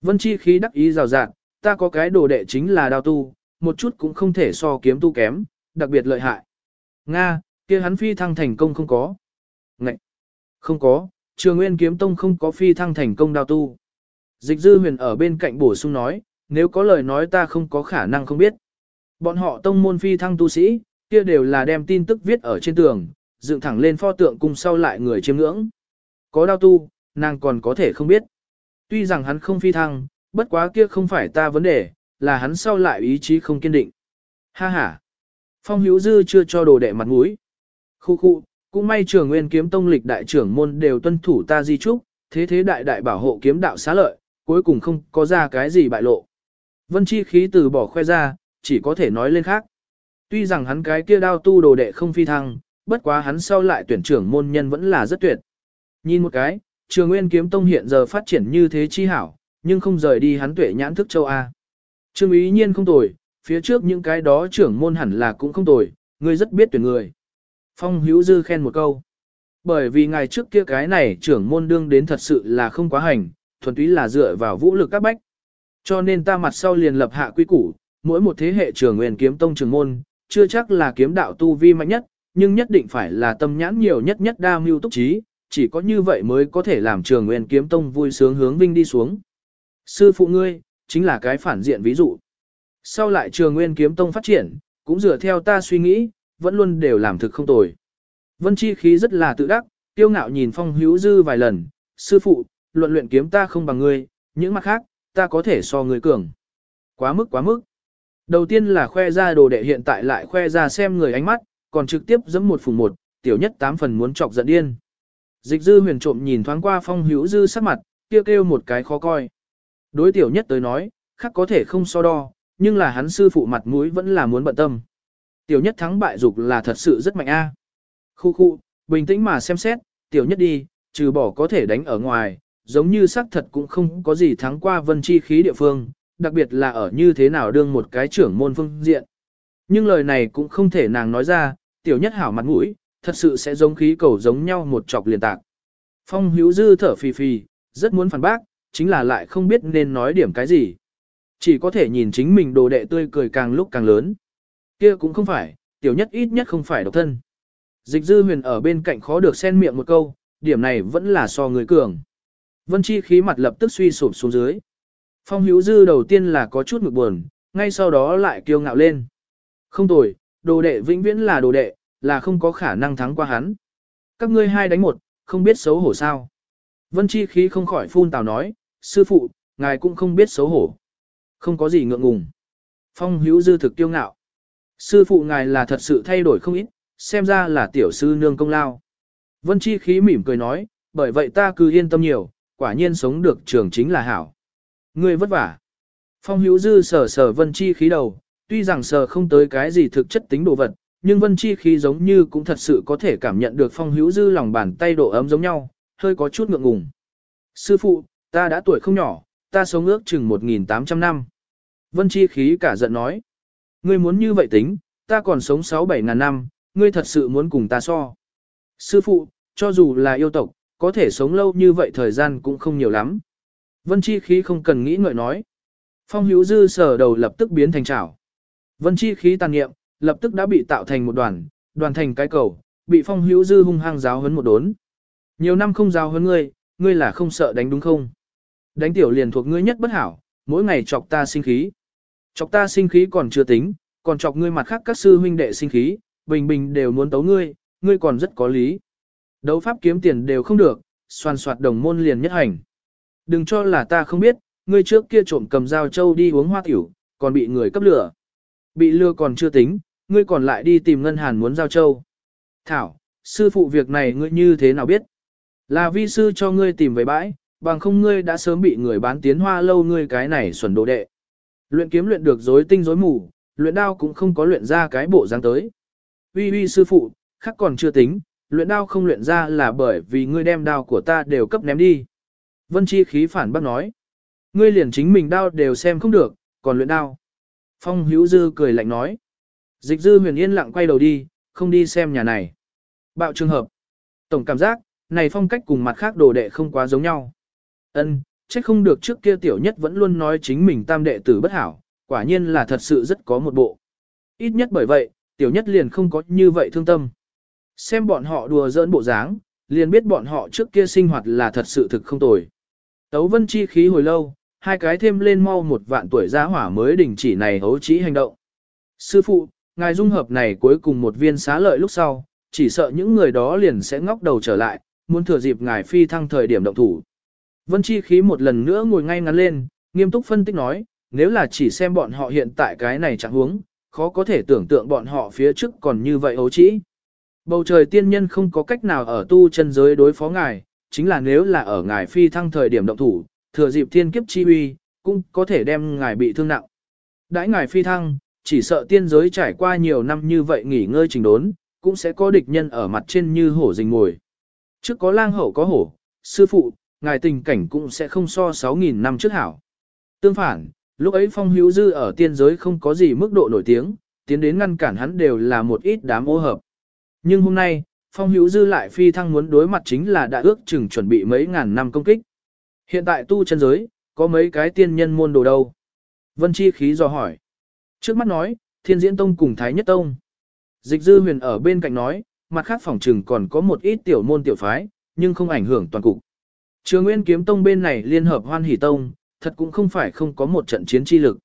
S1: Vân chi khí đắc ý rào rạt, ta có cái đồ đệ chính là đao tu, một chút cũng không thể so kiếm tu kém, đặc biệt lợi hại. Nga, kia hắn phi thăng thành công không có. Ngậy! Không có, trường nguyên kiếm tông không có phi thăng thành công đao tu. Dịch dư huyền ở bên cạnh bổ sung nói, nếu có lời nói ta không có khả năng không biết. Bọn họ tông môn phi thăng tu sĩ, kia đều là đem tin tức viết ở trên tường, dựng thẳng lên pho tượng cùng sau lại người chiêm ngưỡng. Có đao tu, nàng còn có thể không biết. Tuy rằng hắn không phi thăng, bất quá kia không phải ta vấn đề, là hắn sau lại ý chí không kiên định. Ha ha. Phong Hữu Dư chưa cho đồ đệ mặt mũi. Khu khu, cũng may trường nguyên kiếm tông lịch đại trưởng môn đều tuân thủ ta di trúc, thế thế đại đại bảo hộ kiếm đạo xá lợi, cuối cùng không có ra cái gì bại lộ. Vân chi khí từ bỏ khoe ra, chỉ có thể nói lên khác. Tuy rằng hắn cái kia đao tu đồ đệ không phi thăng, bất quá hắn sau lại tuyển trưởng môn nhân vẫn là rất tuyệt. Nhìn một cái, trường nguyên kiếm tông hiện giờ phát triển như thế chi hảo, nhưng không rời đi hắn tuệ nhãn thức châu A. Trương ý nhiên không tồi, phía trước những cái đó trưởng môn hẳn là cũng không tồi, ngươi rất biết tuyển người. Phong hữu dư khen một câu. Bởi vì ngày trước kia cái này trưởng môn đương đến thật sự là không quá hành, thuần túy là dựa vào vũ lực các bách. Cho nên ta mặt sau liền lập hạ quy củ, mỗi một thế hệ trưởng nguyên kiếm tông trưởng môn, chưa chắc là kiếm đạo tu vi mạnh nhất, nhưng nhất định phải là tâm nhãn nhiều nhất nhất đa mưu túc trí, chỉ có như vậy mới có thể làm trường nguyên kiếm tông vui sướng hướng vinh đi xuống. Sư phụ ngươi, chính là cái phản diện ví dụ. Sau lại trường nguyên kiếm tông phát triển, cũng dựa theo ta suy nghĩ, vẫn luôn đều làm thực không tồi. Vân chi khí rất là tự đắc, tiêu ngạo nhìn phong hữu dư vài lần, sư phụ, luận luyện kiếm ta không bằng ngươi, những mặt khác, ta có thể so ngươi cường. Quá mức quá mức. Đầu tiên là khoe ra đồ đệ hiện tại lại khoe ra xem người ánh mắt, còn trực tiếp dẫm một phùng một, tiểu nhất tám phần muốn chọc giận điên. Dịch dư huyền trộm nhìn thoáng qua phong hữu dư sắc mặt, kêu kêu một cái khó coi. Đối tiểu nhất tới nói, khác có thể không so đo, nhưng là hắn sư phụ mặt mũi vẫn là muốn bận tâm. Tiểu nhất thắng bại dục là thật sự rất mạnh a. Khu khu, bình tĩnh mà xem xét, tiểu nhất đi, trừ bỏ có thể đánh ở ngoài, giống như xác thật cũng không có gì thắng qua vân chi khí địa phương, đặc biệt là ở như thế nào đương một cái trưởng môn phương diện. Nhưng lời này cũng không thể nàng nói ra, tiểu nhất hảo mặt mũi, thật sự sẽ giống khí cầu giống nhau một chọc liền tạc. Phong hữu dư thở phì phì, rất muốn phản bác, chính là lại không biết nên nói điểm cái gì. Chỉ có thể nhìn chính mình đồ đệ tươi cười càng lúc càng lớn. Kia cũng không phải, tiểu nhất ít nhất không phải độc thân. Dịch dư huyền ở bên cạnh khó được xen miệng một câu, điểm này vẫn là so người cường. Vân chi khí mặt lập tức suy sụp xuống dưới. Phong hữu dư đầu tiên là có chút ngực buồn, ngay sau đó lại kiêu ngạo lên. Không tồi, đồ đệ vĩnh viễn là đồ đệ, là không có khả năng thắng qua hắn. Các ngươi hai đánh một, không biết xấu hổ sao. Vân chi khí không khỏi phun tào nói, sư phụ, ngài cũng không biết xấu hổ. Không có gì ngượng ngùng. Phong hữu dư thực kiêu ngạo. Sư phụ ngài là thật sự thay đổi không ít, xem ra là tiểu sư nương công lao. Vân chi khí mỉm cười nói, bởi vậy ta cứ yên tâm nhiều, quả nhiên sống được trường chính là hảo. Ngươi vất vả. Phong hữu dư sờ sờ vân chi khí đầu, tuy rằng sờ không tới cái gì thực chất tính đồ vật, nhưng vân chi khí giống như cũng thật sự có thể cảm nhận được phong hữu dư lòng bàn tay độ ấm giống nhau, hơi có chút ngượng ngùng. Sư phụ, Ta đã tuổi không nhỏ, ta sống ước chừng 1.800 năm. Vân Chi khí cả giận nói. Ngươi muốn như vậy tính, ta còn sống 6-7 ngàn năm, ngươi thật sự muốn cùng ta so. Sư phụ, cho dù là yêu tộc, có thể sống lâu như vậy thời gian cũng không nhiều lắm. Vân Chi khí không cần nghĩ ngợi nói. Phong hữu dư sở đầu lập tức biến thành chảo. Vân Chi khí tàn nghiệm, lập tức đã bị tạo thành một đoàn, đoàn thành cái cầu, bị phong hữu dư hung hăng giáo hấn một đốn. Nhiều năm không giáo hấn ngươi, ngươi là không sợ đánh đúng không? Đánh tiểu liền thuộc ngươi nhất bất hảo, mỗi ngày chọc ta sinh khí. Chọc ta sinh khí còn chưa tính, còn chọc ngươi mặt khác các sư huynh đệ sinh khí, bình bình đều muốn tấu ngươi, ngươi còn rất có lý. Đấu pháp kiếm tiền đều không được, xoan soạt đồng môn liền nhất hành. Đừng cho là ta không biết, ngươi trước kia trộm cầm dao châu đi uống hoa tiểu, còn bị người cấp lửa. Bị lừa còn chưa tính, ngươi còn lại đi tìm ngân hàn muốn giao châu. Thảo, sư phụ việc này ngươi như thế nào biết? Là vi sư cho ngươi tìm về bãi, bằng không ngươi đã sớm bị người bán tiến hoa lâu ngươi cái này xuẩn đồ đệ. Luyện kiếm luyện được rối tinh rối mù, luyện đao cũng không có luyện ra cái bộ dáng tới. Uy uy sư phụ, khắc còn chưa tính, luyện đao không luyện ra là bởi vì ngươi đem đao của ta đều cấp ném đi. Vân Chi khí phản bác nói. Ngươi liền chính mình đao đều xem không được, còn luyện đao. Phong Hữu Dư cười lạnh nói. Dịch Dư huyền yên lặng quay đầu đi, không đi xem nhà này. Bạo trường hợp. Tổng cảm giác, này phong cách cùng mặt khác đồ đệ không quá giống nhau. Ân, chắc không được trước kia tiểu nhất vẫn luôn nói chính mình tam đệ tử bất hảo, quả nhiên là thật sự rất có một bộ. Ít nhất bởi vậy, tiểu nhất liền không có như vậy thương tâm. Xem bọn họ đùa giỡn bộ dáng, liền biết bọn họ trước kia sinh hoạt là thật sự thực không tồi. Tấu vân chi khí hồi lâu, hai cái thêm lên mau một vạn tuổi gia hỏa mới đình chỉ này hấu trí hành động. Sư phụ, ngài dung hợp này cuối cùng một viên xá lợi lúc sau, chỉ sợ những người đó liền sẽ ngóc đầu trở lại, muốn thừa dịp ngài phi thăng thời điểm động thủ. Vân chi khí một lần nữa ngồi ngay ngắn lên, nghiêm túc phân tích nói, nếu là chỉ xem bọn họ hiện tại cái này chẳng huống, khó có thể tưởng tượng bọn họ phía trước còn như vậy hấu trĩ. Bầu trời tiên nhân không có cách nào ở tu chân giới đối phó ngài, chính là nếu là ở ngài phi thăng thời điểm động thủ, thừa dịp thiên kiếp chi uy, cũng có thể đem ngài bị thương nặng. Đãi ngài phi thăng, chỉ sợ tiên giới trải qua nhiều năm như vậy nghỉ ngơi trình đốn, cũng sẽ có địch nhân ở mặt trên như hổ rình ngồi. Trước có lang hậu có hổ, sư phụ, ngài tình cảnh cũng sẽ không so 6.000 năm trước hảo. Tương phản, lúc ấy phong hữu dư ở tiên giới không có gì mức độ nổi tiếng, tiến đến ngăn cản hắn đều là một ít đám ô hợp. Nhưng hôm nay, phong hữu dư lại phi thăng muốn đối mặt chính là đã ước chừng chuẩn bị mấy ngàn năm công kích. Hiện tại tu chân giới, có mấy cái tiên nhân môn đồ đâu? Vân Chi khí dò hỏi. Trước mắt nói, thiên diễn tông cùng thái nhất tông. Dịch dư huyền ở bên cạnh nói, mặt khác phòng trừng còn có một ít tiểu môn tiểu phái, nhưng không ảnh hưởng toàn cục. Trường Nguyên Kiếm Tông bên này liên hợp Hoan Hỷ Tông, thật cũng không phải không có một trận chiến chi lực.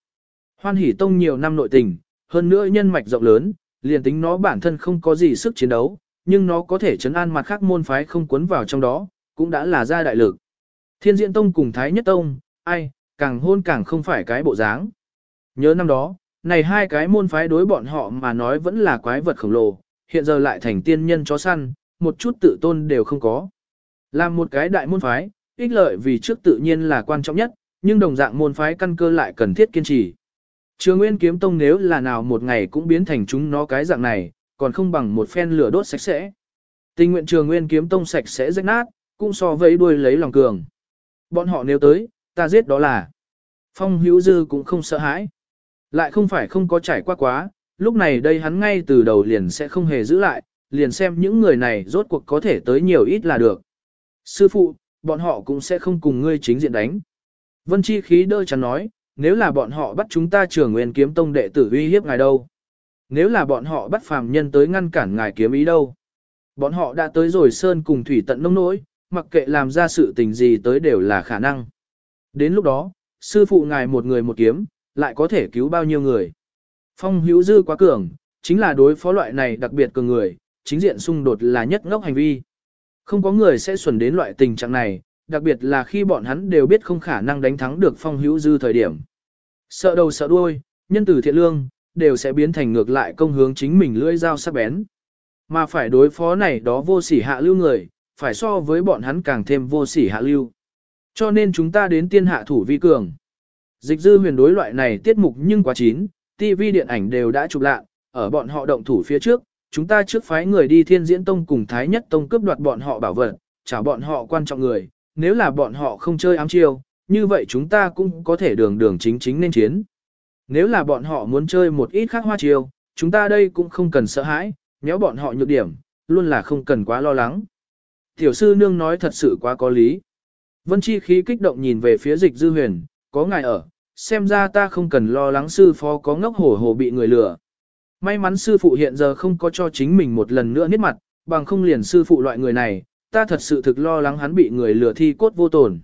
S1: Hoan Hỷ Tông nhiều năm nội tình, hơn nữa nhân mạch rộng lớn, liền tính nó bản thân không có gì sức chiến đấu, nhưng nó có thể chấn an mặt khác môn phái không cuốn vào trong đó, cũng đã là ra đại lực. Thiên Diễn Tông cùng Thái Nhất Tông, ai, càng hôn càng không phải cái bộ dáng. Nhớ năm đó, này hai cái môn phái đối bọn họ mà nói vẫn là quái vật khổng lồ, hiện giờ lại thành tiên nhân chó săn, một chút tự tôn đều không có. Làm một cái đại môn phái, ích lợi vì trước tự nhiên là quan trọng nhất, nhưng đồng dạng môn phái căn cơ lại cần thiết kiên trì. Trường Nguyên Kiếm Tông nếu là nào một ngày cũng biến thành chúng nó cái dạng này, còn không bằng một phen lửa đốt sạch sẽ. Tình nguyện Trường Nguyên Kiếm Tông sạch sẽ rách nát, cũng so với đuôi lấy lòng cường. Bọn họ nếu tới, ta giết đó là. Phong Hữu Dư cũng không sợ hãi. Lại không phải không có trải qua quá, lúc này đây hắn ngay từ đầu liền sẽ không hề giữ lại, liền xem những người này rốt cuộc có thể tới nhiều ít là được. Sư phụ, bọn họ cũng sẽ không cùng ngươi chính diện đánh. Vân Chi khí đơ chắn nói, nếu là bọn họ bắt chúng ta trưởng nguyên kiếm tông đệ tử uy hiếp ngài đâu? Nếu là bọn họ bắt phàm nhân tới ngăn cản ngài kiếm ý đâu? Bọn họ đã tới rồi sơn cùng thủy tận nông nỗi, mặc kệ làm ra sự tình gì tới đều là khả năng. Đến lúc đó, sư phụ ngài một người một kiếm, lại có thể cứu bao nhiêu người. Phong hữu dư quá cường, chính là đối phó loại này đặc biệt cường người, chính diện xung đột là nhất ngốc hành vi. Không có người sẽ xuẩn đến loại tình trạng này, đặc biệt là khi bọn hắn đều biết không khả năng đánh thắng được phong hữu dư thời điểm. Sợ đầu sợ đuôi, nhân tử thiện lương, đều sẽ biến thành ngược lại công hướng chính mình lưỡi dao sắc bén. Mà phải đối phó này đó vô sỉ hạ lưu người, phải so với bọn hắn càng thêm vô sỉ hạ lưu. Cho nên chúng ta đến tiên hạ thủ vi cường. Dịch dư huyền đối loại này tiết mục nhưng quá chín, TV điện ảnh đều đã chụp lạ, ở bọn họ động thủ phía trước, chúng ta trước phái người đi thiên diễn tông cùng thái nhất tông cướp đoạt bọn họ bảo vật, trả bọn họ quan trọng người, nếu là bọn họ không chơi ám chiêu, như vậy chúng ta cũng có thể đường đường chính chính nên chiến. Nếu là bọn họ muốn chơi một ít khác hoa chiêu, chúng ta đây cũng không cần sợ hãi, nếu bọn họ nhược điểm, luôn là không cần quá lo lắng. Tiểu sư nương nói thật sự quá có lý. Vân Chi khí kích động nhìn về phía dịch dư huyền, có ngài ở, xem ra ta không cần lo lắng sư phó có ngốc hổ hổ bị người lừa. May mắn sư phụ hiện giờ không có cho chính mình một lần nữa niết mặt, bằng không liền sư phụ loại người này, ta thật sự thực lo lắng hắn bị người lừa thi cốt vô tổn.